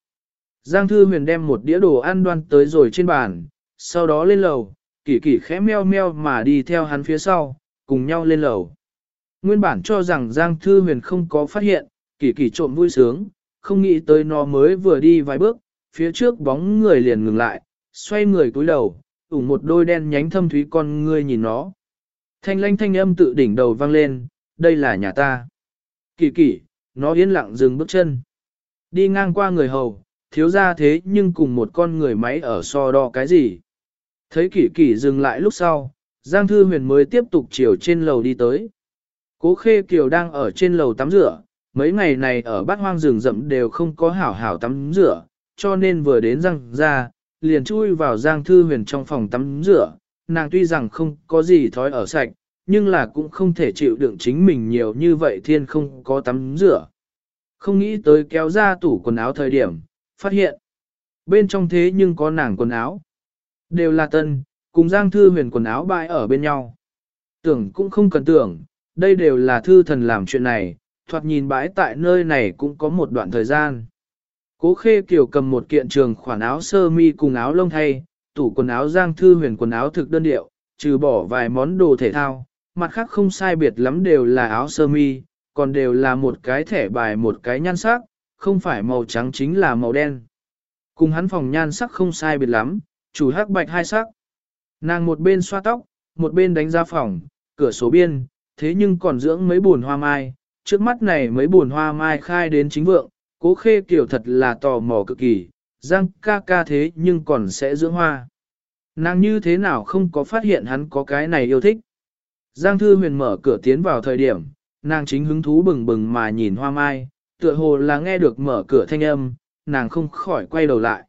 Giang Thư Huyền đem một đĩa đồ ăn đoan tới rồi trên bàn, sau đó lên lầu, kỳ kỳ khẽ meo meo mà đi theo hắn phía sau, cùng nhau lên lầu. Nguyên bản cho rằng Giang Thư Huyền không có phát hiện, kỳ kỳ trộm vui sướng, không nghĩ tới nó mới vừa đi vài bước, phía trước bóng người liền ngừng lại, xoay người cúi đầu, ủng một đôi đen nhánh thâm thúy con ngươi nhìn nó. Thanh lanh thanh âm tự đỉnh đầu vang lên, đây là nhà ta. Kỳ kỳ, nó yên lặng dừng bước chân. Đi ngang qua người hầu, thiếu ra thế nhưng cùng một con người máy ở so đo cái gì. Thấy kỷ kỷ dừng lại lúc sau, Giang Thư Huyền mới tiếp tục chiều trên lầu đi tới. Cố Khê Kiều đang ở trên lầu tắm rửa, mấy ngày này ở bát hoang rừng rậm đều không có hảo hảo tắm rửa, cho nên vừa đến răng ra, liền chui vào Giang Thư Huyền trong phòng tắm rửa. Nàng tuy rằng không có gì thói ở sạch, nhưng là cũng không thể chịu đựng chính mình nhiều như vậy thiên không có tắm rửa. Không nghĩ tới kéo ra tủ quần áo thời điểm, phát hiện. Bên trong thế nhưng có nàng quần áo. Đều là tân, cùng Giang Thư huyền quần áo bãi ở bên nhau. Tưởng cũng không cần tưởng, đây đều là thư thần làm chuyện này, thoạt nhìn bãi tại nơi này cũng có một đoạn thời gian. Cố khê kiểu cầm một kiện trường khoản áo sơ mi cùng áo lông thay, tủ quần áo Giang Thư huyền quần áo thực đơn điệu, trừ bỏ vài món đồ thể thao, mặt khác không sai biệt lắm đều là áo sơ mi, còn đều là một cái thẻ bài một cái nhan sắc, không phải màu trắng chính là màu đen. Cùng hắn phòng nhan sắc không sai biệt lắm, chủ hắc bạch hai sắc. Nàng một bên xoa tóc, một bên đánh ra phòng, cửa sổ biên, thế nhưng còn dưỡng mấy buồn hoa mai, trước mắt này mấy buồn hoa mai khai đến chính vượng, cố khê kiểu thật là tò mò cực kỳ, giang ca ca thế nhưng còn sẽ dưỡng hoa. Nàng như thế nào không có phát hiện hắn có cái này yêu thích. Giang Thư Huyền mở cửa tiến vào thời điểm, nàng chính hứng thú bừng bừng mà nhìn hoa mai, tựa hồ là nghe được mở cửa thanh âm, nàng không khỏi quay đầu lại.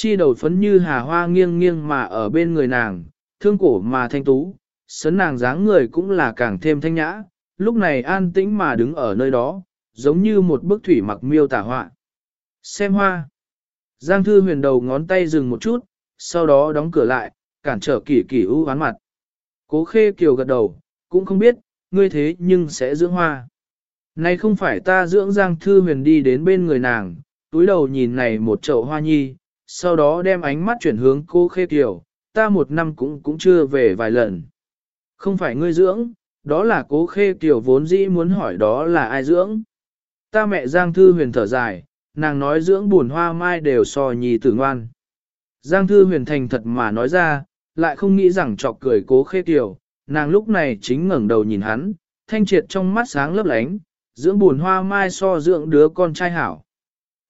Chi đầu phấn như hà hoa nghiêng nghiêng mà ở bên người nàng, thương cổ mà thanh tú, sấn nàng dáng người cũng là càng thêm thanh nhã, lúc này an tĩnh mà đứng ở nơi đó, giống như một bức thủy mặc miêu tả họa. Xem hoa. Giang thư huyền đầu ngón tay dừng một chút, sau đó đóng cửa lại, cản trở kỳ kỳ ưu hoán mặt. Cố khê kiều gật đầu, cũng không biết, ngươi thế nhưng sẽ dưỡng hoa. Này không phải ta dưỡng Giang Thư Huyền đi đến bên người nàng, túi đầu nhìn này một chậu hoa nhi, sau đó đem ánh mắt chuyển hướng cô Khê Kiều, ta một năm cũng cũng chưa về vài lần. Không phải ngươi dưỡng, đó là cố Khê Kiều vốn dĩ muốn hỏi đó là ai dưỡng. Ta mẹ Giang Thư Huyền thở dài, nàng nói dưỡng buồn hoa mai đều so nhì tử ngoan. Giang Thư Huyền thành thật mà nói ra, lại không nghĩ rằng chọc cười cố Khê Kiều, nàng lúc này chính ngẩng đầu nhìn hắn, thanh triệt trong mắt sáng lấp lánh, dưỡng buồn hoa mai so dưỡng đứa con trai hảo.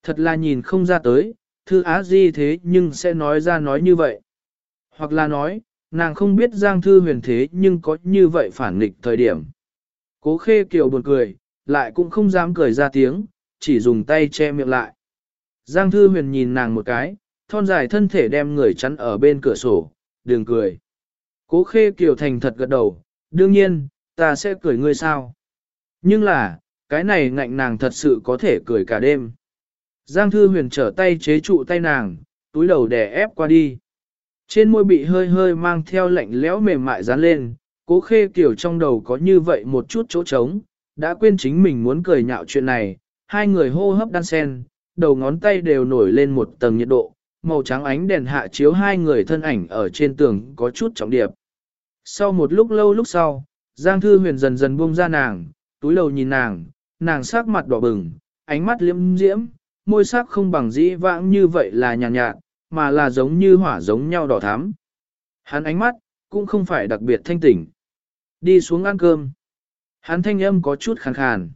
Thật là nhìn không ra tới, thư á di thế nhưng sẽ nói ra nói như vậy. Hoặc là nói, nàng không biết Giang Thư huyền thế nhưng có như vậy phản nghịch thời điểm. Cố khê kiều buồn cười, lại cũng không dám cười ra tiếng, chỉ dùng tay che miệng lại. Giang Thư huyền nhìn nàng một cái, thon dài thân thể đem người chắn ở bên cửa sổ, đừng cười. Cố khê kiều thành thật gật đầu, đương nhiên, ta sẽ cười ngươi sao. Nhưng là, cái này ngạnh nàng thật sự có thể cười cả đêm. Giang thư huyền trở tay chế trụ tay nàng, túi đầu đè ép qua đi. Trên môi bị hơi hơi mang theo lạnh lẽo mềm mại dán lên, cố khê kiểu trong đầu có như vậy một chút chỗ trống, đã quên chính mình muốn cười nhạo chuyện này, hai người hô hấp đan sen, đầu ngón tay đều nổi lên một tầng nhiệt độ, màu trắng ánh đèn hạ chiếu hai người thân ảnh ở trên tường có chút trọng điệp. Sau một lúc lâu lúc sau, Giang Thư Huyền dần dần buông ra nàng, túi đầu nhìn nàng, nàng sắc mặt đỏ bừng, ánh mắt liễm diễm, môi sắc không bằng dĩ vãng như vậy là nhàn nhạt, nhạt, mà là giống như hỏa giống nhau đỏ thắm. Hắn ánh mắt, cũng không phải đặc biệt thanh tỉnh. Đi xuống ăn cơm. Hắn thanh âm có chút khàn khàn.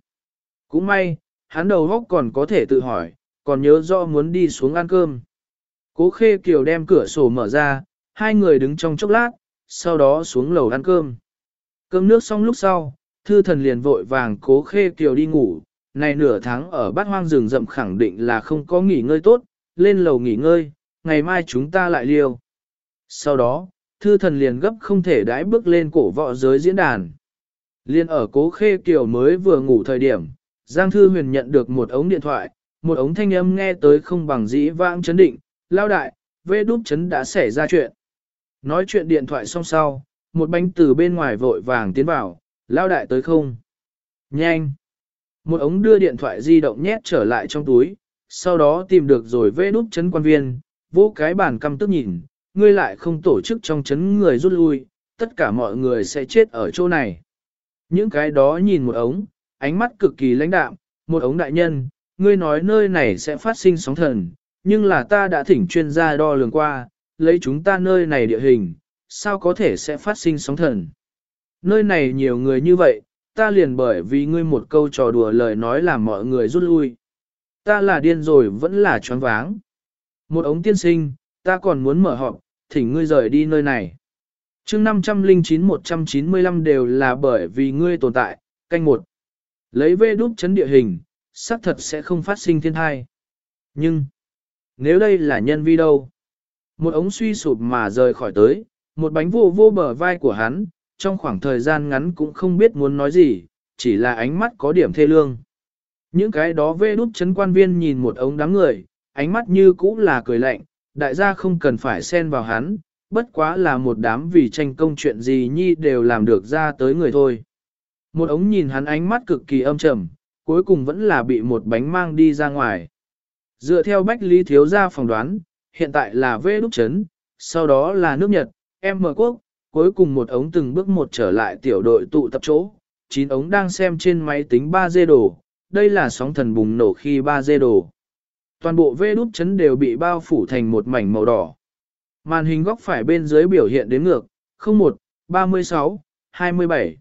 Cũng may, hắn đầu góc còn có thể tự hỏi, còn nhớ rõ muốn đi xuống ăn cơm. Cố khê kiều đem cửa sổ mở ra, hai người đứng trong chốc lát, sau đó xuống lầu ăn cơm. Cơm nước xong lúc sau, thư thần liền vội vàng cố khê kiều đi ngủ, này nửa tháng ở bát hoang rừng rậm khẳng định là không có nghỉ ngơi tốt, lên lầu nghỉ ngơi, ngày mai chúng ta lại liêu. Sau đó, thư thần liền gấp không thể đãi bước lên cổ võ giới diễn đàn. Liên ở cố khê kiều mới vừa ngủ thời điểm, Giang Thư Huyền nhận được một ống điện thoại, một ống thanh âm nghe tới không bằng dĩ vãng chấn định, lao đại, vê đúc chấn đã xảy ra chuyện. Nói chuyện điện thoại xong sau, một bánh từ bên ngoài vội vàng tiến vào, lao đại tới không? Nhanh! Một ống đưa điện thoại di động nhét trở lại trong túi, sau đó tìm được rồi vê đút chấn quan viên, vô cái bàn căm tức nhìn, ngươi lại không tổ chức trong chấn người rút lui, tất cả mọi người sẽ chết ở chỗ này. Những cái đó nhìn một ống, ánh mắt cực kỳ lãnh đạm, một ống đại nhân, ngươi nói nơi này sẽ phát sinh sóng thần, nhưng là ta đã thỉnh chuyên gia đo lường qua, lấy chúng ta nơi này địa hình, sao có thể sẽ phát sinh sóng thần. Nơi này nhiều người như vậy, ta liền bởi vì ngươi một câu trò đùa lời nói làm mọi người rút lui. Ta là điên rồi vẫn là choáng váng. Một ống tiên sinh, ta còn muốn mở họp, thỉnh ngươi rời đi nơi này. chương 509-195 đều là bởi vì ngươi tồn tại, canh một. Lấy vê đúc chấn địa hình, xác thật sẽ không phát sinh thiên thai. Nhưng, nếu đây là nhân vi đâu? Một ống suy sụp mà rời khỏi tới, một bánh vô vô bờ vai của hắn, trong khoảng thời gian ngắn cũng không biết muốn nói gì, chỉ là ánh mắt có điểm thê lương. Những cái đó vê đút chấn quan viên nhìn một ống đám người, ánh mắt như cũ là cười lạnh, đại gia không cần phải xen vào hắn, bất quá là một đám vì tranh công chuyện gì nhi đều làm được ra tới người thôi. Một ống nhìn hắn ánh mắt cực kỳ âm trầm, cuối cùng vẫn là bị một bánh mang đi ra ngoài. Dựa theo Bách Lý Thiếu gia phỏng đoán, hiện tại là vê đúc chấn, sau đó là nước Nhật, em mở quốc, cuối cùng một ống từng bước một trở lại tiểu đội tụ tập chỗ, chín ống đang xem trên máy tính 3D đồ, đây là sóng thần bùng nổ khi 3D đồ. Toàn bộ vê đúc chấn đều bị bao phủ thành một mảnh màu đỏ. Màn hình góc phải bên dưới biểu hiện đến ngược, 01, 36, 27.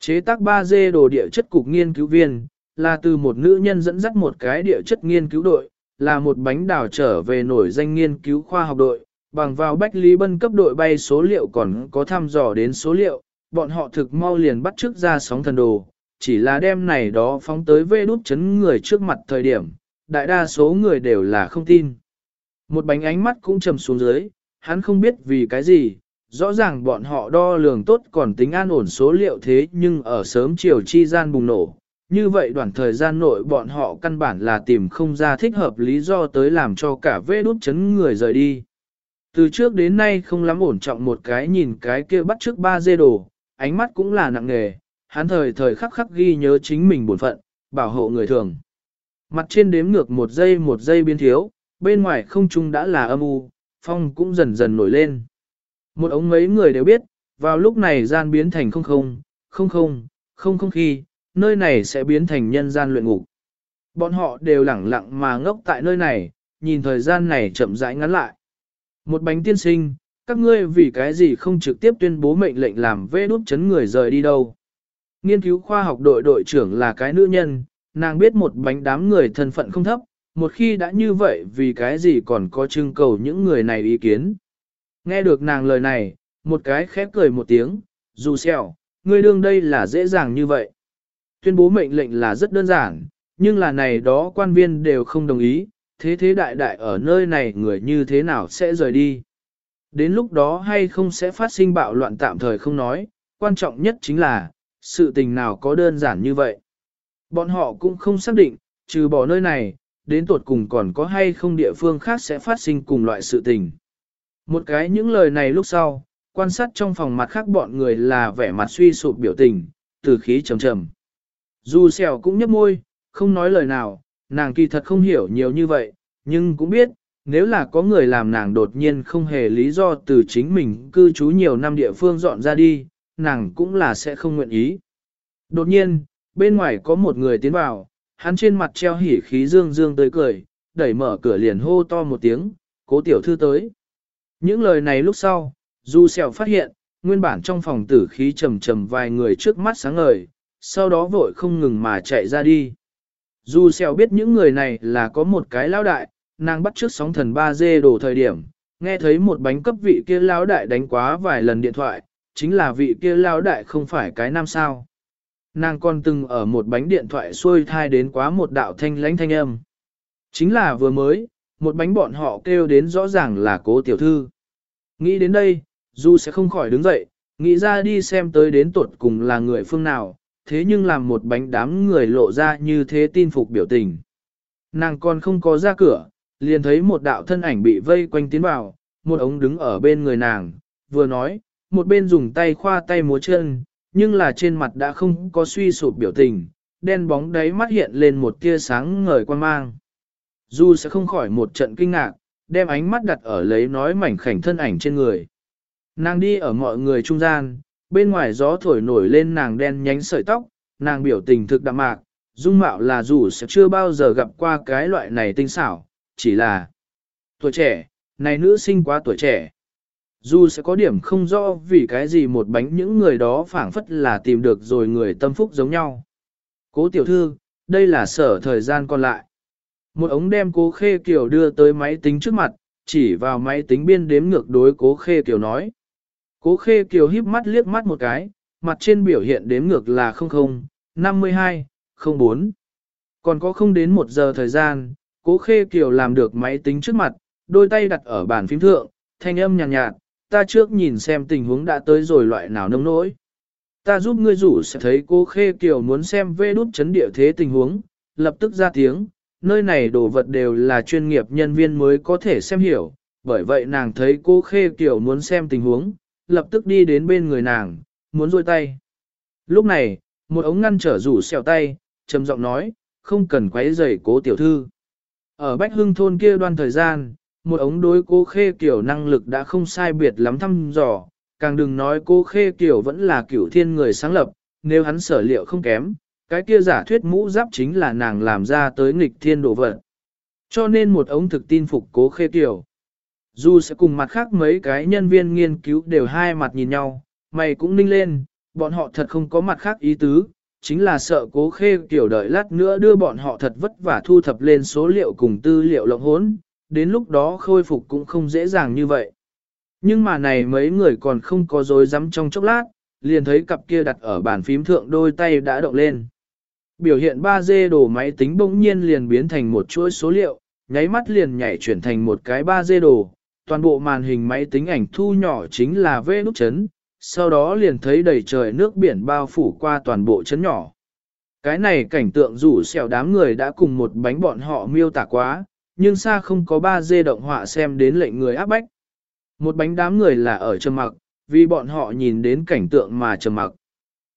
Chế tác 3D đồ địa chất cục nghiên cứu viên, là từ một nữ nhân dẫn dắt một cái địa chất nghiên cứu đội, là một bánh đảo trở về nổi danh nghiên cứu khoa học đội, bằng vào Bách Lý Bân cấp đội bay số liệu còn có thăm dò đến số liệu, bọn họ thực mau liền bắt trước ra sóng thần đồ, chỉ là đem này đó phóng tới vê đút chấn người trước mặt thời điểm, đại đa số người đều là không tin. Một bánh ánh mắt cũng trầm xuống dưới, hắn không biết vì cái gì, rõ ràng bọn họ đo lường tốt còn tính an ổn số liệu thế nhưng ở sớm chiều chi gian bùng nổ. Như vậy đoạn thời gian nội bọn họ căn bản là tìm không ra thích hợp lý do tới làm cho cả vê đút chấn người rời đi. Từ trước đến nay không lắm ổn trọng một cái nhìn cái kia bắt trước ba dê đồ, ánh mắt cũng là nặng nghề, hắn thời thời khắc khắc ghi nhớ chính mình bổn phận, bảo hộ người thường. Mặt trên đếm ngược một giây một giây biến thiếu, bên ngoài không trung đã là âm u, phong cũng dần dần nổi lên. Một ống mấy người đều biết, vào lúc này gian biến thành không không, không không, không không khi, nơi này sẽ biến thành nhân gian luyện ngục. Bọn họ đều lẳng lặng mà ngốc tại nơi này, nhìn thời gian này chậm rãi ngắn lại. Một bánh tiên sinh, các ngươi vì cái gì không trực tiếp tuyên bố mệnh lệnh làm vê đút chấn người rời đi đâu. Nghiên cứu khoa học đội đội trưởng là cái nữ nhân, nàng biết một bánh đám người thân phận không thấp, một khi đã như vậy vì cái gì còn có trưng cầu những người này ý kiến. Nghe được nàng lời này, một cái khép cười một tiếng, dù xèo, ngươi đương đây là dễ dàng như vậy. Tuyên bố mệnh lệnh là rất đơn giản, nhưng là này đó quan viên đều không đồng ý, thế thế đại đại ở nơi này người như thế nào sẽ rời đi. Đến lúc đó hay không sẽ phát sinh bạo loạn tạm thời không nói, quan trọng nhất chính là, sự tình nào có đơn giản như vậy. Bọn họ cũng không xác định, trừ bỏ nơi này, đến tuột cùng còn có hay không địa phương khác sẽ phát sinh cùng loại sự tình. Một cái những lời này lúc sau, quan sát trong phòng mặt khác bọn người là vẻ mặt suy sụp biểu tình, từ khí trầm trầm. Dù xèo cũng nhấp môi, không nói lời nào, nàng kỳ thật không hiểu nhiều như vậy, nhưng cũng biết, nếu là có người làm nàng đột nhiên không hề lý do từ chính mình cư trú nhiều năm địa phương dọn ra đi, nàng cũng là sẽ không nguyện ý. Đột nhiên, bên ngoài có một người tiến vào, hắn trên mặt treo hỉ khí dương dương tươi cười, đẩy mở cửa liền hô to một tiếng, cố tiểu thư tới. Những lời này lúc sau, Du Sẹo phát hiện, nguyên bản trong phòng tử khí trầm trầm vài người trước mắt sáng ngời, sau đó vội không ngừng mà chạy ra đi. Du xèo biết những người này là có một cái lão đại, nàng bắt trước sóng thần 3G đổ thời điểm, nghe thấy một bánh cấp vị kia lão đại đánh quá vài lần điện thoại, chính là vị kia lão đại không phải cái nam sao. Nàng còn từng ở một bánh điện thoại xuôi thai đến quá một đạo thanh lãnh thanh âm. Chính là vừa mới, một bánh bọn họ kêu đến rõ ràng là cố tiểu thư. Nghĩ đến đây, Du sẽ không khỏi đứng dậy, nghĩ ra đi xem tới đến tuột cùng là người phương nào, thế nhưng làm một bánh đám người lộ ra như thế tin phục biểu tình. Nàng còn không có ra cửa, liền thấy một đạo thân ảnh bị vây quanh tiến vào, một ống đứng ở bên người nàng, vừa nói, một bên dùng tay khoa tay múa chân, nhưng là trên mặt đã không có suy sụp biểu tình, đen bóng đáy mắt hiện lên một tia sáng ngời quan mang. Du sẽ không khỏi một trận kinh ngạc, đem ánh mắt đặt ở lấy nói mảnh khảnh thân ảnh trên người. Nàng đi ở mọi người trung gian, bên ngoài gió thổi nổi lên nàng đen nhánh sợi tóc, nàng biểu tình thực đạm mạc, dung mạo là dù sẽ chưa bao giờ gặp qua cái loại này tinh xảo, chỉ là tuổi trẻ, này nữ sinh quá tuổi trẻ. Dù sẽ có điểm không rõ vì cái gì một bánh những người đó phảng phất là tìm được rồi người tâm phúc giống nhau. Cố tiểu thư, đây là sở thời gian còn lại. Một ống đem cố khê kiểu đưa tới máy tính trước mặt, chỉ vào máy tính biên đếm ngược đối cố khê kiểu nói. Cố khê kiều híp mắt liếc mắt một cái, mặt trên biểu hiện đếm ngược là 00, 52, 04. Còn có không đến một giờ thời gian, cố khê kiều làm được máy tính trước mặt, đôi tay đặt ở bàn phím thượng, thanh âm nhàn nhạt, nhạt, ta trước nhìn xem tình huống đã tới rồi loại nào nông nỗi. Ta giúp ngươi rủ sẽ thấy cố khê kiều muốn xem vê đút chấn địa thế tình huống, lập tức ra tiếng, nơi này đồ vật đều là chuyên nghiệp nhân viên mới có thể xem hiểu, bởi vậy nàng thấy cố khê kiều muốn xem tình huống, lập tức đi đến bên người nàng, muốn rôi tay. Lúc này, một ống ngăn trở rủ xèo tay, trầm giọng nói, không cần quấy rầy cố tiểu thư. Ở Bách Hưng thôn kia đoan thời gian, một ống đối cố khê kiểu năng lực đã không sai biệt lắm thăm dò, càng đừng nói cố khê kiểu vẫn là cửu thiên người sáng lập, nếu hắn sở liệu không kém, cái kia giả thuyết mũ giáp chính là nàng làm ra tới nghịch thiên đồ vật. Cho nên một ống thực tin phục cố khê kiểu. Dù sẽ cùng mặt khác mấy cái nhân viên nghiên cứu đều hai mặt nhìn nhau, mày cũng ninh lên, bọn họ thật không có mặt khác ý tứ, chính là sợ cố khê kiểu đợi lát nữa đưa bọn họ thật vất vả thu thập lên số liệu cùng tư liệu lộng hốn, đến lúc đó khôi phục cũng không dễ dàng như vậy. Nhưng mà này mấy người còn không có dối rắm trong chốc lát, liền thấy cặp kia đặt ở bàn phím thượng đôi tay đã động lên. Biểu hiện 3D đồ máy tính bỗng nhiên liền biến thành một chuỗi số liệu, nháy mắt liền nhảy chuyển thành một cái 3D đồ, toàn bộ màn hình máy tính ảnh thu nhỏ chính là vê nút chấn, sau đó liền thấy đầy trời nước biển bao phủ qua toàn bộ chấn nhỏ. Cái này cảnh tượng rủ xẻo đám người đã cùng một bánh bọn họ miêu tả quá, nhưng xa không có 3D động họa xem đến lệnh người áp bách. Một bánh đám người là ở trầm mặc, vì bọn họ nhìn đến cảnh tượng mà trầm mặc.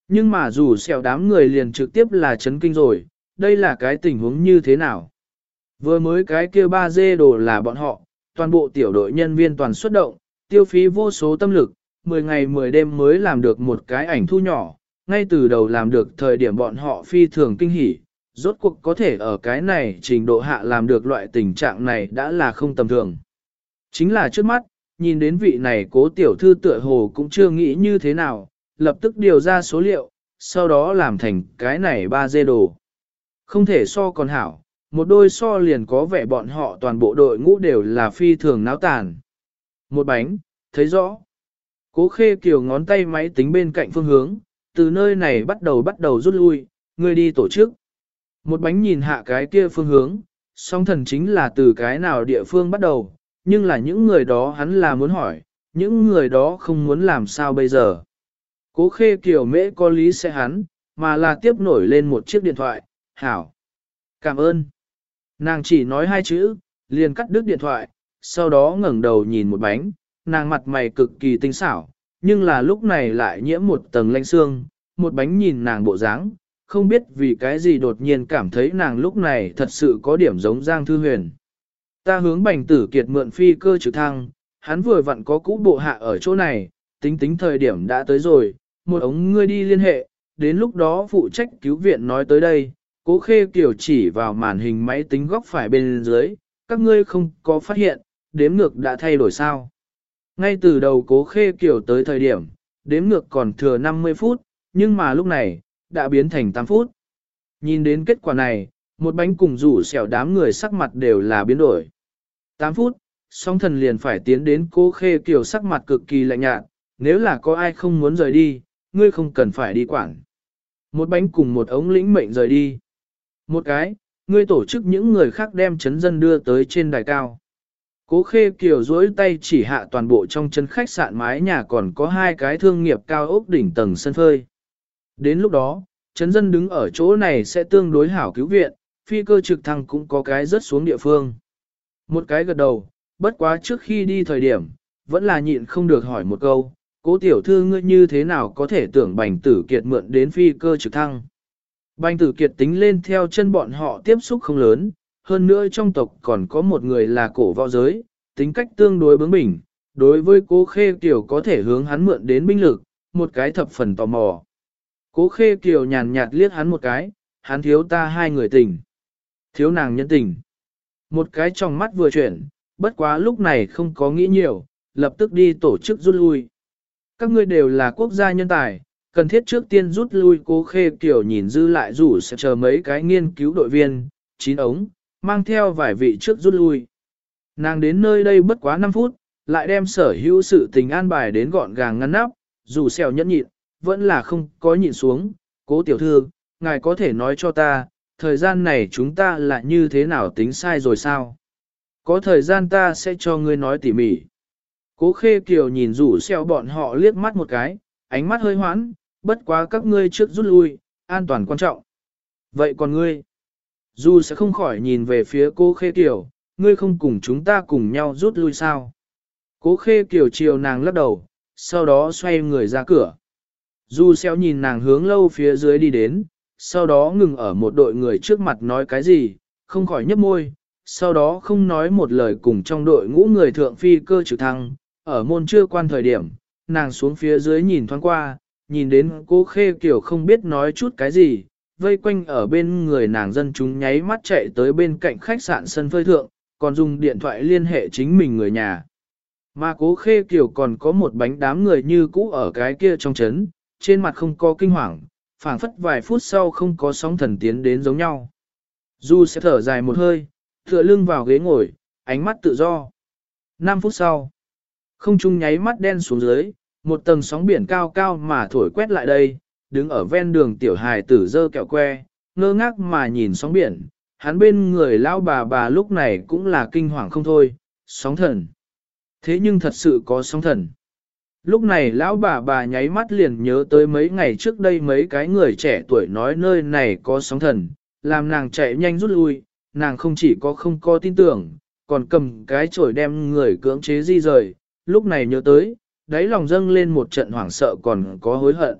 Nhưng mà dù xẻo đám người liền trực tiếp là chấn kinh rồi, đây là cái tình huống như thế nào? Vừa mới cái kia 3D đồ là bọn họ, toàn bộ tiểu đội nhân viên toàn xuất động, tiêu phí vô số tâm lực, 10 ngày 10 đêm mới làm được một cái ảnh thu nhỏ, ngay từ đầu làm được thời điểm bọn họ phi thường kinh hỉ, rốt cuộc có thể ở cái này trình độ hạ làm được loại tình trạng này đã là không tầm thường. Chính là trước mắt, nhìn đến vị này cố tiểu thư tựa hồ cũng chưa nghĩ như thế nào, lập tức điều ra số liệu, sau đó làm thành cái này 3 dê đồ. Không thể so còn hảo, một đôi so liền có vẻ bọn họ toàn bộ đội ngũ đều là phi thường náo tàn. Một bánh, thấy rõ. Cố khê kiều ngón tay máy tính bên cạnh phương hướng, từ nơi này bắt đầu bắt đầu rút lui, người đi tổ chức. Một bánh nhìn hạ cái kia phương hướng, song thần chính là từ cái nào địa phương bắt đầu, nhưng là những người đó hắn là muốn hỏi, những người đó không muốn làm sao bây giờ. Cố khê kiểu mễ có lý sẽ hắn, mà là tiếp nổi lên một chiếc điện thoại, hảo. Cảm ơn. Nàng chỉ nói hai chữ, liền cắt đứt điện thoại, sau đó ngẩng đầu nhìn một bánh, nàng mặt mày cực kỳ tinh xảo, nhưng là lúc này lại nhiễm một tầng lanh xương, một bánh nhìn nàng bộ dáng, không biết vì cái gì đột nhiên cảm thấy nàng lúc này thật sự có điểm giống Giang Thư Huyền. Ta hướng bành tử kiệt mượn phi cơ trực thăng, hắn vừa vặn có cũ bộ hạ ở chỗ này, tính tính thời điểm đã tới rồi, một ống ngươi đi liên hệ, đến lúc đó phụ trách cứu viện nói tới đây, cố khê kiểu chỉ vào màn hình máy tính góc phải bên dưới, các ngươi không có phát hiện, đếm ngược đã thay đổi sao. Ngay từ đầu cố khê kiểu tới thời điểm, đếm ngược còn thừa 50 phút, nhưng mà lúc này, đã biến thành 8 phút. Nhìn đến kết quả này, một bánh cùng rủ xẻo đám người sắc mặt đều là biến đổi. 8 phút, song thần liền phải tiến đến cố khê kiểu sắc mặt cực kỳ lạnh nhạt, nếu là có ai không muốn rời đi, ngươi không cần phải đi quản. Một bánh cùng một ống lĩnh mệnh rời đi. Một cái, ngươi tổ chức những người khác đem chấn dân đưa tới trên đài cao. Cố khê kiều duỗi tay chỉ hạ toàn bộ trong chân khách sạn mái nhà còn có hai cái thương nghiệp cao ốc đỉnh tầng sân phơi. Đến lúc đó, chấn dân đứng ở chỗ này sẽ tương đối hảo cứu viện, phi cơ trực thăng cũng có cái rớt xuống địa phương. Một cái gật đầu, bất quá trước khi đi thời điểm, vẫn là nhịn không được hỏi một câu, cố tiểu thư ngươi như thế nào có thể tưởng bành tử kiệt mượn đến phi cơ trực thăng. Bành tử kiệt tính lên theo chân bọn họ tiếp xúc không lớn, hơn nữa trong tộc còn có một người là cổ võ giới, tính cách tương đối bướng bỉnh, đối với cố khê kiều có thể hướng hắn mượn đến binh lực, một cái thập phần tò mò. Cố khê kiều nhàn nhạt liếc hắn một cái, hắn thiếu ta hai người tình. Thiếu nàng nhân tình. Một cái trong mắt vừa chuyển, bất quá lúc này không có nghĩ nhiều, lập tức đi tổ chức rút lui. Các ngươi đều là quốc gia nhân tài, cần thiết trước tiên rút lui cố khê kiểu nhìn dư lại rủ sẽ chờ mấy cái nghiên cứu đội viên, chín ống, mang theo vài vị trước rút lui. Nàng đến nơi đây bất quá 5 phút, lại đem sở hữu sự tình an bài đến gọn gàng ngăn nắp, dù xèo nhẫn nhịn, vẫn là không có nhịn xuống, cố tiểu thư, ngài có thể nói cho ta, thời gian này chúng ta là như thế nào tính sai rồi sao? Có thời gian ta sẽ cho ngươi nói tỉ mỉ. Cố khê kiều nhìn rủ xeo bọn họ liếc mắt một cái, ánh mắt hơi hoãn, bất quá các ngươi trước rút lui, an toàn quan trọng. Vậy còn ngươi? Dù sẽ không khỏi nhìn về phía cô khê kiều, ngươi không cùng chúng ta cùng nhau rút lui sao? Cố khê kiều chiều nàng lắc đầu, sau đó xoay người ra cửa. Du xeo nhìn nàng hướng lâu phía dưới đi đến, sau đó ngừng ở một đội người trước mặt nói cái gì, không khỏi nhấp môi, sau đó không nói một lời cùng trong đội ngũ người thượng phi cơ trực thăng, ở môn chưa quan thời điểm, nàng xuống phía dưới nhìn thoáng qua, nhìn đến cô khê kiểu không biết nói chút cái gì, vây quanh ở bên người nàng dân chúng nháy mắt chạy tới bên cạnh khách sạn sân phơi thượng, còn dùng điện thoại liên hệ chính mình người nhà. Mà cố khê kiểu còn có một bánh đám người như cũ ở cái kia trong chấn, trên mặt không có kinh hoàng, phảng phất vài phút sau không có sóng thần tiến đến giống nhau. Du sẽ thở dài một hơi, tựa lưng vào ghế ngồi, ánh mắt tự do. 5 phút sau, không trung nháy mắt đen xuống dưới, một tầng sóng biển cao cao mà thổi quét lại đây, đứng ở ven đường tiểu hài tử dơ kẹo que, ngơ ngác mà nhìn sóng biển, hắn bên người lão bà bà lúc này cũng là kinh hoàng không thôi, sóng thần. Thế nhưng thật sự có sóng thần. Lúc này lão bà bà nháy mắt liền nhớ tới mấy ngày trước đây mấy cái người trẻ tuổi nói nơi này có sóng thần, làm nàng chạy nhanh rút lui, nàng không chỉ có không có tin tưởng, còn cầm cái chổi đem người cưỡng chế di rời, lúc này nhớ tới, đáy lòng dâng lên một trận hoảng sợ còn có hối hận.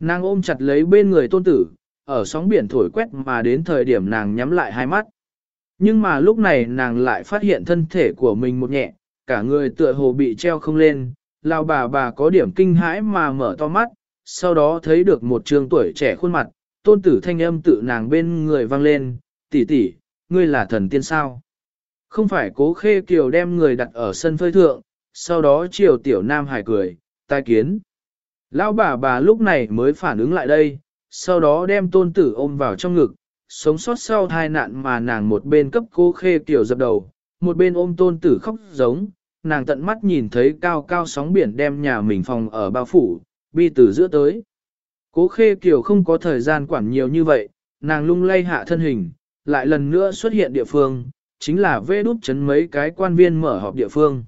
Nàng ôm chặt lấy bên người tôn tử, ở sóng biển thổi quét mà đến thời điểm nàng nhắm lại hai mắt. Nhưng mà lúc này nàng lại phát hiện thân thể của mình một nhẹ, cả người tựa hồ bị treo không lên, lao bà bà có điểm kinh hãi mà mở to mắt, sau đó thấy được một trường tuổi trẻ khuôn mặt, tôn tử thanh âm tự nàng bên người vang lên, tỷ tỷ, ngươi là thần tiên sao? Không phải cố khê kiều đem người đặt ở sân phơi thượng, sau đó chiều tiểu nam hải cười, tai kiến. Lão bà bà lúc này mới phản ứng lại đây, sau đó đem tôn tử ôm vào trong ngực, sống sót sau tai nạn mà nàng một bên cấp cô khê tiểu dập đầu, một bên ôm tôn tử khóc giống, nàng tận mắt nhìn thấy cao cao sóng biển đem nhà mình phòng ở bao phủ, bi từ giữa tới. Cố khê kiều không có thời gian quản nhiều như vậy, nàng lung lay hạ thân hình, lại lần nữa xuất hiện địa phương, chính là vê đút chấn mấy cái quan viên mở họp địa phương.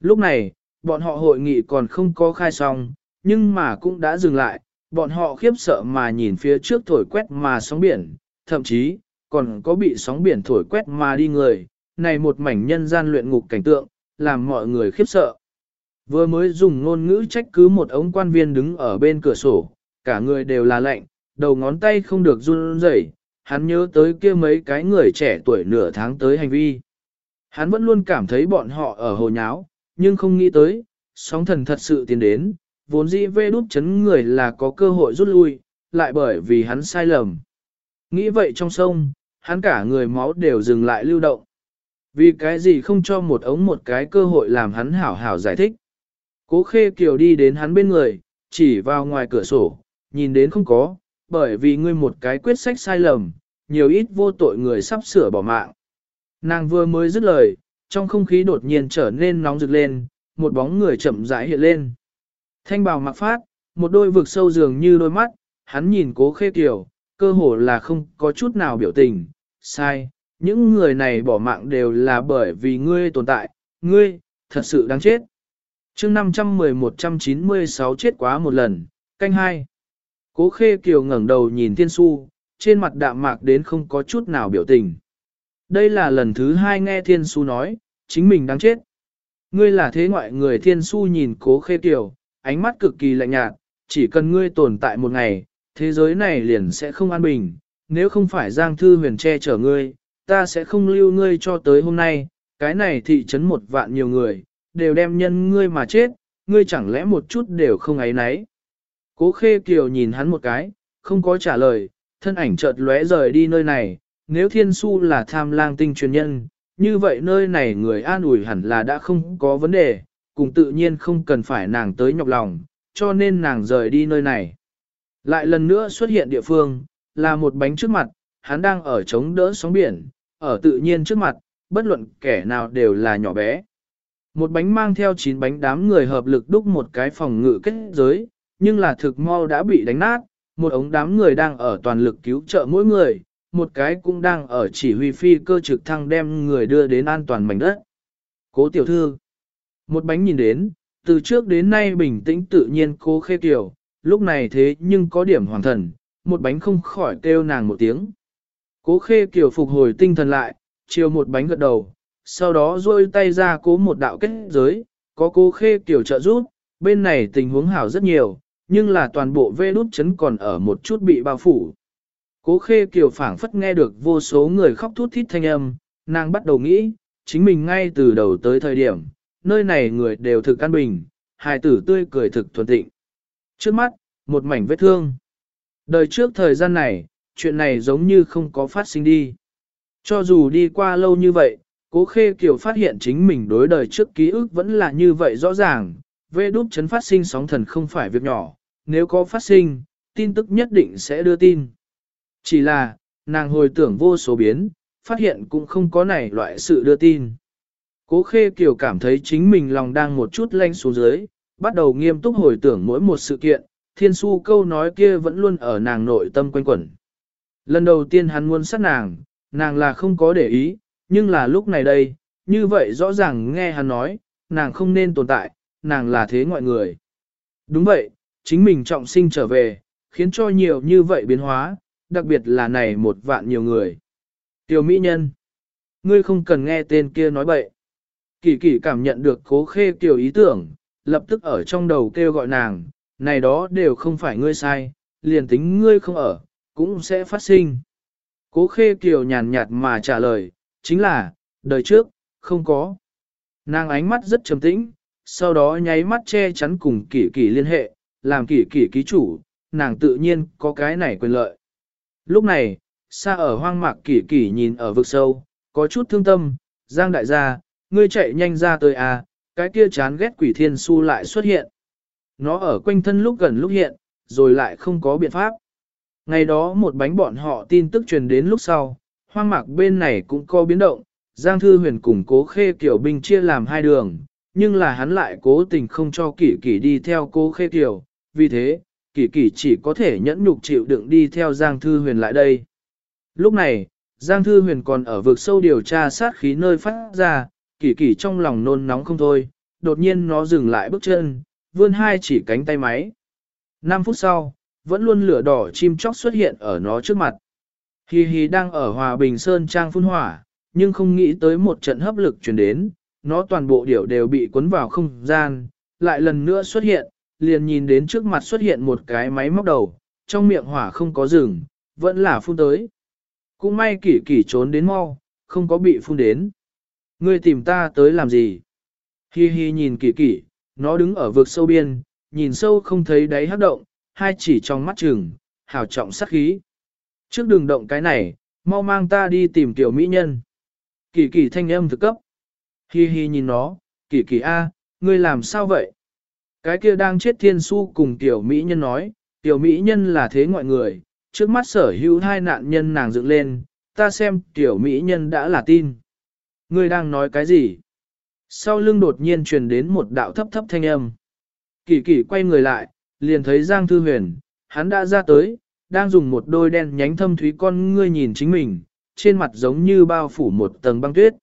Lúc này, bọn họ hội nghị còn không có khai xong, nhưng mà cũng đã dừng lại, bọn họ khiếp sợ mà nhìn phía trước thổi quét mà sóng biển, thậm chí, còn có bị sóng biển thổi quét mà đi người, này một mảnh nhân gian luyện ngục cảnh tượng, làm mọi người khiếp sợ. Vừa mới dùng ngôn ngữ trách cứ một ống quan viên đứng ở bên cửa sổ, cả người đều là lạnh, đầu ngón tay không được run rẩy, hắn nhớ tới kia mấy cái người trẻ tuổi nửa tháng tới hành vi. Hắn vẫn luôn cảm thấy bọn họ ở hồ nháo, nhưng không nghĩ tới, sóng thần thật sự tiến đến, vốn dĩ vê đút chấn người là có cơ hội rút lui, lại bởi vì hắn sai lầm. Nghĩ vậy trong sông, hắn cả người máu đều dừng lại lưu động. Vì cái gì không cho một ống một cái cơ hội làm hắn hảo hảo giải thích. Cố khê kiều đi đến hắn bên người, chỉ vào ngoài cửa sổ, nhìn đến không có, bởi vì ngươi một cái quyết sách sai lầm, nhiều ít vô tội người sắp sửa bỏ mạng. Nàng vừa mới dứt lời, trong không khí đột nhiên trở nên nóng rực lên, một bóng người chậm rãi hiện lên. Thanh bào mặc phát, một đôi vực sâu dường như đôi mắt, hắn nhìn cố khê kiều, cơ hồ là không có chút nào biểu tình, sai, những người này bỏ mạng đều là bởi vì ngươi tồn tại, ngươi, thật sự đáng chết. Trước 510-196 chết quá một lần, canh hai. Cố khê kiều ngẩng đầu nhìn thiên su, trên mặt đạm mạc đến không có chút nào biểu tình. Đây là lần thứ hai nghe thiên su nói, chính mình đáng chết. Ngươi là thế ngoại người thiên su nhìn cố khê kiều, ánh mắt cực kỳ lạnh nhạt, chỉ cần ngươi tồn tại một ngày, thế giới này liền sẽ không an bình, nếu không phải Giang Thư huyền che chở ngươi, ta sẽ không lưu ngươi cho tới hôm nay, cái này thị trấn một vạn nhiều người, đều đem nhân ngươi mà chết, ngươi chẳng lẽ một chút đều không ấy nấy. Cố khê kiều nhìn hắn một cái, không có trả lời, thân ảnh chợt lóe rời đi nơi này, nếu thiên su là tham lang tinh truyền nhân, như vậy nơi này người an ủi hẳn là đã không có vấn đề, cùng tự nhiên không cần phải nàng tới nhọc lòng, cho nên nàng rời đi nơi này. Lại lần nữa xuất hiện địa phương, là một bánh trước mặt, hắn đang ở chống đỡ sóng biển, ở tự nhiên trước mặt, bất luận kẻ nào đều là nhỏ bé. Một bánh mang theo 9 bánh đám người hợp lực đúc một cái phòng ngự kết giới, nhưng là thực mau đã bị đánh nát, một ống đám người đang ở toàn lực cứu trợ mỗi người, một cái cũng đang ở chỉ huy phi cơ trực thăng đem người đưa đến an toàn mảnh đất. Cố tiểu thư, một bánh nhìn đến, từ trước đến nay bình tĩnh tự nhiên cố khê tiểu, lúc này thế nhưng có điểm hoàng thần, một bánh không khỏi kêu nàng một tiếng. Cố khê kiểu phục hồi tinh thần lại, chiều một bánh gật đầu, sau đó rôi tay ra cố một đạo kết giới, có cố khê kiểu trợ giúp, bên này tình huống hảo rất nhiều, nhưng là toàn bộ vê đút chấn còn ở một chút bị bao phủ. Cố khê kiều phảng phất nghe được vô số người khóc thút thít thanh âm, nàng bắt đầu nghĩ, chính mình ngay từ đầu tới thời điểm, nơi này người đều thực an bình, hài tử tươi cười thực thuần tịnh. Trước mắt, một mảnh vết thương. Đời trước thời gian này, chuyện này giống như không có phát sinh đi. Cho dù đi qua lâu như vậy, cố khê kiều phát hiện chính mình đối đời trước ký ức vẫn là như vậy rõ ràng, vê đúp chấn phát sinh sóng thần không phải việc nhỏ, nếu có phát sinh, tin tức nhất định sẽ đưa tin. Chỉ là, nàng hồi tưởng vô số biến, phát hiện cũng không có này loại sự đưa tin. Cố khê kiều cảm thấy chính mình lòng đang một chút lanh xuống dưới, bắt đầu nghiêm túc hồi tưởng mỗi một sự kiện, thiên su câu nói kia vẫn luôn ở nàng nội tâm quanh quẩn. Lần đầu tiên hắn muốn sát nàng, nàng là không có để ý, nhưng là lúc này đây, như vậy rõ ràng nghe hắn nói, nàng không nên tồn tại, nàng là thế ngoại người. Đúng vậy, chính mình trọng sinh trở về, khiến cho nhiều như vậy biến hóa, đặc biệt là này một vạn nhiều người. Tiểu mỹ nhân, ngươi không cần nghe tên kia nói bậy. Kỳ kỳ cảm nhận được cố khê tiểu ý tưởng, lập tức ở trong đầu kêu gọi nàng, này đó đều không phải ngươi sai, liền tính ngươi không ở, cũng sẽ phát sinh. Cố khê kiều nhàn nhạt mà trả lời, chính là, đời trước, không có. Nàng ánh mắt rất trầm tĩnh, sau đó nháy mắt che chắn cùng kỷ kỷ liên hệ, làm kỷ kỷ ký chủ, nàng tự nhiên có cái này quyền lợi. Lúc này, xa ở hoang mạc kỷ kỷ nhìn ở vực sâu, có chút thương tâm, giang đại gia, ngươi chạy nhanh ra tới à, cái kia chán ghét quỷ thiên su lại xuất hiện. Nó ở quanh thân lúc gần lúc hiện, rồi lại không có biện pháp. Ngày đó một bánh bọn họ tin tức truyền đến lúc sau, hoang mạc bên này cũng có biến động, Giang Thư Huyền cùng cố khê kiểu binh chia làm hai đường, nhưng là hắn lại cố tình không cho kỷ kỷ đi theo cố khê kiểu, vì thế, Kỳ kỳ chỉ có thể nhẫn nhục chịu đựng đi theo Giang Thư Huyền lại đây. Lúc này, Giang Thư Huyền còn ở vực sâu điều tra sát khí nơi phát ra, Kỳ Kỳ trong lòng nôn nóng không thôi, đột nhiên nó dừng lại bước chân, vươn hai chỉ cánh tay máy. 5 phút sau, vẫn luôn lửa đỏ chim chóc xuất hiện ở nó trước mặt. Hi Hi đang ở Hòa Bình Sơn Trang phun hỏa, nhưng không nghĩ tới một trận hấp lực chuyển đến, nó toàn bộ điểu đều bị cuốn vào không gian, lại lần nữa xuất hiện, liền nhìn đến trước mặt xuất hiện một cái máy móc đầu, trong miệng hỏa không có rừng, vẫn là phun tới. Cũng may kỷ kỷ trốn đến mau, không có bị phun đến. Ngươi tìm ta tới làm gì? Hi hi nhìn kỷ kỷ, nó đứng ở vực sâu biên, nhìn sâu không thấy đáy hấp động, hai chỉ trong mắt chừng, hào trọng sắc khí. Trước đường động cái này, mau mang ta đi tìm tiểu mỹ nhân. Kỳ kỳ thanh âm thực cấp. Hi hi nhìn nó, kỳ kỳ A, ngươi làm sao vậy? Cái kia đang chết thiên su cùng tiểu mỹ nhân nói, tiểu mỹ nhân là thế ngoại người, trước mắt sở hữu hai nạn nhân nàng dựng lên, ta xem tiểu mỹ nhân đã là tin. Ngươi đang nói cái gì? Sau lưng đột nhiên truyền đến một đạo thấp thấp thanh âm. Kỳ kỳ quay người lại, liền thấy Giang Thư Huyền, hắn đã ra tới, đang dùng một đôi đen nhánh thâm thúy con ngươi nhìn chính mình, trên mặt giống như bao phủ một tầng băng tuyết.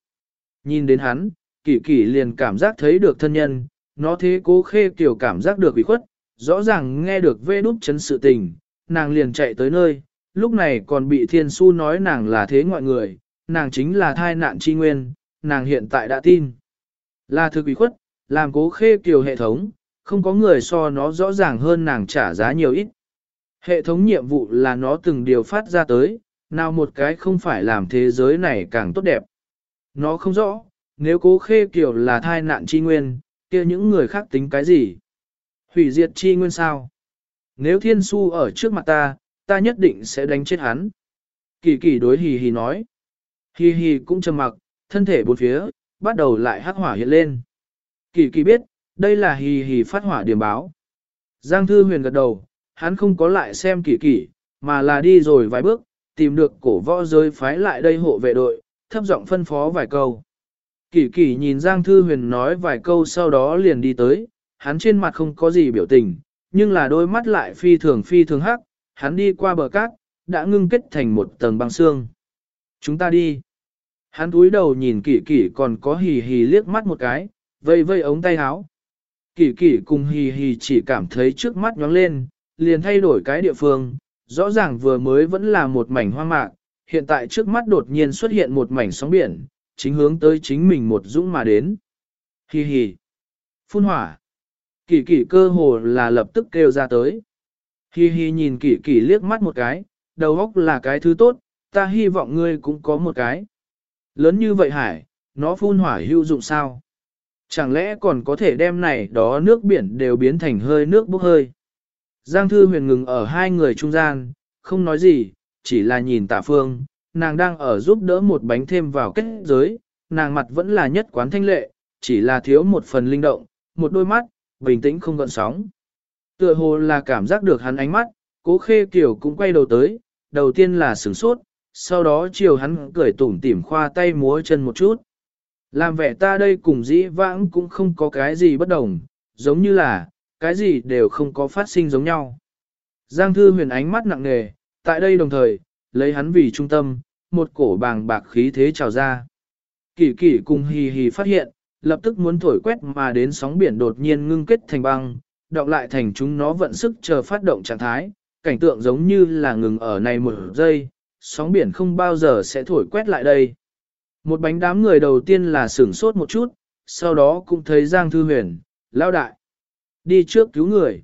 Nhìn đến hắn, kỳ kỳ liền cảm giác thấy được thân nhân, nó thế cố khê kiểu cảm giác được bị khuất, rõ ràng nghe được vê đút chấn sự tình, nàng liền chạy tới nơi, lúc này còn bị thiên su nói nàng là thế ngoại người, nàng chính là thai nạn chi nguyên, nàng hiện tại đã tin. Là thực bị khuất, làm cố khê kiều hệ thống, không có người so nó rõ ràng hơn nàng trả giá nhiều ít. Hệ thống nhiệm vụ là nó từng điều phát ra tới, nào một cái không phải làm thế giới này càng tốt đẹp. Nó không rõ, nếu cố khê kiều là thai nạn chi nguyên, kia những người khác tính cái gì? Hủy diệt chi nguyên sao? Nếu thiên su ở trước mặt ta, ta nhất định sẽ đánh chết hắn. Kỳ kỳ đối hì hì nói. Hì hì cũng trầm mặc, thân thể bốn phía, bắt đầu lại hắc hỏa hiện lên. Kỳ kỳ biết, đây là hì hì phát hỏa điểm báo. Giang Thư Huyền gật đầu, hắn không có lại xem kỳ kỳ, mà là đi rồi vài bước, tìm được cổ võ giới phái lại đây hộ vệ đội, thấp giọng phân phó vài câu. Kỳ kỳ nhìn Giang Thư Huyền nói vài câu sau đó liền đi tới, hắn trên mặt không có gì biểu tình, nhưng là đôi mắt lại phi thường phi thường hắc, hắn đi qua bờ cát, đã ngưng kết thành một tầng băng xương. Chúng ta đi. Hắn túi đầu nhìn kỳ kỳ còn có hì hì liếc mắt một cái, vây vây ống tay áo. Kỳ kỳ cùng hì hì chỉ cảm thấy trước mắt nhóng lên, liền thay đổi cái địa phương, rõ ràng vừa mới vẫn là một mảnh hoang mạc, hiện tại trước mắt đột nhiên xuất hiện một mảnh sóng biển, chính hướng tới chính mình một dũng mà đến. Hì hì. Phun hỏa. Kỳ kỳ cơ hồ là lập tức kêu ra tới. Hì hì nhìn kỳ kỳ liếc mắt một cái, đầu óc là cái thứ tốt, ta hy vọng ngươi cũng có một cái. Lớn như vậy hải, nó phun hỏa hữu dụng sao? Chẳng lẽ còn có thể đem này đó nước biển đều biến thành hơi nước bốc hơi? Giang Thư Huyền ngừng ở hai người trung gian, không nói gì, chỉ là nhìn tả phương, nàng đang ở giúp đỡ một bánh thêm vào kết giới, nàng mặt vẫn là nhất quán thanh lệ, chỉ là thiếu một phần linh động, một đôi mắt, bình tĩnh không gợn sóng. Tựa hồ là cảm giác được hắn ánh mắt, cố khê kiểu cũng quay đầu tới, đầu tiên là sửng sốt, sau đó chiều hắn cười tủm tỉm khoa tay múa chân một chút. Làm vẻ ta đây cùng dĩ vãng cũng không có cái gì bất đồng, giống như là, cái gì đều không có phát sinh giống nhau. Giang thư huyền ánh mắt nặng nề, tại đây đồng thời, lấy hắn vì trung tâm, một cổ bàng bạc khí thế trào ra. Kỳ kỳ cùng hì hì phát hiện, lập tức muốn thổi quét mà đến sóng biển đột nhiên ngưng kết thành băng, đọng lại thành chúng nó vận sức chờ phát động trạng thái, cảnh tượng giống như là ngừng ở này một giây, sóng biển không bao giờ sẽ thổi quét lại đây. Một bánh đám người đầu tiên là sửng sốt một chút, sau đó cũng thấy Giang Thư Huyền, lao đại. Đi trước cứu người.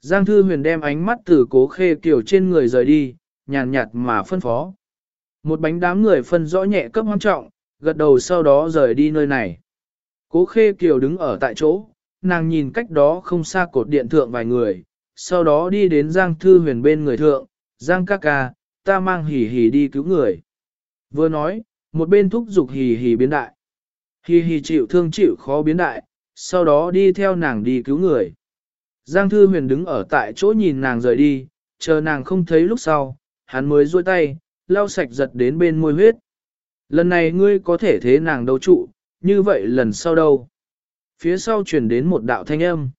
Giang Thư Huyền đem ánh mắt từ cố khê kiểu trên người rời đi, nhàn nhạt mà phân phó. Một bánh đám người phân rõ nhẹ cấp hoang trọng, gật đầu sau đó rời đi nơi này. Cố khê kiều đứng ở tại chỗ, nàng nhìn cách đó không xa cột điện thượng vài người, sau đó đi đến Giang Thư Huyền bên người thượng, Giang ca ca, ta mang hỉ hỉ đi cứu người. Vừa nói, một bên thúc giục hỉ hỉ biến đại. Hỉ hỉ chịu thương chịu khó biến đại, sau đó đi theo nàng đi cứu người. Giang Thư Huyền đứng ở tại chỗ nhìn nàng rời đi, chờ nàng không thấy lúc sau, hắn mới duỗi tay, lau sạch giật đến bên môi huyết. Lần này ngươi có thể thế nàng đấu trụ, như vậy lần sau đâu? Phía sau truyền đến một đạo thanh âm.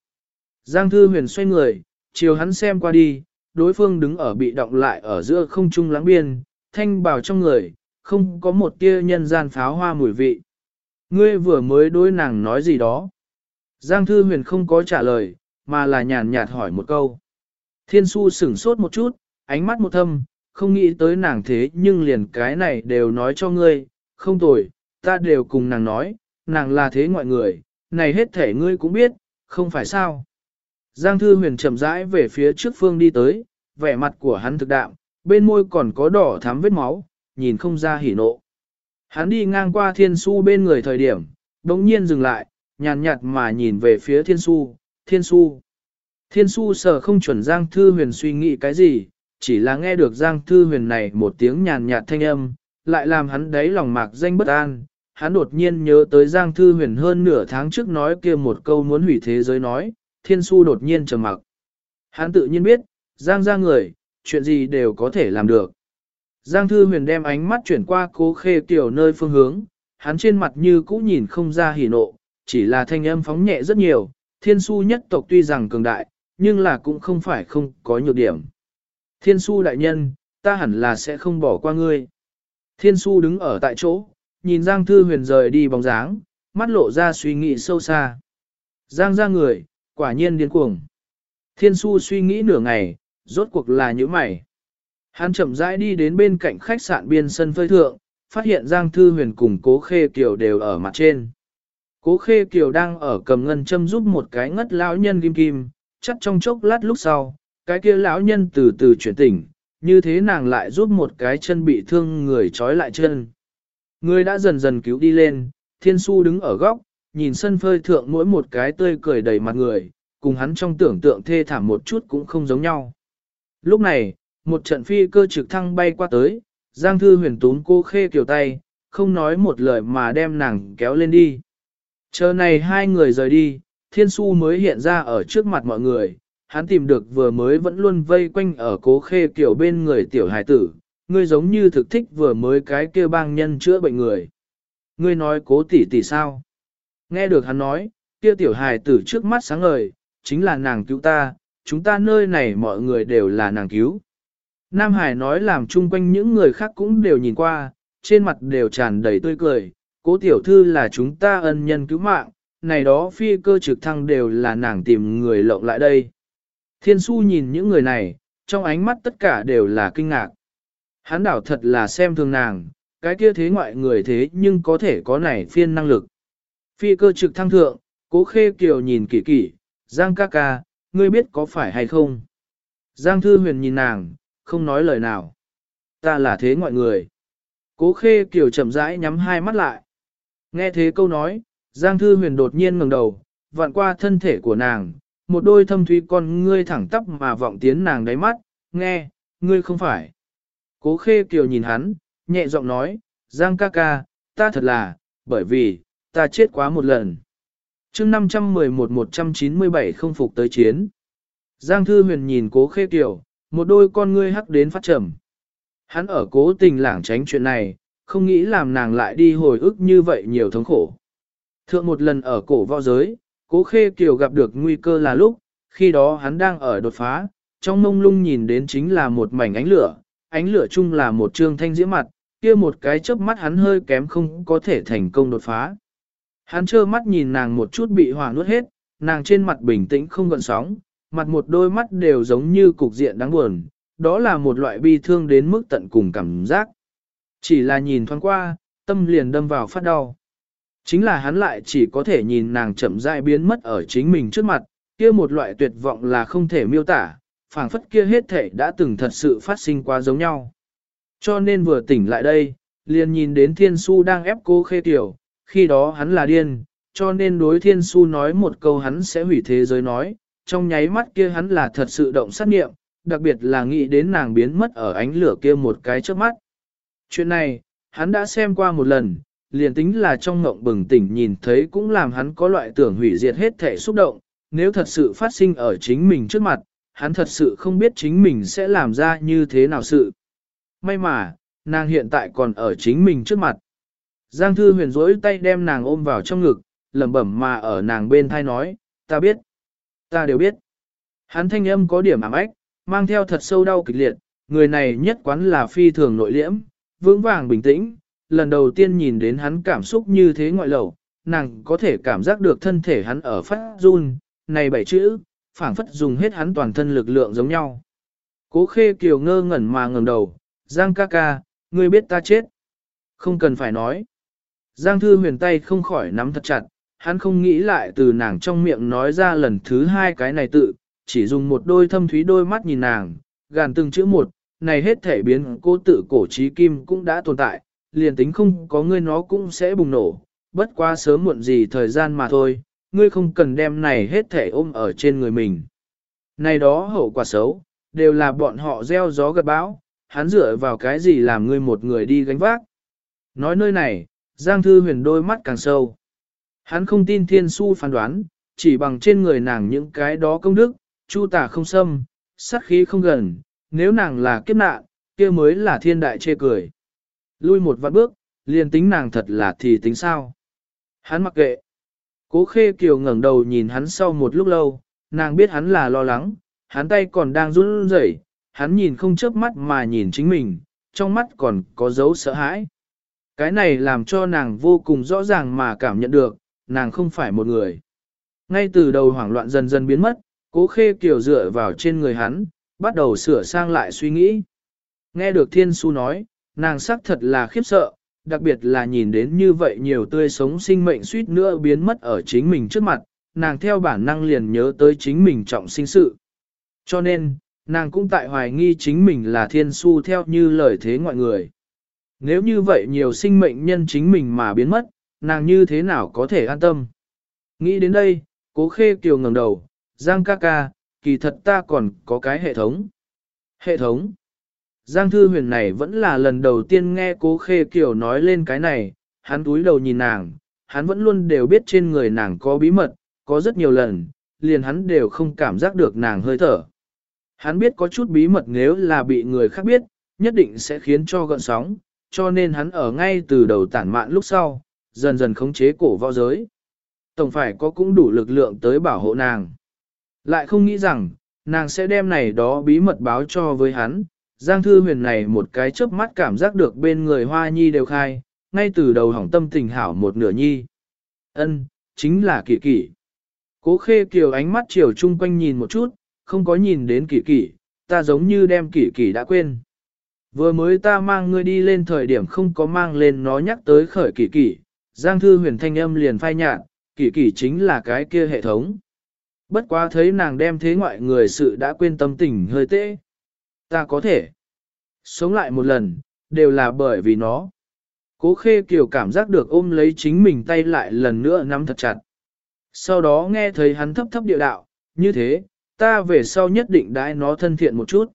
Giang Thư Huyền xoay người, chiều hắn xem qua đi, đối phương đứng ở bị động lại ở giữa không trung lãng biên, thanh bảo trong người, không có một tia nhân gian pháo hoa mùi vị. Ngươi vừa mới đối nàng nói gì đó. Giang Thư Huyền không có trả lời, mà là nhàn nhạt hỏi một câu. Thiên su sửng sốt một chút, ánh mắt một thâm, không nghĩ tới nàng thế nhưng liền cái này đều nói cho ngươi, không tồi, ta đều cùng nàng nói, nàng là thế ngoại người, này hết thể ngươi cũng biết, không phải sao. Giang Thư Huyền chậm rãi về phía trước phương đi tới, vẻ mặt của hắn thực đạm, bên môi còn có đỏ thắm vết máu, nhìn không ra hỉ nộ. Hắn đi ngang qua thiên su bên người thời điểm, đống nhiên dừng lại, nhàn nhạt mà nhìn về phía thiên su, thiên su. Thiên su sở không chuẩn Giang Thư Huyền suy nghĩ cái gì, chỉ là nghe được Giang Thư Huyền này một tiếng nhàn nhạt thanh âm, lại làm hắn đáy lòng mạc danh bất an. Hắn đột nhiên nhớ tới Giang Thư Huyền hơn nửa tháng trước nói kia một câu muốn hủy thế giới nói, thiên su đột nhiên trầm mặc. Hắn tự nhiên biết, Giang ra người, chuyện gì đều có thể làm được. Giang Thư Huyền đem ánh mắt chuyển qua cố khê tiểu nơi phương hướng, hắn trên mặt như cũ nhìn không ra hỉ nộ, chỉ là thanh âm phóng nhẹ rất nhiều, thiên su nhất tộc tuy rằng cường đại, nhưng là cũng không phải không có nhược điểm. Thiên su đại nhân, ta hẳn là sẽ không bỏ qua ngươi. Thiên su đứng ở tại chỗ, nhìn Giang Thư Huyền rời đi bóng dáng, mắt lộ ra suy nghĩ sâu xa. Giang ra người, quả nhiên điên cuồng. Thiên su suy nghĩ nửa ngày, rốt cuộc là như mày. Hắn chậm rãi đi đến bên cạnh khách sạn biên sân phơi thượng, phát hiện Giang Thư Huyền cùng Cố Khê Kiều đều ở mặt trên. Cố Khê Kiều đang ở cầm ngân châm giúp một cái ngất lão nhân kim kim, chắc trong chốc lát lúc sau, cái kia lão nhân từ từ chuyển tỉnh, như thế nàng lại giúp một cái chân bị thương người trói lại chân. Người đã dần dần cứu đi lên, thiên su đứng ở góc, nhìn sân phơi thượng mỗi một cái tươi cười đầy mặt người, cùng hắn trong tưởng tượng thê thảm một chút cũng không giống nhau. Lúc này, một trận phi cơ trực thăng bay qua tới, Giang Thư huyền tún cô khê kiểu tay, không nói một lời mà đem nàng kéo lên đi. Chờ này hai người rời đi, thiên su mới hiện ra ở trước mặt mọi người, hắn tìm được vừa mới vẫn luôn vây quanh ở cố khê kiểu bên người tiểu Hải tử, ngươi giống như thực thích vừa mới cái kia bang nhân chữa bệnh người. Ngươi nói cố tỷ tỷ sao? Nghe được hắn nói, kia tiểu hài tử trước mắt sáng ngời, chính là nàng cứu ta, chúng ta nơi này mọi người đều là nàng cứu. Nam Hải nói làm chung quanh những người khác cũng đều nhìn qua, trên mặt đều tràn đầy tươi cười, cố tiểu thư là chúng ta ân nhân cứu mạng, này đó phi cơ trực thăng đều là nàng tìm người lộng lại đây. Thiên su nhìn những người này, trong ánh mắt tất cả đều là kinh ngạc. Hắn đảo thật là xem thường nàng, cái kia thế ngoại người thế nhưng có thể có này phiên năng lực. Phi cơ trực thăng thượng, cố khê kiều nhìn kỹ kỹ, Giang ca ca, ngươi biết có phải hay không? Giang thư huyền nhìn nàng, không nói lời nào. Ta là thế ngoại người. Cố khê kiều chậm rãi nhắm hai mắt lại. Nghe thế câu nói, Giang thư huyền đột nhiên ngẩng đầu, vặn qua thân thể của nàng, một đôi thâm thúy con ngươi thẳng tắp mà vọng tiến nàng đáy mắt, nghe, ngươi không phải. Cố khê kiều nhìn hắn, nhẹ giọng nói, Giang ca ca, ta thật là, bởi vì, ta chết quá một lần. Trước 511-197 không phục tới chiến. Giang thư huyền nhìn cố khê kiều, một đôi con ngươi hắc đến phát trầm. Hắn ở cố tình lảng tránh chuyện này, không nghĩ làm nàng lại đi hồi ức như vậy nhiều thống khổ. Thượng một lần ở cổ võ giới, cố khê kiều gặp được nguy cơ là lúc, khi đó hắn đang ở đột phá, trong mông lung nhìn đến chính là một mảnh ánh lửa, ánh lửa chung là một trương thanh diễm mặt, kia một cái chớp mắt hắn hơi kém không có thể thành công đột phá. Hắn trơ mắt nhìn nàng một chút bị hỏa nuốt hết, nàng trên mặt bình tĩnh không gợn sóng, mặt một đôi mắt đều giống như cục diện đáng buồn, đó là một loại bi thương đến mức tận cùng cảm giác. Chỉ là nhìn thoáng qua, tâm liền đâm vào phát đau. Chính là hắn lại chỉ có thể nhìn nàng chậm rãi biến mất ở chính mình trước mặt, kia một loại tuyệt vọng là không thể miêu tả, phảng phất kia hết thể đã từng thật sự phát sinh quá giống nhau. Cho nên vừa tỉnh lại đây, liền nhìn đến thiên su đang ép cô khê tiểu, khi đó hắn là điên, cho nên đối thiên su nói một câu hắn sẽ hủy thế giới nói, trong nháy mắt kia hắn là thật sự động sát nghiệm, đặc biệt là nghĩ đến nàng biến mất ở ánh lửa kia một cái trước mắt. Chuyện này, hắn đã xem qua một lần, liền tính là trong ngộng bừng tỉnh nhìn thấy cũng làm hắn có loại tưởng hủy diệt hết thể xúc động, nếu thật sự phát sinh ở chính mình trước mặt, hắn thật sự không biết chính mình sẽ làm ra như thế nào sự. May mà, nàng hiện tại còn ở chính mình trước mặt. Giang thư huyền rỗi tay đem nàng ôm vào trong ngực, lẩm bẩm mà ở nàng bên thai nói, ta biết, ta đều biết. Hắn thanh âm có điểm ảm ách, mang theo thật sâu đau kịch liệt, người này nhất quán là phi thường nội liễm, vững vàng bình tĩnh, lần đầu tiên nhìn đến hắn cảm xúc như thế ngoại lầu, nàng có thể cảm giác được thân thể hắn ở phát run, này bảy chữ, phảng phất dùng hết hắn toàn thân lực lượng giống nhau. Cố khê kiều ngơ ngẩn mà ngẩng đầu, Giang ca ca, ngươi biết ta chết. Không cần phải nói. Giang thư huyền tay không khỏi nắm thật chặt, hắn không nghĩ lại từ nàng trong miệng nói ra lần thứ hai cái này tự, chỉ dùng một đôi thâm thúy đôi mắt nhìn nàng, gàn từng chữ một, này hết thể biến cố tự cổ trí kim cũng đã tồn tại, liền tính không có ngươi nó cũng sẽ bùng nổ, bất quá sớm muộn gì thời gian mà thôi, ngươi không cần đem này hết thể ôm ở trên người mình. Này đó hậu quả xấu, đều là bọn họ gieo gió gật bão, hắn dựa vào cái gì làm ngươi một người đi gánh vác. Nói nơi này, Giang Thư huyền đôi mắt càng sâu. Hắn không tin thiên su phán đoán, chỉ bằng trên người nàng những cái đó công đức, chu tả không xâm, sát khí không gần, nếu nàng là kiếp nạn, kia mới là thiên đại chê cười. Lui một vạn bước, liền tính nàng thật là thì tính sao. Hắn mặc kệ. Cố khê kiều ngẩng đầu nhìn hắn sau một lúc lâu, nàng biết hắn là lo lắng, hắn tay còn đang run rẩy, hắn nhìn không chớp mắt mà nhìn chính mình, trong mắt còn có dấu sợ hãi. Cái này làm cho nàng vô cùng rõ ràng mà cảm nhận được, nàng không phải một người. Ngay từ đầu hoảng loạn dần dần biến mất, cố khê kiều dựa vào trên người hắn, bắt đầu sửa sang lại suy nghĩ. Nghe được thiên su nói, nàng sắc thật là khiếp sợ, đặc biệt là nhìn đến như vậy nhiều tươi sống sinh mệnh suýt nữa biến mất ở chính mình trước mặt, nàng theo bản năng liền nhớ tới chính mình trọng sinh sự. Cho nên, nàng cũng tại hoài nghi chính mình là thiên su theo như lời thế ngoại người. Nếu như vậy nhiều sinh mệnh nhân chính mình mà biến mất, nàng như thế nào có thể an tâm? Nghĩ đến đây, cố khê kiều ngẩng đầu, Giang ca ca, kỳ thật ta còn có cái hệ thống. Hệ thống? Giang thư huyền này vẫn là lần đầu tiên nghe cố khê kiều nói lên cái này, hắn túi đầu nhìn nàng, hắn vẫn luôn đều biết trên người nàng có bí mật, có rất nhiều lần, liền hắn đều không cảm giác được nàng hơi thở. Hắn biết có chút bí mật nếu là bị người khác biết, nhất định sẽ khiến cho gợn sóng, cho nên hắn ở ngay từ đầu tản mạn lúc sau, dần dần khống chế cổ võ giới. Tổng phải có cũng đủ lực lượng tới bảo hộ nàng. Lại không nghĩ rằng, nàng sẽ đem này đó bí mật báo cho với hắn. Giang thư huyền này một cái chớp mắt cảm giác được bên người hoa nhi đều khai, ngay từ đầu hỏng tâm tình hảo một nửa nhi. ân chính là kỷ kỷ. Cố khê kiều ánh mắt chiều chung quanh nhìn một chút, không có nhìn đến kỷ kỷ, ta giống như đem kỷ kỷ đã quên. Vừa mới ta mang ngươi đi lên thời điểm không có mang lên nó nhắc tới khởi kỷ kỷ, Giang thư huyền thanh âm liền phai nhạt, kỷ kỷ chính là cái kia hệ thống. Bất quá thấy nàng đem thế ngoại người sự đã quên tâm tình hơi tệ. Ta có thể sống lại một lần, đều là bởi vì nó. Cố khê kiều cảm giác được ôm lấy chính mình tay lại lần nữa nắm thật chặt. Sau đó nghe thấy hắn thấp thấp địa đạo, như thế, ta về sau nhất định đãi nó thân thiện một chút.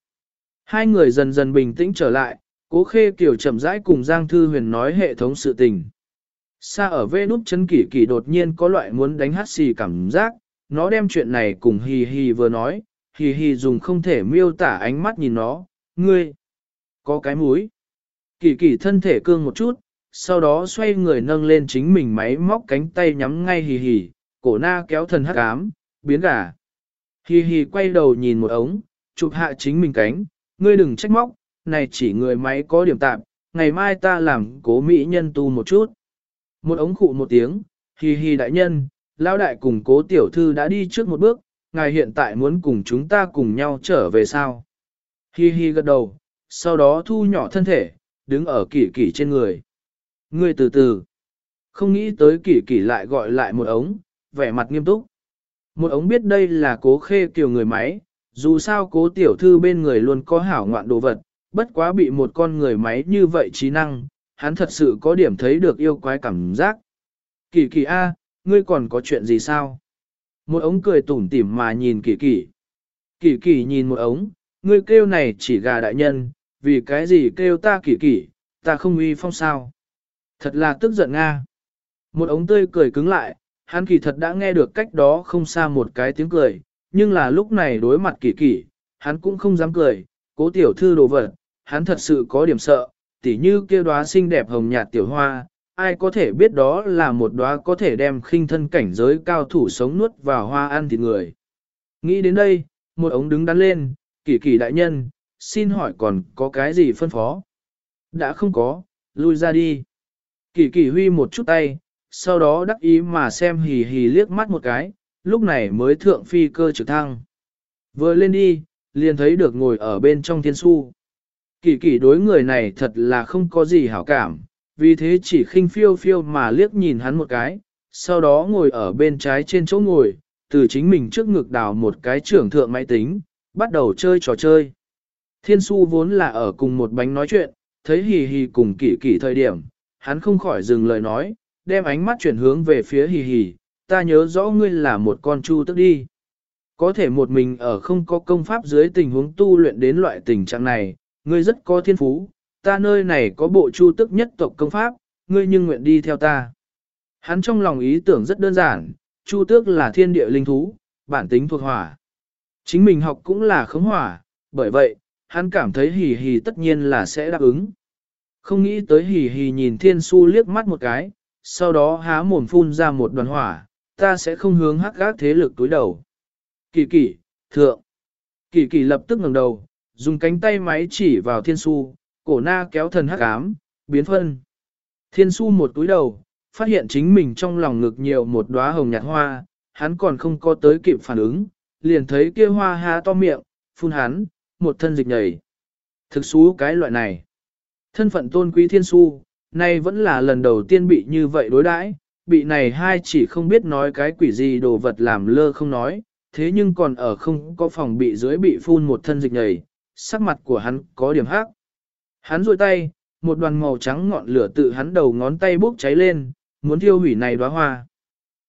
Hai người dần dần bình tĩnh trở lại, cố khê kiều chậm rãi cùng Giang Thư Huyền nói hệ thống sự tình. Xa ở vê nút chân kỷ kỷ đột nhiên có loại muốn đánh hát xì cảm giác, nó đem chuyện này cùng hì hì vừa nói, hì hì dùng không thể miêu tả ánh mắt nhìn nó, ngươi, có cái mũi. kỳ kỳ thân thể cương một chút, sau đó xoay người nâng lên chính mình máy móc cánh tay nhắm ngay hì hì, cổ na kéo thần hắc ám, biến gà. Hì hì quay đầu nhìn một ống, chụp hạ chính mình cánh, ngươi đừng trách móc, này chỉ người máy có điểm tạm, ngày mai ta làm cố mỹ nhân tu một chút. Một ống khụ một tiếng, hì hì đại nhân, lao đại cùng cố tiểu thư đã đi trước một bước, ngài hiện tại muốn cùng chúng ta cùng nhau trở về sao. Hi hi gật đầu, sau đó thu nhỏ thân thể, đứng ở kỷ kỷ trên người. Người từ từ, không nghĩ tới kỷ kỷ lại gọi lại một ống, vẻ mặt nghiêm túc. Một ống biết đây là cố khê kiều người máy, dù sao cố tiểu thư bên người luôn có hảo ngoạn đồ vật, bất quá bị một con người máy như vậy trí năng, hắn thật sự có điểm thấy được yêu quái cảm giác. Kỳ kỳ A, ngươi còn có chuyện gì sao? Một ống cười tủm tỉm mà nhìn kỳ kỳ. Kỳ kỳ nhìn một ống, ngươi kêu này chỉ gà đại nhân, vì cái gì kêu ta kỳ kỳ, ta không uy phong sao? Thật là tức giận Nga. Một ống tươi cười cứng lại, hắn kỳ thật đã nghe được cách đó không xa một cái tiếng cười, nhưng là lúc này đối mặt kỳ kỳ, hắn cũng không dám cười, cố tiểu thư đồ vật, hắn thật sự có điểm sợ, tỉ như kia đóa xinh đẹp hồng nhạt tiểu hoa, ai có thể biết đó là một đóa có thể đem khinh thân cảnh giới cao thủ sống nuốt vào hoa ăn thịt người. Nghĩ đến đây, một ống đứng đắn lên, kỳ kỳ đại nhân, xin hỏi còn có cái gì phân phó? Đã không có, lui ra đi. Kỳ kỳ huy một chút tay, sau đó đắc ý mà xem hì hì liếc mắt một cái, lúc này mới thượng phi cơ trực thăng. Vừa lên đi, liền thấy được ngồi ở bên trong thiên su. Kỳ kỳ đối người này thật là không có gì hảo cảm, vì thế chỉ khinh phiêu phiêu mà liếc nhìn hắn một cái, sau đó ngồi ở bên trái trên chỗ ngồi, từ chính mình trước ngực đào một cái trưởng thượng máy tính, bắt đầu chơi trò chơi. Thiên su vốn là ở cùng một bánh nói chuyện, thấy hì hì cùng kỳ kỳ thời điểm, hắn không khỏi dừng lời nói, đem ánh mắt chuyển hướng về phía hì hì, ta nhớ rõ ngươi là một con chu tức đi. Có thể một mình ở không có công pháp dưới tình huống tu luyện đến loại tình trạng này, ngươi rất có thiên phú, ta nơi này có bộ chu tức nhất tộc công pháp, ngươi nhưng nguyện đi theo ta. Hắn trong lòng ý tưởng rất đơn giản, chu tước là thiên địa linh thú, bản tính thuộc hỏa. Chính mình học cũng là khống hỏa, bởi vậy, hắn cảm thấy hì hì tất nhiên là sẽ đáp ứng. Không nghĩ tới hì hì nhìn thiên su liếc mắt một cái, sau đó há mồm phun ra một đoàn hỏa, ta sẽ không hướng hắc gác thế lực túi đầu. Kỳ kỳ, thượng. Kỳ kỳ lập tức ngẩng đầu, dùng cánh tay máy chỉ vào thiên su, cổ na kéo thần hắc ám, biến phân. Thiên su một túi đầu, phát hiện chính mình trong lòng ngực nhiều một đóa hồng nhạt hoa, hắn còn không có tới kịp phản ứng, liền thấy kia hoa há to miệng, phun hắn, một thân dịch nhảy. Thực xú cái loại này. Thân phận tôn quý thiên su, nay vẫn là lần đầu tiên bị như vậy đối đãi, bị này hai chỉ không biết nói cái quỷ gì đồ vật làm lơ không nói, thế nhưng còn ở không có phòng bị dưới bị phun một thân dịch nhảy, sắc mặt của hắn có điểm hắc. Hắn rôi tay, một đoàn màu trắng ngọn lửa tự hắn đầu ngón tay bốc cháy lên, muốn thiêu hủy này đóa hoa.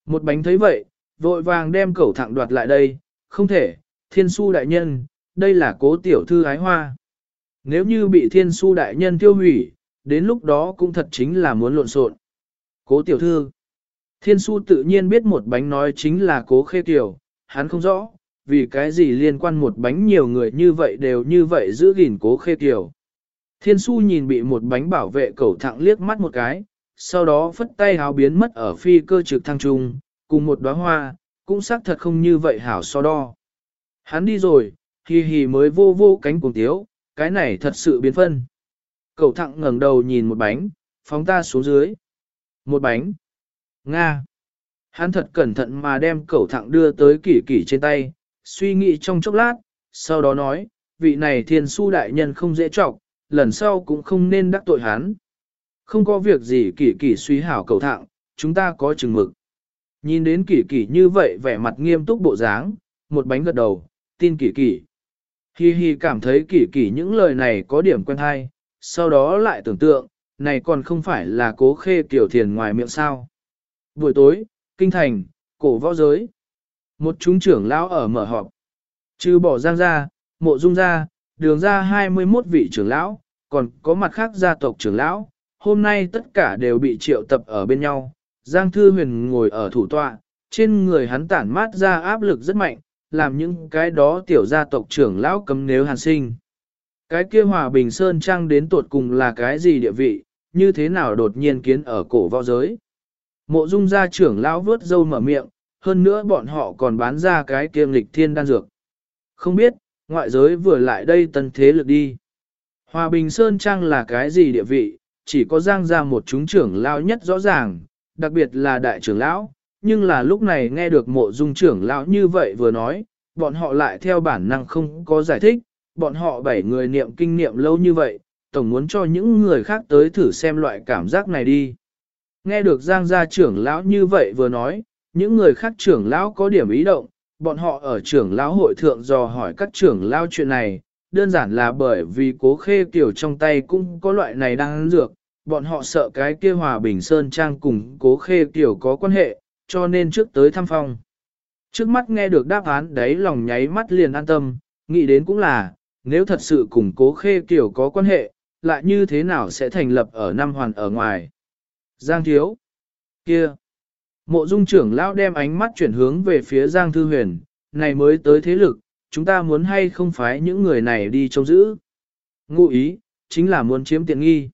Một bánh thấy vậy, vội vàng đem cẩu thẳng đoạt lại đây, không thể, thiên su đại nhân, đây là cố tiểu thư ái hoa. Nếu như bị thiên su đại nhân tiêu hủy, đến lúc đó cũng thật chính là muốn lộn xộn. Cố tiểu thư, thiên su tự nhiên biết một bánh nói chính là cố khê tiểu, hắn không rõ, vì cái gì liên quan một bánh nhiều người như vậy đều như vậy giữ gìn cố khê tiểu. Thiên su nhìn bị một bánh bảo vệ cẩu thẳng liếc mắt một cái, sau đó phất tay háo biến mất ở phi cơ trực thăng trung, cùng một đóa hoa, cũng xác thật không như vậy hảo so đo. Hắn đi rồi, hì hì mới vô vô cánh cuồng tiếu, cái này thật sự biến phân. Cậu thẳng ngẩng đầu nhìn một bánh, phóng ta xuống dưới. Một bánh. Nga. Hắn thật cẩn thận mà đem cậu thẳng đưa tới kỷ kỷ trên tay, suy nghĩ trong chốc lát, sau đó nói, vị này thiên su đại nhân không dễ trọng, lần sau cũng không nên đắc tội hắn. Không có việc gì kỳ kỳ suy hảo cầu thạng, chúng ta có chừng mực. Nhìn đến kỳ kỳ như vậy vẻ mặt nghiêm túc bộ dáng, một bánh gật đầu, tin kỳ kỳ. Hi hi cảm thấy kỳ kỳ những lời này có điểm quen hay, sau đó lại tưởng tượng, này còn không phải là cố khê tiểu thiền ngoài miệng sao. Buổi tối, kinh thành, cổ võ giới. Một chúng trưởng lão ở mở họp. Trừ bỏ giang ra, mộ dung ra, đường ra 21 vị trưởng lão, còn có mặt khác gia tộc trưởng lão. Hôm nay tất cả đều bị triệu tập ở bên nhau. Giang Thư Huyền ngồi ở thủ tọa, trên người hắn tản mát ra áp lực rất mạnh, làm những cái đó tiểu gia tộc trưởng lão cấm nếu hàn sinh. Cái kia hòa bình sơn trang đến tuột cùng là cái gì địa vị, như thế nào đột nhiên kiến ở cổ võ giới. Mộ dung gia trưởng lão vớt dâu mở miệng, hơn nữa bọn họ còn bán ra cái kiêm lịch thiên đan dược. Không biết, ngoại giới vừa lại đây tân thế lực đi. Hòa bình sơn trang là cái gì địa vị, chỉ có giang ra một chúng trưởng lão nhất rõ ràng, đặc biệt là đại trưởng lão, nhưng là lúc này nghe được mộ dung trưởng lão như vậy vừa nói, bọn họ lại theo bản năng không có giải thích, bọn họ bảy người niệm kinh niệm lâu như vậy, tổng muốn cho những người khác tới thử xem loại cảm giác này đi. Nghe được Giang gia trưởng lão như vậy vừa nói, những người khác trưởng lão có điểm ý động, bọn họ ở trưởng lão hội thượng dò hỏi các trưởng lão chuyện này, đơn giản là bởi vì cố khê kiểu trong tay cũng có loại này đang dược, bọn họ sợ cái kia hòa bình sơn trang cùng cố khê kiểu có quan hệ, cho nên trước tới thăm phong. Trước mắt nghe được đáp án đấy lòng nháy mắt liền an tâm, nghĩ đến cũng là, nếu thật sự cùng cố khê kiểu có quan hệ, lại như thế nào sẽ thành lập ở Nam Hoàn ở ngoài. Giang Thiếu. Kia. Mộ dung trưởng lão đem ánh mắt chuyển hướng về phía Giang Thư Huyền, này mới tới thế lực, chúng ta muốn hay không phái những người này đi trông giữ. Ngụ ý, chính là muốn chiếm tiện nghi.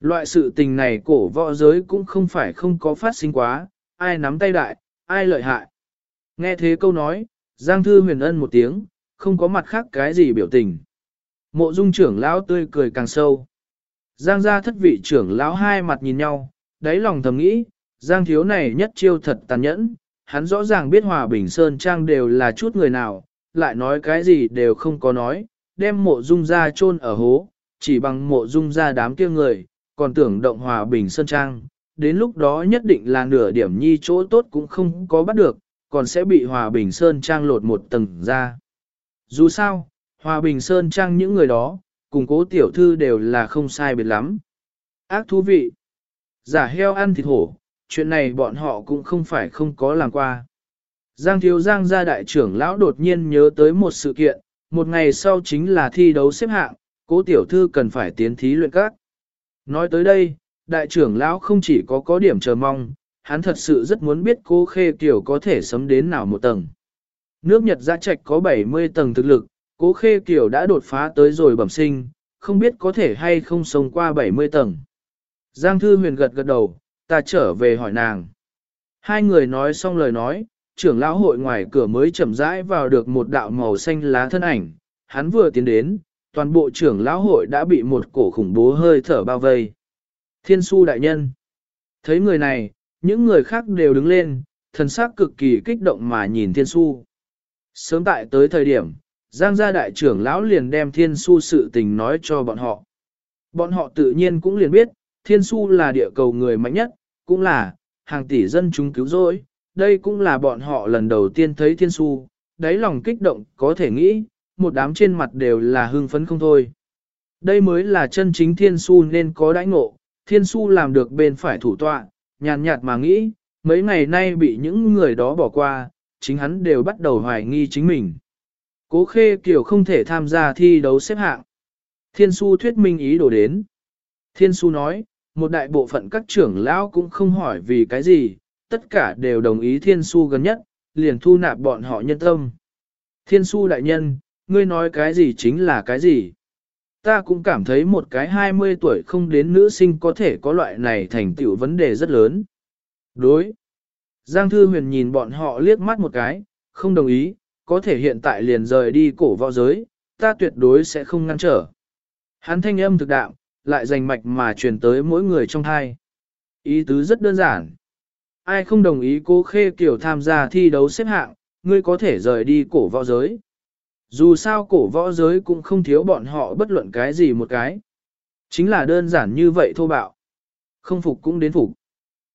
Loại sự tình này cổ võ giới cũng không phải không có phát sinh quá, ai nắm tay đại, ai lợi hại. Nghe thế câu nói, Giang Thư huyền ân một tiếng, không có mặt khác cái gì biểu tình. Mộ dung trưởng lão tươi cười càng sâu. Giang gia thất vị trưởng lão hai mặt nhìn nhau, đáy lòng thầm nghĩ, Giang thiếu này nhất chiêu thật tàn nhẫn, hắn rõ ràng biết hòa bình sơn trang đều là chút người nào, lại nói cái gì đều không có nói, đem mộ dung ra chôn ở hố, chỉ bằng mộ dung ra đám kia người, còn tưởng động hòa bình sơn trang, đến lúc đó nhất định là nửa điểm nhi chỗ tốt cũng không có bắt được, còn sẽ bị hòa bình sơn trang lột một tầng ra. Dù sao, hòa bình sơn trang những người đó, cùng cố tiểu thư đều là không sai biệt lắm. Ác thú vị. Giả heo ăn thịt hổ, chuyện này bọn họ cũng không phải không có làm qua. Giang thiếu giang gia đại trưởng lão đột nhiên nhớ tới một sự kiện, một ngày sau chính là thi đấu xếp hạng, cố tiểu thư cần phải tiến thí luyện các. Nói tới đây, đại trưởng lão không chỉ có có điểm chờ mong, hắn thật sự rất muốn biết cô khê kiểu có thể sấm đến nào một tầng. Nước Nhật giã trạch có 70 tầng thực lực, cố khê kiểu đã đột phá tới rồi bẩm sinh, không biết có thể hay không sống qua 70 tầng. Giang Thư Huyền gật gật đầu, ta trở về hỏi nàng. Hai người nói xong lời nói, trưởng lão hội ngoài cửa mới chậm rãi vào được một đạo màu xanh lá thân ảnh, hắn vừa tiến đến, toàn bộ trưởng lão hội đã bị một cổ khủng bố hơi thở bao vây. Thiên su đại nhân. Thấy người này, những người khác đều đứng lên, thần sắc cực kỳ kích động mà nhìn thiên su. Sớm tại tới thời điểm, Giang gia đại trưởng lão liền đem thiên su sự tình nói cho bọn họ. Bọn họ tự nhiên cũng liền biết, thiên su là địa cầu người mạnh nhất, cũng là, hàng tỷ dân chúng cứu rỗi, đây cũng là bọn họ lần đầu tiên thấy thiên su, đáy lòng kích động có thể nghĩ, một đám trên mặt đều là hưng phấn không thôi. Đây mới là chân chính thiên su nên có đãi ngộ, thiên su làm được bên phải thủ tọa, nhàn nhạt mà nghĩ, mấy ngày nay bị những người đó bỏ qua, chính hắn đều bắt đầu hoài nghi chính mình. Cố khê kiểu không thể tham gia thi đấu xếp hạng. Thiên su thuyết minh ý đồ đến. Thiên su nói, một đại bộ phận các trưởng lão cũng không hỏi vì cái gì, tất cả đều đồng ý thiên su gần nhất, liền thu nạp bọn họ nhân tâm. Thiên su đại nhân, ngươi nói cái gì chính là cái gì. Ta cũng cảm thấy một cái 20 tuổi không đến nữ sinh có thể có loại này thành tựu vấn đề rất lớn. Đối. Giang Thư Huyền nhìn bọn họ liếc mắt một cái, không đồng ý, có thể hiện tại liền rời đi cổ võ giới, ta tuyệt đối sẽ không ngăn trở. Hắn thanh âm thực đạo, lại dành mạch mà truyền tới mỗi người trong hai. Ý tứ rất đơn giản. Ai không đồng ý cố khê kiểu tham gia thi đấu xếp hạng, ngươi có thể rời đi cổ võ giới. Dù sao cổ võ giới cũng không thiếu bọn họ bất luận cái gì một cái. Chính là đơn giản như vậy thô bạo. Không phục cũng đến phục.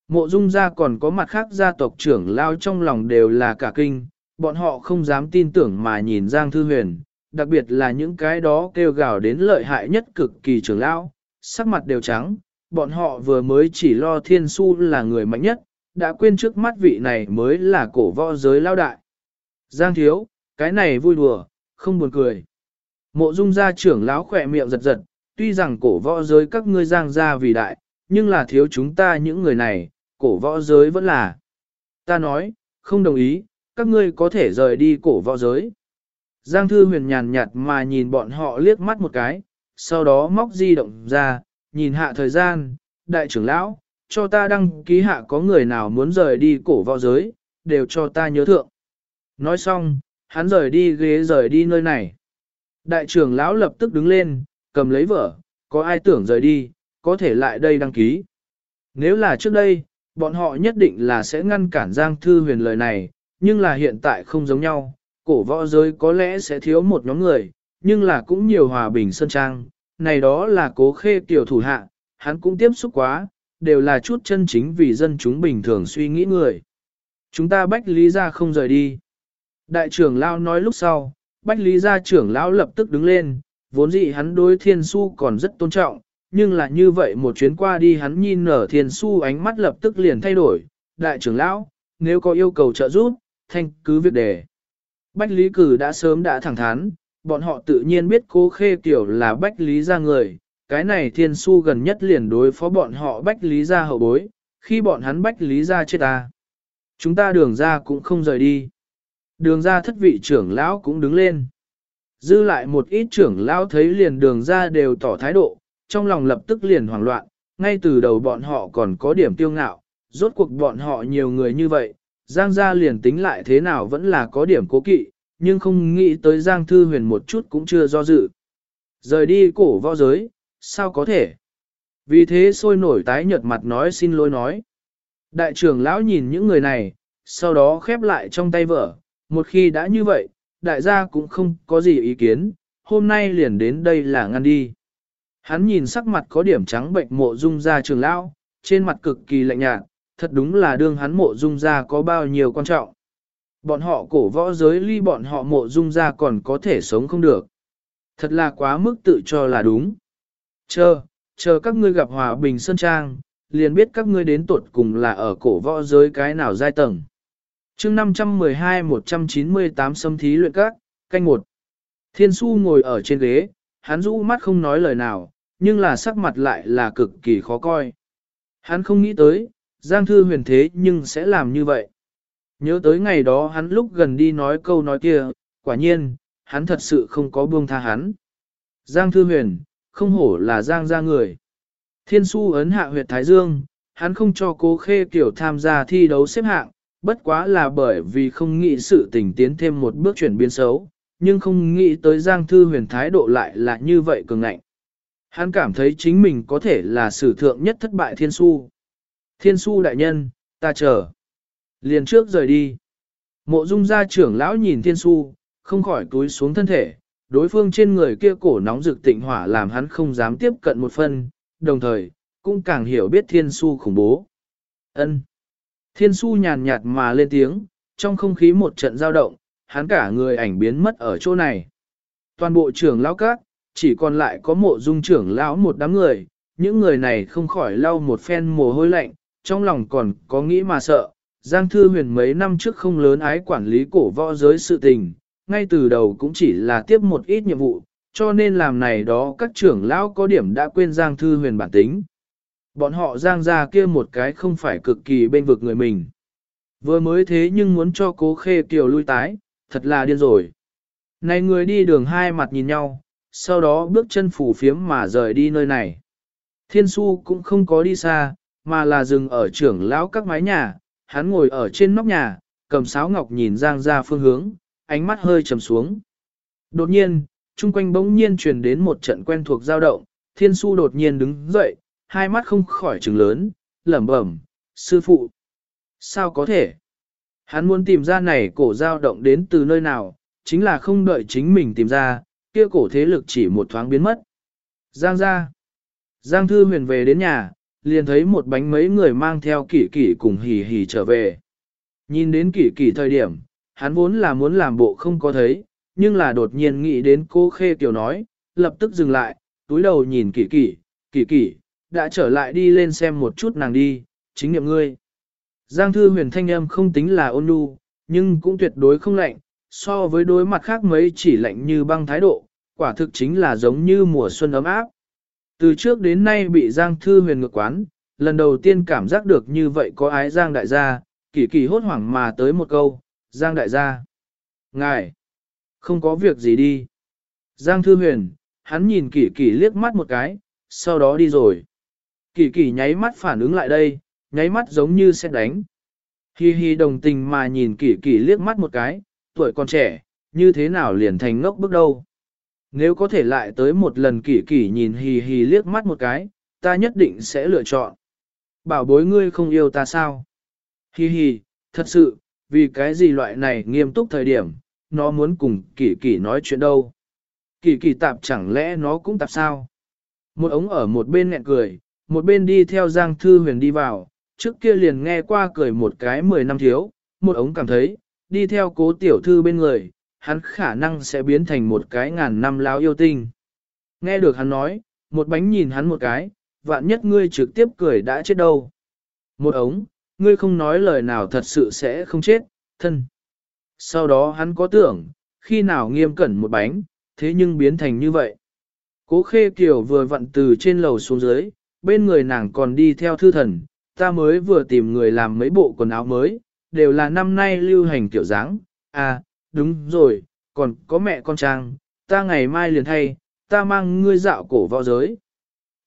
Mộ dung gia còn có mặt khác gia tộc trưởng lao trong lòng đều là cả kinh, bọn họ không dám tin tưởng mà nhìn Giang Thư Huyền, đặc biệt là những cái đó kêu gào đến lợi hại nhất cực kỳ trưởng lão sắc mặt đều trắng, bọn họ vừa mới chỉ lo thiên su là người mạnh nhất, đã quên trước mắt vị này mới là cổ võ giới lao đại. Giang thiếu, cái này vui đùa, không buồn cười. Mộ dung gia trưởng lão khỏe miệng giật giật, tuy rằng cổ võ giới các ngươi giang gia vì đại, nhưng là thiếu chúng ta những người này, cổ võ giới vẫn là. Ta nói, không đồng ý, các ngươi có thể rời đi cổ võ giới. Giang thư huyền nhàn nhạt mà nhìn bọn họ liếc mắt một cái, sau đó móc di động ra, nhìn hạ thời gian, đại trưởng lão, cho ta đăng ký hạ có người nào muốn rời đi cổ võ giới, đều cho ta nhớ thượng. Nói xong, hắn rời đi ghế rời đi nơi này. Đại trưởng lão lập tức đứng lên, cầm lấy vở, có ai tưởng rời đi, có thể lại đây đăng ký. Nếu là trước đây, bọn họ nhất định là sẽ ngăn cản Giang Thư Huyền lời này, nhưng là hiện tại không giống nhau, cổ võ giới có lẽ sẽ thiếu một nhóm người, nhưng là cũng nhiều hòa bình sơn trang, này đó là cố khê tiểu thủ hạ, hắn cũng tiếp xúc quá, đều là chút chân chính vì dân chúng bình thường suy nghĩ người. Chúng ta bách lý ra không rời đi. Đại trưởng lão nói lúc sau, bách lý gia trưởng lão lập tức đứng lên, vốn dĩ hắn đối thiên su còn rất tôn trọng, nhưng là như vậy một chuyến qua đi hắn nhìn nở thiên su ánh mắt lập tức liền thay đổi. Đại trưởng lão, nếu có yêu cầu trợ giúp, thanh cứ việc đề. Bách Lý Cử đã sớm đã thẳng thắn, bọn họ tự nhiên biết cố khê tiểu là Bách Lý gia người, cái này thiên su gần nhất liền đối phó bọn họ Bách Lý gia hậu bối, khi bọn hắn Bách Lý gia chết ta. Chúng ta đường ra cũng không rời đi. Đường ra thất vị trưởng lão cũng đứng lên. Dư lại một ít trưởng lão thấy liền đường ra đều tỏ thái độ, trong lòng lập tức liền hoảng loạn, ngay từ đầu bọn họ còn có điểm tiêu ngạo, rốt cuộc bọn họ nhiều người như vậy, Giang gia liền tính lại thế nào vẫn là có điểm cố kỵ, nhưng không nghĩ tới Giang Thư Huyền một chút cũng chưa do dự. Rời đi cổ võ giới, sao có thể? Vì thế sôi nổi tái nhợt mặt nói xin lỗi nói. Đại trưởng lão nhìn những người này, sau đó khép lại trong tay vợ, một khi đã như vậy, đại gia cũng không có gì ý kiến, hôm nay liền đến đây là ngăn đi. Hắn nhìn sắc mặt có điểm trắng bệnh mộ dung ra trường lão, trên mặt cực kỳ lạnh nhạt, thật đúng là đương hắn mộ dung ra có bao nhiêu quan trọng. Bọn họ cổ võ giới ly bọn họ mộ dung ra còn có thể sống không được. Thật là quá mức tự cho là đúng. Chờ, chờ các ngươi gặp hòa bình sơn trang, liền biết các ngươi đến tuột cùng là ở cổ võ giới cái nào giai tầng. chương 512-198 xâm thí luyện các, canh một. Thiên su ngồi ở trên ghế, hắn rũ mắt không nói lời nào, nhưng là sắc mặt lại là cực kỳ khó coi. Hắn không nghĩ tới, Giang Thư huyền thế nhưng sẽ làm như vậy. Nhớ tới ngày đó hắn lúc gần đi nói câu nói kia, quả nhiên, hắn thật sự không có buông tha hắn. Giang Thư huyền, không hổ là Giang ra người. Thiên su ấn hạ huyệt Thái Dương, hắn không cho cố khê kiểu tham gia thi đấu xếp hạng, bất quá là bởi vì không nghĩ sự tình tiến thêm một bước chuyển biến xấu, nhưng không nghĩ tới Giang Thư huyền thái độ lại là như vậy cường ngạnh. Hắn cảm thấy chính mình có thể là sử thượng nhất thất bại thiên su. Thiên su đại nhân, ta chờ. Liền trước rời đi. Mộ dung gia trưởng lão nhìn thiên su, không khỏi túi xuống thân thể, đối phương trên người kia cổ nóng rực tịnh hỏa làm hắn không dám tiếp cận một phân, đồng thời, cũng càng hiểu biết thiên su khủng bố. ân Thiên su nhàn nhạt mà lên tiếng, trong không khí một trận giao động, hắn cả người ảnh biến mất ở chỗ này. Toàn bộ trưởng lão các, chỉ còn lại có mộ dung trưởng lão một đám người, những người này không khỏi lau một phen mồ hôi lạnh, trong lòng còn có nghĩ mà sợ. Giang Thư Huyền mấy năm trước không lớn ái quản lý cổ võ giới sự tình, ngay từ đầu cũng chỉ là tiếp một ít nhiệm vụ, cho nên làm này đó các trưởng lão có điểm đã quên Giang Thư Huyền bản tính. Bọn họ Giang ra kia một cái không phải cực kỳ bên vực người mình. Vừa mới thế nhưng muốn cho cố khê kiều lui tái, thật là điên rồi. Này người đi đường hai mặt nhìn nhau, sau đó bước chân phủ phiếm mà rời đi nơi này. Thiên su cũng không có đi xa, mà là dừng ở trưởng lão các mái nhà, hắn ngồi ở trên nóc nhà, cầm sáo ngọc nhìn Giang ra phương hướng, ánh mắt hơi trầm xuống. Đột nhiên, chung quanh bỗng nhiên truyền đến một trận quen thuộc dao động, thiên su đột nhiên đứng dậy, hai mắt không khỏi trừng lớn, lẩm bẩm, sư phụ. Sao có thể? Hắn muốn tìm ra này cổ dao động đến từ nơi nào, chính là không đợi chính mình tìm ra, kia cổ thế lực chỉ một thoáng biến mất. Giang ra. Giang thư huyền về đến nhà, liền thấy một bánh mấy người mang theo kỷ kỷ cùng hì hì trở về. Nhìn đến kỷ kỷ thời điểm, hắn vốn là muốn làm bộ không có thấy, nhưng là đột nhiên nghĩ đến cô khê tiểu nói, lập tức dừng lại, túi đầu nhìn kỷ kỷ, kỷ kỷ, đã trở lại đi lên xem một chút nàng đi, chính nghiệm ngươi. Giang thư huyền thanh âm không tính là ôn nhu, nhưng cũng tuyệt đối không lạnh, so với đối mặt khác mấy chỉ lạnh như băng thái độ, quả thực chính là giống như mùa xuân ấm áp. Từ trước đến nay bị Giang thư huyền ngược quán, lần đầu tiên cảm giác được như vậy có ái Giang đại gia, kỳ kỳ hốt hoảng mà tới một câu, Giang đại gia. Ngài, không có việc gì đi. Giang thư huyền, hắn nhìn kỳ kỳ liếc mắt một cái, sau đó đi rồi. Kỳ kỳ nháy mắt phản ứng lại đây, nháy mắt giống như sẽ đánh. Hi hi đồng tình mà nhìn kỳ kỳ liếc mắt một cái, tuổi còn trẻ, như thế nào liền thành ngốc bước đâu. Nếu có thể lại tới một lần kỷ kỷ nhìn hì hì liếc mắt một cái, ta nhất định sẽ lựa chọn. Bảo bối ngươi không yêu ta sao? Hì hì, thật sự, vì cái gì loại này nghiêm túc thời điểm, nó muốn cùng kỷ kỷ nói chuyện đâu. Kỷ kỷ tạp chẳng lẽ nó cũng tạp sao? Một ống ở một bên nghẹn cười, một bên đi theo Giang Thư Huyền đi vào, trước kia liền nghe qua cười một cái mười năm thiếu, một ống cảm thấy, đi theo cố tiểu thư bên người, hắn khả năng sẽ biến thành một cái ngàn năm láo yêu tinh. Nghe được hắn nói, một bánh nhìn hắn một cái, vạn nhất ngươi trực tiếp cười đã chết đâu. Một ống, ngươi không nói lời nào thật sự sẽ không chết, thân. Sau đó hắn có tưởng, khi nào nghiêm cẩn một bánh, thế nhưng biến thành như vậy. Cố khê kiểu vừa vặn từ trên lầu xuống dưới, bên người nàng còn đi theo thư thần, ta mới vừa tìm người làm mấy bộ quần áo mới, đều là năm nay lưu hành kiểu dáng. À, đúng rồi, còn có mẹ con trang, ta ngày mai liền thay, ta mang ngươi dạo cổ vào giới.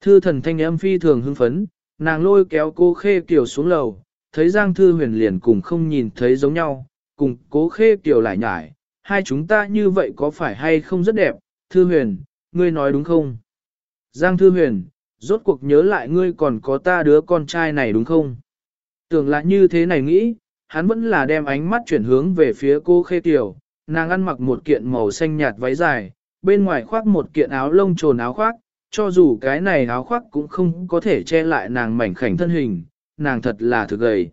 Thư thần thanh âm phi thường hưng phấn, nàng lôi kéo cô khê kiểu xuống lầu, thấy Giang Thư huyền liền cùng không nhìn thấy giống nhau, cùng cố khê kiểu lại nhải, hai chúng ta như vậy có phải hay không rất đẹp, Thư huyền, ngươi nói đúng không? Giang Thư huyền, rốt cuộc nhớ lại ngươi còn có ta đứa con trai này đúng không? Tưởng là như thế này nghĩ, hắn vẫn là đem ánh mắt chuyển hướng về phía cô khê tiểu, nàng ăn mặc một kiện màu xanh nhạt váy dài, bên ngoài khoác một kiện áo lông trồn áo khoác, cho dù cái này áo khoác cũng không có thể che lại nàng mảnh khảnh thân hình, nàng thật là thực gầy.